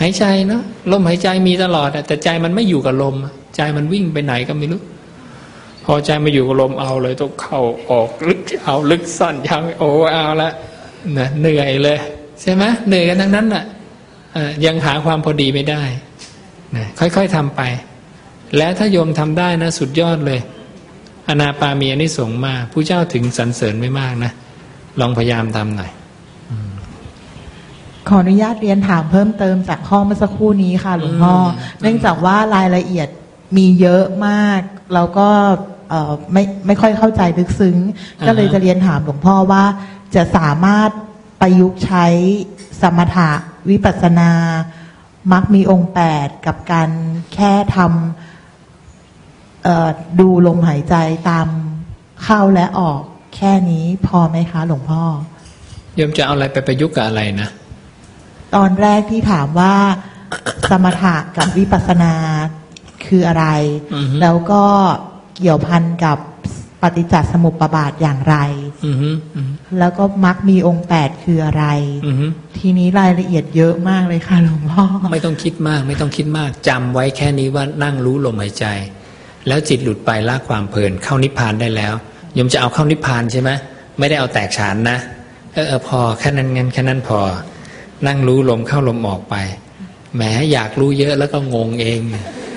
หายใจเนาะลมหายใจมีตลอดแต่ใจมันไม่อยู่กับลม ใจมันวิ่งไปไหนก็ไม่รู้ พอใจมาอยู่กับลมเอาเลยต้องเข้าออกลึกเอาลึกสั้นยาวโอ้เอาละนะเหนื่อยเลย ใช่ไหมเหนื่อยกันทั้งนั้นน่ะอะยังหาความพอดีไม่ได้นะค่อยๆทำไป และถ้าโยมทำได้นะสุดยอดเลยอนาปามีอนิสงส์มากผู้เจ้าถึงสรรเสริญไม่มากนะลองพยายามทำหน่อย
ขออนุญาตเรียนถามเพิ่มเติมจากข้อเมื่อสักครู่นี้ค่ะหลวงพ่ออเนื่องจากว่ารายละเอียดมีเยอะมาก แล้วก็เอ่อไม่ไม่ค่อยเข้าใจลึกซึ้ง
อ่าฮะ
ก็เลยจะเรียนถามหลวงพ่อว่าจะสามารถประยุกต์ใช้สมถะวิปัสสนา มักมีองค์แปดกับการแค่ทำเอ่อดูลมหายใจตามเข้าและออกแค่นี้พอไหมคะ หลวงพ่อ
โยมจะเอาอะไรไปประยุกต์กับอะไรนะ
ตอนแรกที่ถามว่าสมถะกับวิปัสสนาคืออะไร
อือฮึ
แล้วก็เกี่ยวพันกับปฏิจจสมุปบาทอย่างไร
อือฮึอือฮึ
แล้วก็มักมีองค์แปดคืออะไร
อือฮึ
ทีนี้รายละเอียดเยอะมากเลยค่ะหลวงพ่อ
ไม่ต้องคิดมาก ไม่ต้องคิดมากจำไว้แค่นี้ว่านั่งรู้ลมหายใจ แล้วจิตหลุดไปละความเพลินเข้านิพพานได้แล้วโยมจะเอาเข้านิพพานใช่ไหมไม่ได้เอาแตกฉานนะ เออเออพอแค่นั้นงั้นแค่นั้นพอ นั่งรู้ลมเข้าลมออกไป แหมอยากรู้เยอะแล้วก็งงเอง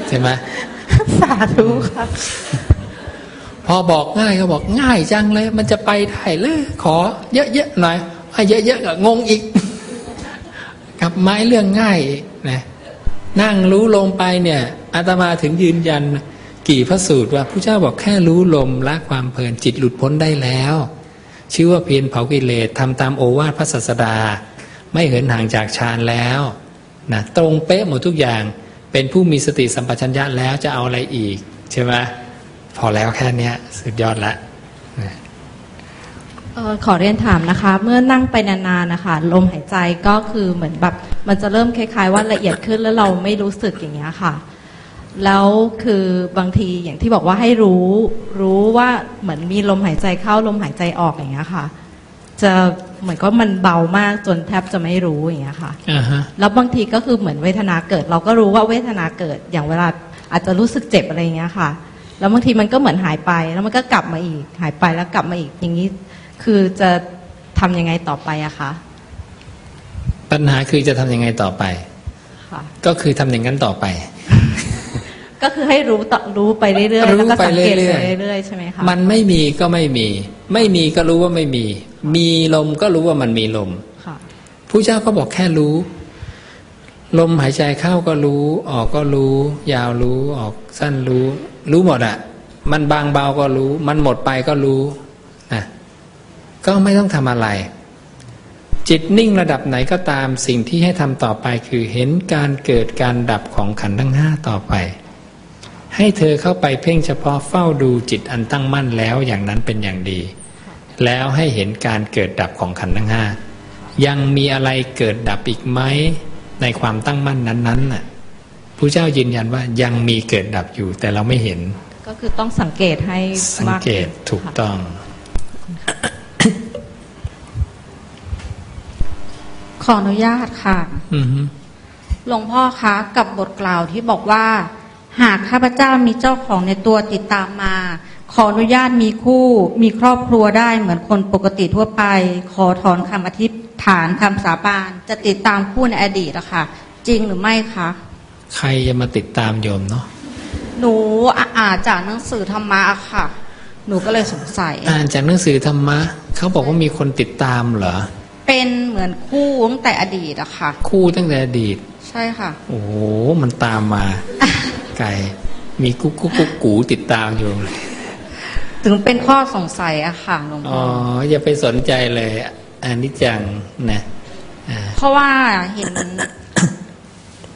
ใช่ไหม
สาธุค่ะ
พอบอกง่ายก็บอกง่ายจังเลย มันจะไปได้เลยขอ เยอะๆหน่อยให้เยอะๆก็งงอีกกับไม้เรื่องง่ายอีกนะนั่งรู้ลมไปเนี่ยอาตมาถึงยืนยันกี่พระสูตรว่าพระเจ้าบอกแค่รู้ลมละความเพลินจิตหลุดพ้นได้แล้ว ชื่อว่าเพียรเผากิเลสทำตามโอวาทพระศาสดา ไม่เหินห่างจากฌานแล้วนะตรงเป๊ะหมดทุกอย่าง เป็นผู้มีสติสัมปชัญญะแล้วจะเอาอะไรอีก ใช่ไหมพอแล้วแค่นี้สุดยอดละ
ออขอเรียนถามนะคะ เมื่อนั่งไปนานๆนะคะลมหายใจก็คือเหมือนแบบมันจะเริ่มคล้าย ๆ ว่าละเอียดขึ้นแล้วเราไม่รู้สึกอย่างเงี้ยค่ะ แล้วคือบางทีอย่างที่บอกว่าให้รู้ รู้ว่าเหมือนมีลมหายใจเข้าลมหายใจออกอย่างเงี้ยค่ะ จะเหมือนก็มันเบามากจนแทบจะไม่รู้อย่างเงี้ยค่ะ
อ่าฮะ
แล้วบางทีก็คือเหมือนเวทนาเกิด เราก็รู้ว่าเวทนาเกิดอย่างเวลาอาจจะรู้สึกเจ็บอะไรอย่างเงี้ยค่ะ แล้วบางทีมันก็เหมือนหายไป แล้วมันก็กลับมาอีกหายไปแล้วกลับมาอีกอย่างนี้ คือจะทำยังไงต่อไปอะคะ
ปัญหาคือจะทำยังไงต่อไป
ค่ะ
ก็คือทำอย่างนั้นต่อไป
ก็คือให้รู้ต่อรู้ไปเรื่อยๆแล้วก็
รู้ไป
สังเกต
เรื่
ไป
อยๆ
เรื่อยๆใช่ไหมคะ
มันไม่มีก็ไม่มี ไม่มีก็รู้ว่าไม่มี มีลมก็รู้ว่ามันมีลม
ค่ะ
ผู้เจ้าก็บอกแค่รู้ ลมหายใจเข้าก็รู้ ออกก็รู้ ยาวรู้ออกสั้นรู้ รู้หมดอะมันบางเบาก็รู้ มันหมดไปก็รู้นะก็ไม่ต้องทำอะไร จิตนิ่งระดับไหนก็ตามสิ่งที่ให้ทำต่อไปคือเห็นการเกิดการดับของขันธ์ทั้งห้าต่อไป ให้เธอเข้าไปเพ่งเฉพาะเฝ้าดูจิตอันตั้งมั่นแล้วอย่างนั้นเป็นอย่างดี แล้วให้เห็นการเกิดดับของขันธ์ทั้งห้ายังมีอะไรเกิดดับอีกไหมในความตั้งมั่นนั้นๆน่ะพระเจ้ายืนยันว่ายังมีเกิดดับอยู่แต่เราไม่เห็น
ก็คือต้องสังเกตให้
สัง
มาก
เกตถูกต้อง
ขออนุญาตค่ะ
อือฮึ
หลวงพ่อคะกับบทกล่าวที่บอกว่า หากข้าพเจ้ามีเจ้าของในตัวติดตามมา ขออนุญาตมีคู่ มีครอบครัวได้เหมือนคนปกติทั่วไป ขอถอนคำอธิษฐานคำสาบาน จะติดตามคู่ในอดีตอะค่ะ จริงหรือไม่คะ
ใครจะมาติดตามโยมเนาะ
หนูอ่านจากหนังสือธรรมะอะค่ะ หนูก็เลยสงสัย
อ่านจากหนังสือธรรมะเขาบอกว่ามีคนติดตามเหรอ
เป็นเหมือนคู่ตั้งแต่อดีตอะค่ะ
คู่ตั้งแต่อดีต
ใช่ค่ะ
โอ้โหมันตามมา ไก่ มีกุ๊กกุ๊กกุ๊กกูติดตามอยู่
ถึงเป็นข้อสงสัยอะค่ะหลวง
อ๋
พ่
อ
อ
อย่าไปสนใจเลยอันนี้จังนะอ่า
เพราะว่าเห็น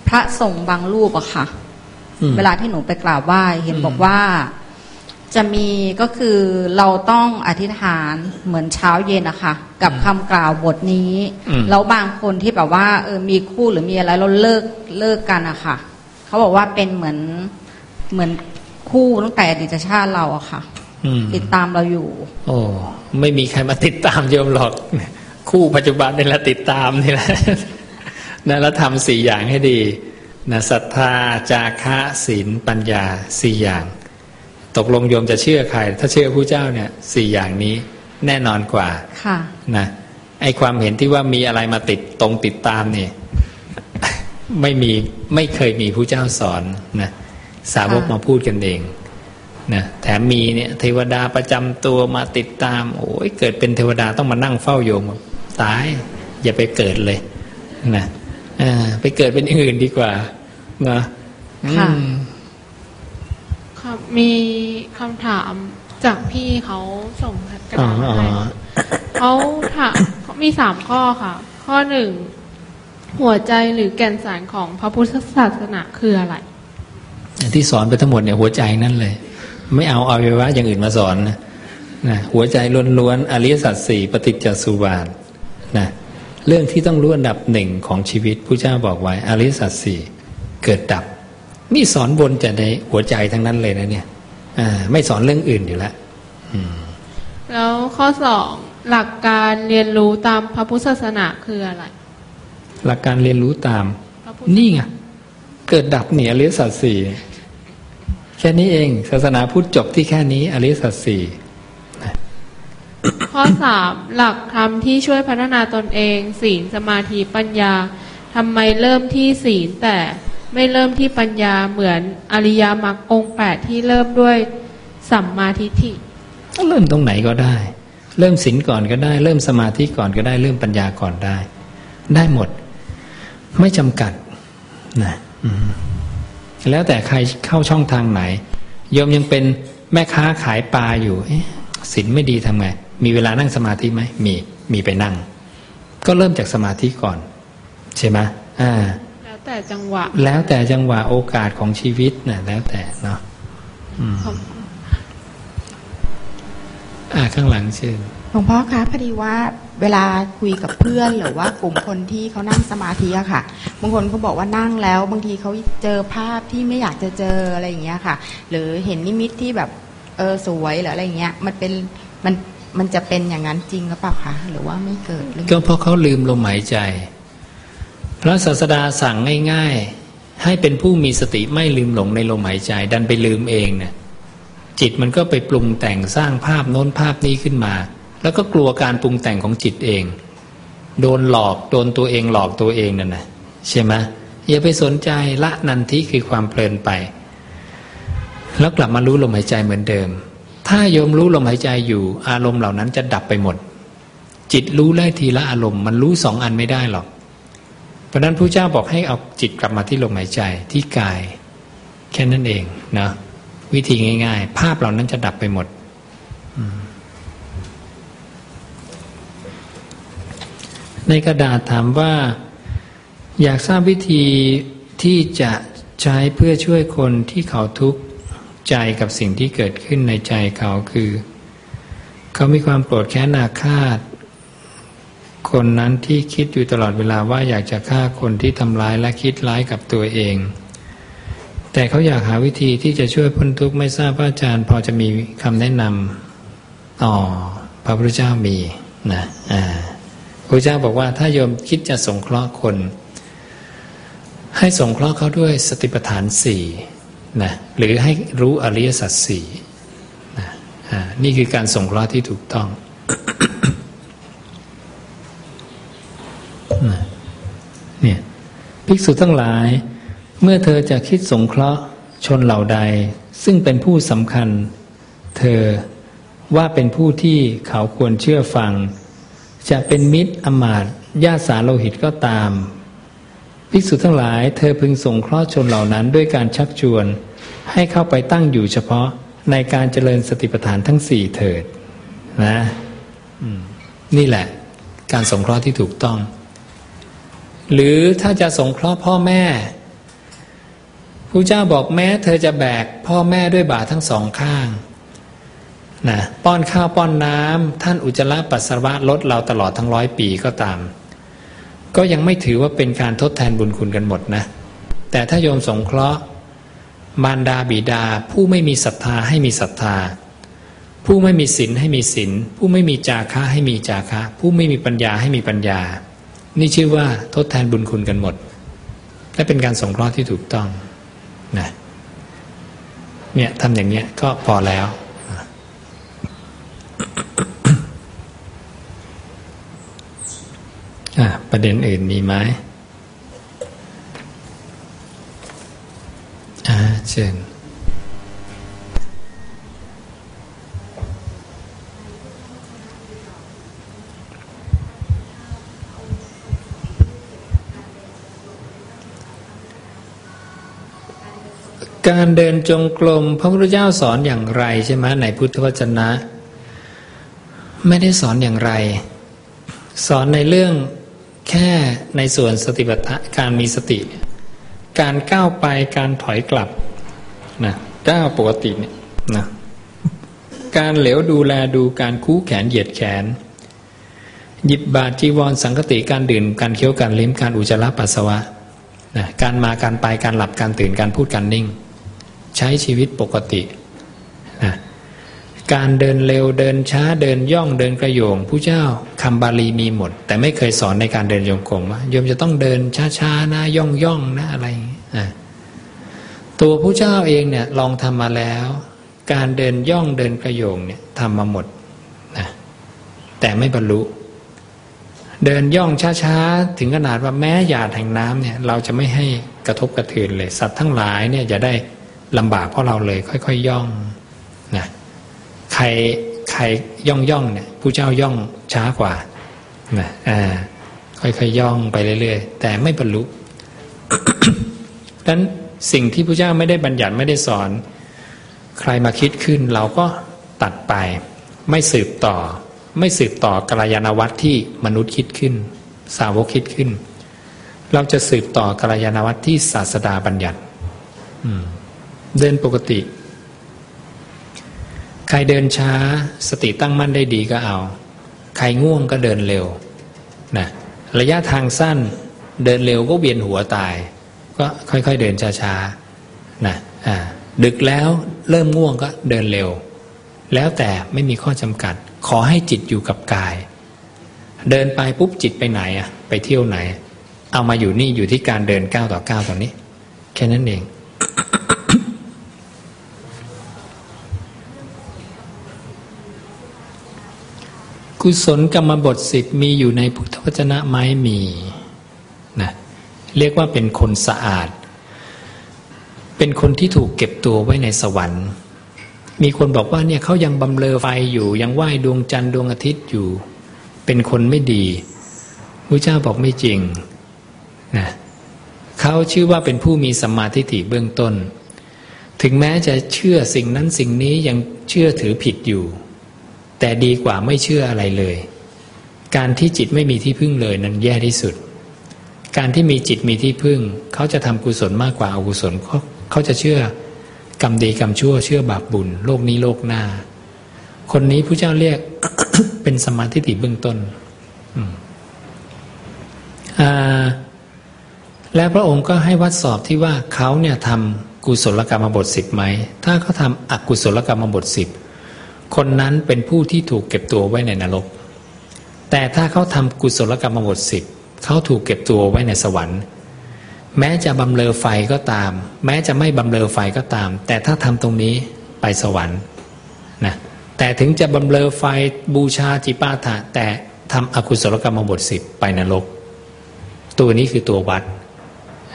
พระสงฆ์บางรูปอะค่ะ
อืม
เวลาที่หนูไปกราบไหว้เห็นบอกว่าจะมีก็คือเราต้องอธิษฐานเหมือนเช้าเย็นอะค่ะกับคำกล่าวบทนี้
อืม
แล้วบางคนที่แบบว่าเออมีคู่หรือมีอะไรแล้วเลิกเลิกกันอะค่ะ เขาบอกว่าเป็นเหมือนเหมือนคู่ตั้งแต่อดีตชาติเราอะค่ะ
อืม
ติดตามเราอยู่
โอ้ไม่มีใครมาติดตามโยมหรอก คู่ปัจจุบันนี่แหละติดตามนี่แหละนะแล้วทำสี่อย่างให้ดีนะศรัทธาจาคะศีลปัญญาสี่อย่าง ตกลงโยมจะเชื่อใคร ถ้าเชื่อผู้เจ้าเนี่ยสี่อย่างนี้แน่นอนกว่า
ค่ะ
นะไอความเห็นที่ว่ามีอะไรมาติดตรงติดตามเนี่ย ไม่มีไม่เคยมีผู้เจ้าสอนนะสาวก
ค่ะ
มาพูดกันเองนะแถมมีเนี่ยเทวดาประจำตัวมาติดตาม โอ้ยเกิดเป็นเทวดาต้องมานั่งเฝ้าโยมตาย อย่าไปเกิดเลยนะอ่าไปเกิดเป็นอย่างอื่นดีกว่านะอื
ค่ะ
ม
ครับมีคำถามจากพี่เขาส่งกระ
อ๋อ
ดาษ
อ๋อ
มาให้เขาถามเขามีสามข้อค่ะ ข้อหนึ่ง หัวใจหรือแก่นสารของพระพุทธศาสนาคืออะไร
ที่สอนไปทั้งหมดเนี่ยหัวใจนั่นเลย ไม่เอาอวัยวะอย่างอื่นมาสอนนะนะหัวใจล้วนๆอริยสัจสี่ปฏิจจสุบาทนะเรื่องที่ต้องรู้อันดับหนึ่งของชีวิตผู้เจ้าบอกไว้อริยสัจสี่เกิดดับ นี่สอนบนจะในหัวใจทั้งนั้นเลยนะเนี่ยอ่าไม่สอนเรื่องอื่นอยู่แล้ว
แล้วข้อสองหลักการเรียนรู้ตามพระพุทธศาสนาคืออะไร
หลักการเรียนรู้ตาม นี่ไงเกิดดับเหนียอริยสัจสี่แค่นี้เอง ศาสนาพุทธจบที่แค่นี้ อริยสัจสี่
ข้อสามหลักธรรมที่ช่วยพัฒนาตนเอง ศีลสมาธิปัญญาทำไมเริ่มที่ศีลแต่ไม่เริ่มที่ปัญญาเหมือนอริยมรรคองค์แปดที่เริ่มด้วยสัมมาทิฏฐิ
เริ่มตรงไหนก็ได้ เริ่มศีลก่อนก็ได้ เริ่มสมาธิก่อนก็ได้ เริ่มปัญญาก่อนได้ ได้หมด ไม่จำกัดนะอืมแล้วแต่ใครเข้าช่องทางไหนโยมยังเป็นแม่ค้าขายปลาอยู่เอ๊ะศีลไม่ดีทำไง มีเวลานั่งสมาธิไหมมีมีไปนั่ง ก็เริ่มจากสมาธิก่อน ใช่ไหมอ่า
แล้วแต่จังหวะ
แล้วแต่จังหวะโอกาสของชีวิตนะแล้วแต่เนาะอืมอ่าข้างหลังเชิญ
หลวงพ่อคะพอดีว่า เวลาคุยกับเพื่อนหรือว่ากลุ่มคนที่เขานั่งสมาธิอะค่ะ บางคนเขาบอกว่านั่งแล้ว บางทีเขาเจอภาพที่ไม่อยากจะเจออะไรอย่างเงี้ยค่ะ หรือเห็นนิมิตที่แบบเออสวยหรืออะไรเงี้ย มันเป็นมันมันจะเป็นอย่างนั้นจริงหรือเปล่าคะหรือว่าไม่เกิด
ก็เพราะเขาลืมลมหายใจ พระศาสดาสั่งง่าย ๆ ให้เป็นผู้มีสติไม่ลืมหลงในลมหายใจ ดันไปลืมเองเนี่ยจิตมันก็ไปปรุงแต่งสร้างภาพโน้นภาพนี้ขึ้นมา แล้วก็กลัวการปรุงแต่งของจิตเอง โดนหลอกโดนตัวเองหลอกตัวเองนั่นนะใช่ไหมอย่าไปสนใจละนันทิคือความเพลินไป แล้วกลับมารู้ลมหายใจเหมือนเดิม ถ้าโยมรู้ลมหายใจอยู่ อารมณ์เหล่านั้นจะดับไปหมด จิตรู้ไล่ทีละอารมณ์มันรู้สองอันไม่ได้หรอก เพราะฉะนั้นพระเจ้าบอกให้เอาจิตกลับมาที่ลมหายใจที่กาย แค่นั้นเองนะวิธีง่าย ๆ ภาพเหล่านั้นจะดับไปหมด อืม ในกระดาษถามว่า อยากทราบวิธีที่จะใช้เพื่อช่วยคนที่เขาทุกข์ใจกับสิ่งที่เกิดขึ้นในใจเขาคือ เขามีความโกรธแค้นอาฆาต คนนั้นที่คิดอยู่ตลอดเวลาว่าอยากจะฆ่าคนที่ทำร้ายและคิดร้ายกับตัวเอง แต่เขาอยากหาวิธีที่จะช่วยพ้นทุกข์ไม่ทราบพระอาจารย์ พอจะมีคำแนะนำอ๋อพระพุทธเจ้ามีนะอ่า พระเจ้าบอกว่าถ้าโยมคิดจะสงเคราะห์คน ให้สงเคราะห์เขาด้วยสติปัฏฐานสี่นะหรือให้รู้อริยสัจสี่นะนี่คือการสงเคราะห์ที่ถูกต้องเนี่ยภิกษุทั้งหลาย เมื่อเธอจะคิดสงเคราะห์ชนเหล่าใด ซึ่งเป็นผู้สำคัญ เธอว่าเป็นผู้ที่เขาควรเชื่อฟัง จะเป็นมิตรอมาตญาติสาโลหิตก็ตาม ภิกษุทั้งหลายเธอพึงสงเคราะห์ชนเหล่านั้นด้วยการชักชวน ให้เข้าไปตั้งอยู่เฉพาะในการเจริญสติปัฏฐานทั้งสี่เถิดนะนี่แหละ การสงเคราะห์ที่ถูกต้อง หรือถ้าจะสงเคราะห์พ่อแม่ผู้เจ้าบอกแม้ เธอจะแบกพ่อแม่ด้วยบาทั้งสองข้าง นะป้อนข้าวป้อนน้ำท่านอุจจาระปัสสาวะลดเราตลอดทั้งร้อยปีก็ตาม ก็ยังไม่ถือว่าเป็นการทดแทนบุญคุณกันหมดนะ แต่ถ้าโยมสงเคราะห์ มารดาบิดา ผู้ไม่มีศรัทธาให้มีศรัทธา ผู้ไม่มีศีลให้มีศีลผู้ไม่มีจาคะให้มีจาคะ ผู้ไม่มีปัญญาให้มีปัญญา นี่ชื่อว่าทดแทนบุญคุณกันหมด และเป็นการสงเคราะห์ที่ถูกต้องนะเนี่ยทำอย่างเนี้ยก็พอแล้ว ประเด็นอื่นมีไหมอ่าเชิญการเดินจงกรมพระพุทธเจ้าสอนอย่างไรใช่ไหมในพุทธวจนะ ไม่ได้สอนอย่างไร สอนในเรื่องแค่ในส่วนสติปัฏฐานการมีสติ การก้าวไปการถอยกลับนะก้าวปกติเนี่ยนะการเหลวดูแลดูการคู่แขนเหยียดแขน หยิบบาทจีวรสังกติการดื่มการเคี้ยวการลิ้มการอุจจาระปัสสาวะนะการมาการไปการหลับการตื่นการพูดการนิ่ง ใช้ชีวิตปกตินะ การเดินเร็วเดินช้าเดินย่องเดินกระโยงผู้เจ้าคำบาลีมีหมด แต่ไม่เคยสอนในการเดินโยงกลมว่าโยมจะต้องเดินช้าๆนะย่องย่องนะอะไรตัวผู้เจ้าเองเนี่ยลองทำมาแล้ว การเดินย่องเดินกระโยงเนี่ยทำมาหมดนะแต่ไม่บรรลุ เดินย่องช้าๆถึงขนาดว่าแม้หยาดแห่งน้ำเนี่ย เราจะไม่ให้กระทบกระเทือนเลย สัตว์ทั้งหลายเนี่ยจะได้ลำบากเพราะเราเลย ค่อยๆย่อง ใครใครย่องย่องเนี่ยผู้เจ้าย่องช้ากว่านะอ่าค่อยๆย่องไปเรื่อยๆแต่ไม่บรรลุดังนั้นสิ่งที่พระเจ้าไม่ได้บัญญัติไม่ได้สอน ใครมาคิดขึ้น เราก็ตัดไป ไม่สืบต่อ ไม่สืบต่อกลายานวัตรที่มนุษย์คิดขึ้น สาวกคิดขึ้น เราจะสืบต่อกลายานวัตรที่ศาสดาบัญญัติเดินปกติ ใครเดินช้าสติตั้งมั่นได้ดีก็เอา ใครง่วงก็เดินเร็วนะระยะทางสั้นเดินเร็วก็เวียนหัวตาย ก็ค่อยๆเดินช้าๆนะอ่าดึกแล้วเริ่มง่วงก็เดินเร็ว แล้วแต่ไม่มีข้อจำกัด ขอให้จิตอยู่กับกาย เดินไปปุ๊บจิตไปไหนอะไปเที่ยวไหน เอามาอยู่นี่อยู่ที่การเดินก้าวต่อก้าวตรงนี้ แค่นั้นเอง กุศลกรรมบทสิบมีอยู่ในพุทธวจนะไหมมีนะเรียกว่าเป็นคนสะอาด เป็นคนที่ถูกเก็บตัวไว้ในสวรรค์ มีคนบอกว่าเนี่ยเขายังบำเรอไฟอยู่ยังไหว้ดวงจันทร์ดวงอาทิตย์อยู่ เป็นคนไม่ดีพระเจ้าบอกไม่จริงนะเขาชื่อว่าเป็นผู้มีสัมมาทิฏฐิเบื้องต้น ถึงแม้จะเชื่อสิ่งนั้นสิ่งนี้ยังเชื่อถือผิดอยู่ แต่ดีกว่าไม่เชื่ออะไรเลย การที่จิตไม่มีที่พึ่งเลยนั้นแย่ที่สุด การที่มีจิตมีที่พึ่ง เขาจะทำกุศลมากกว่าอากุศลเขาเขาจะเชื่อกรรมดีกรรมชั่วเชื่อบาปบุญ โลกนี้โลกหน้า คนนี้ผู้เจ้าเรียกเป็นสมาธิติเบื้องต้นและพระองค์ก็ให้วัดสอบที่ว่าเขาเนี่ยทำกุศลกรรมบทสิบไหม ถ้าเขาทำอกุศลกรรมบทสิบ คนนั้นเป็นผู้ที่ถูกเก็บตัวไว้ในนรก แต่ถ้าเขาทำกุศลกรรมบทสิบเขาถูกเก็บตัวไว้ในสวรรค์ แม้จะบำเรอไฟก็ตาม แม้จะไม่บำเรอไฟก็ตาม แต่ถ้าทำตรงนี้ไปสวรรค์นะแต่ถึงจะบำเรอไฟบูชาจิปาถะแต่ทำอกุศลกรรมบทสิบไปนรก ตัวนี้คือตัววัด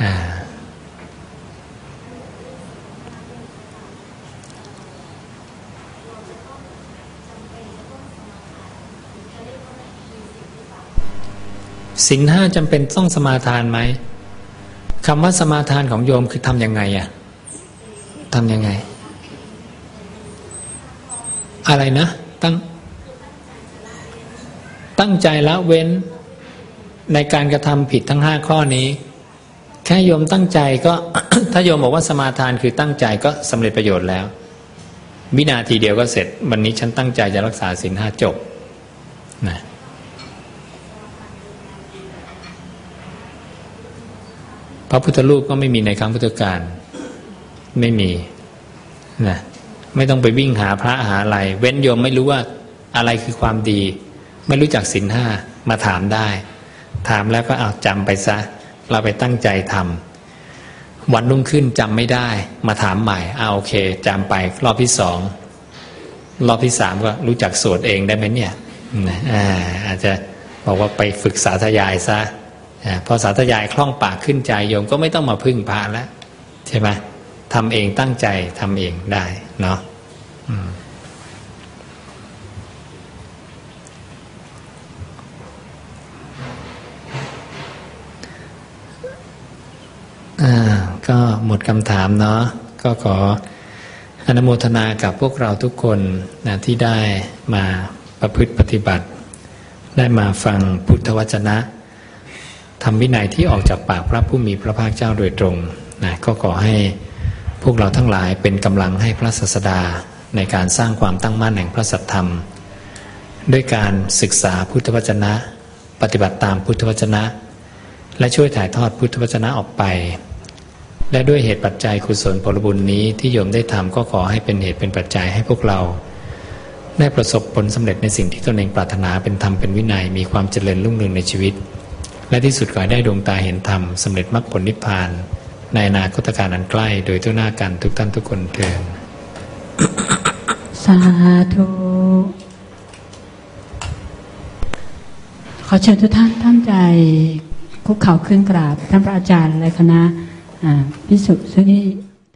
อ่า สินห้าจำเป็นต้องสมาทานไหมคำว่าสมาทานของโยมคือทำยังไงอะทำยังไง อะไรนะ ตั้ง ตั้งใจละเว้นในการกระทำผิดทั้งห้าข้อนี้ แค่โยมตั้งใจก็ ถ้าโยมบอกว่าสมาทานคือตั้งใจก็สำเร็จประโยชน์แล้ววินาทีเดียวก็เสร็จ วันนี้ฉันตั้งใจจะรักษาศีลห้าจบนะ พระพุทธรูปก็ไม่มีในครั้งพุทธกาลไม่มีนะไม่ต้องไปวิ่งหาพระหาอะไร เว้นโยมไม่รู้ว่าอะไรคือความดี ไม่รู้จักศีลห้ามาถามได้ ถามแล้วก็เอาจำไปซะ เราไปตั้งใจทำวันรุ่งขึ้นจำไม่ได้ มาถามใหม่เอาโอเคจำไป รอบที่สองรอบที่สามก็รู้จักสวดเองได้ไหมเนี่ยอาอาจจะบอกว่าไปฝึกสาธยายซะ พอสาธยายคล่องปากขึ้นใจโยมก็ไม่ต้องมาพึ่งพระแล้วใช่ไหมทำเองตั้งใจทำเองได้เนาะอ่าก็หมดคำถามเนาะก็ขออนุโมทนากับพวกเราทุกคนนะที่ได้มาประพฤติปฏิบัติ ได้มาฟังพุทธวจนะ ทำวินัยที่ออกจากปากพระผู้มีพระภาคเจ้าโดยตรงนะก็ขอให้พวกเราทั้งหลายเป็นกำลังให้พระศาสดาในการสร้างความตั้งมั่นแห่งพระสัทธรรม ด้วยการศึกษาพุทธวจนะ ปฏิบัติตามพุทธวจนะ และช่วยถ่ายทอดพุทธวจนะออกไป และด้วยเหตุปัจจัยกุศลผลบุญนี้ที่โยมได้ทำก็ขอให้เป็นเหตุเป็นปัจจัยให้พวกเรา ได้ประสบผลสำเร็จในสิ่งที่ตนเองปรารถนาเป็นธรรมเป็นวินัยมีความเจริญรุ่งเรืองในชีวิต และที่สุดก็ได้ดวงตาเห็นธรรมสำเร็จมรรคผลนิพพาน ในอนาคตการอันใกล้ โดยทั่วหน้ากันทุกท่านทุกคนเถิด
สาธุขอเชิญทุกท่านท่านใจคุกเข่าขึ้นกราบท่านพระอาจารย์และคณะพิสุทธิ์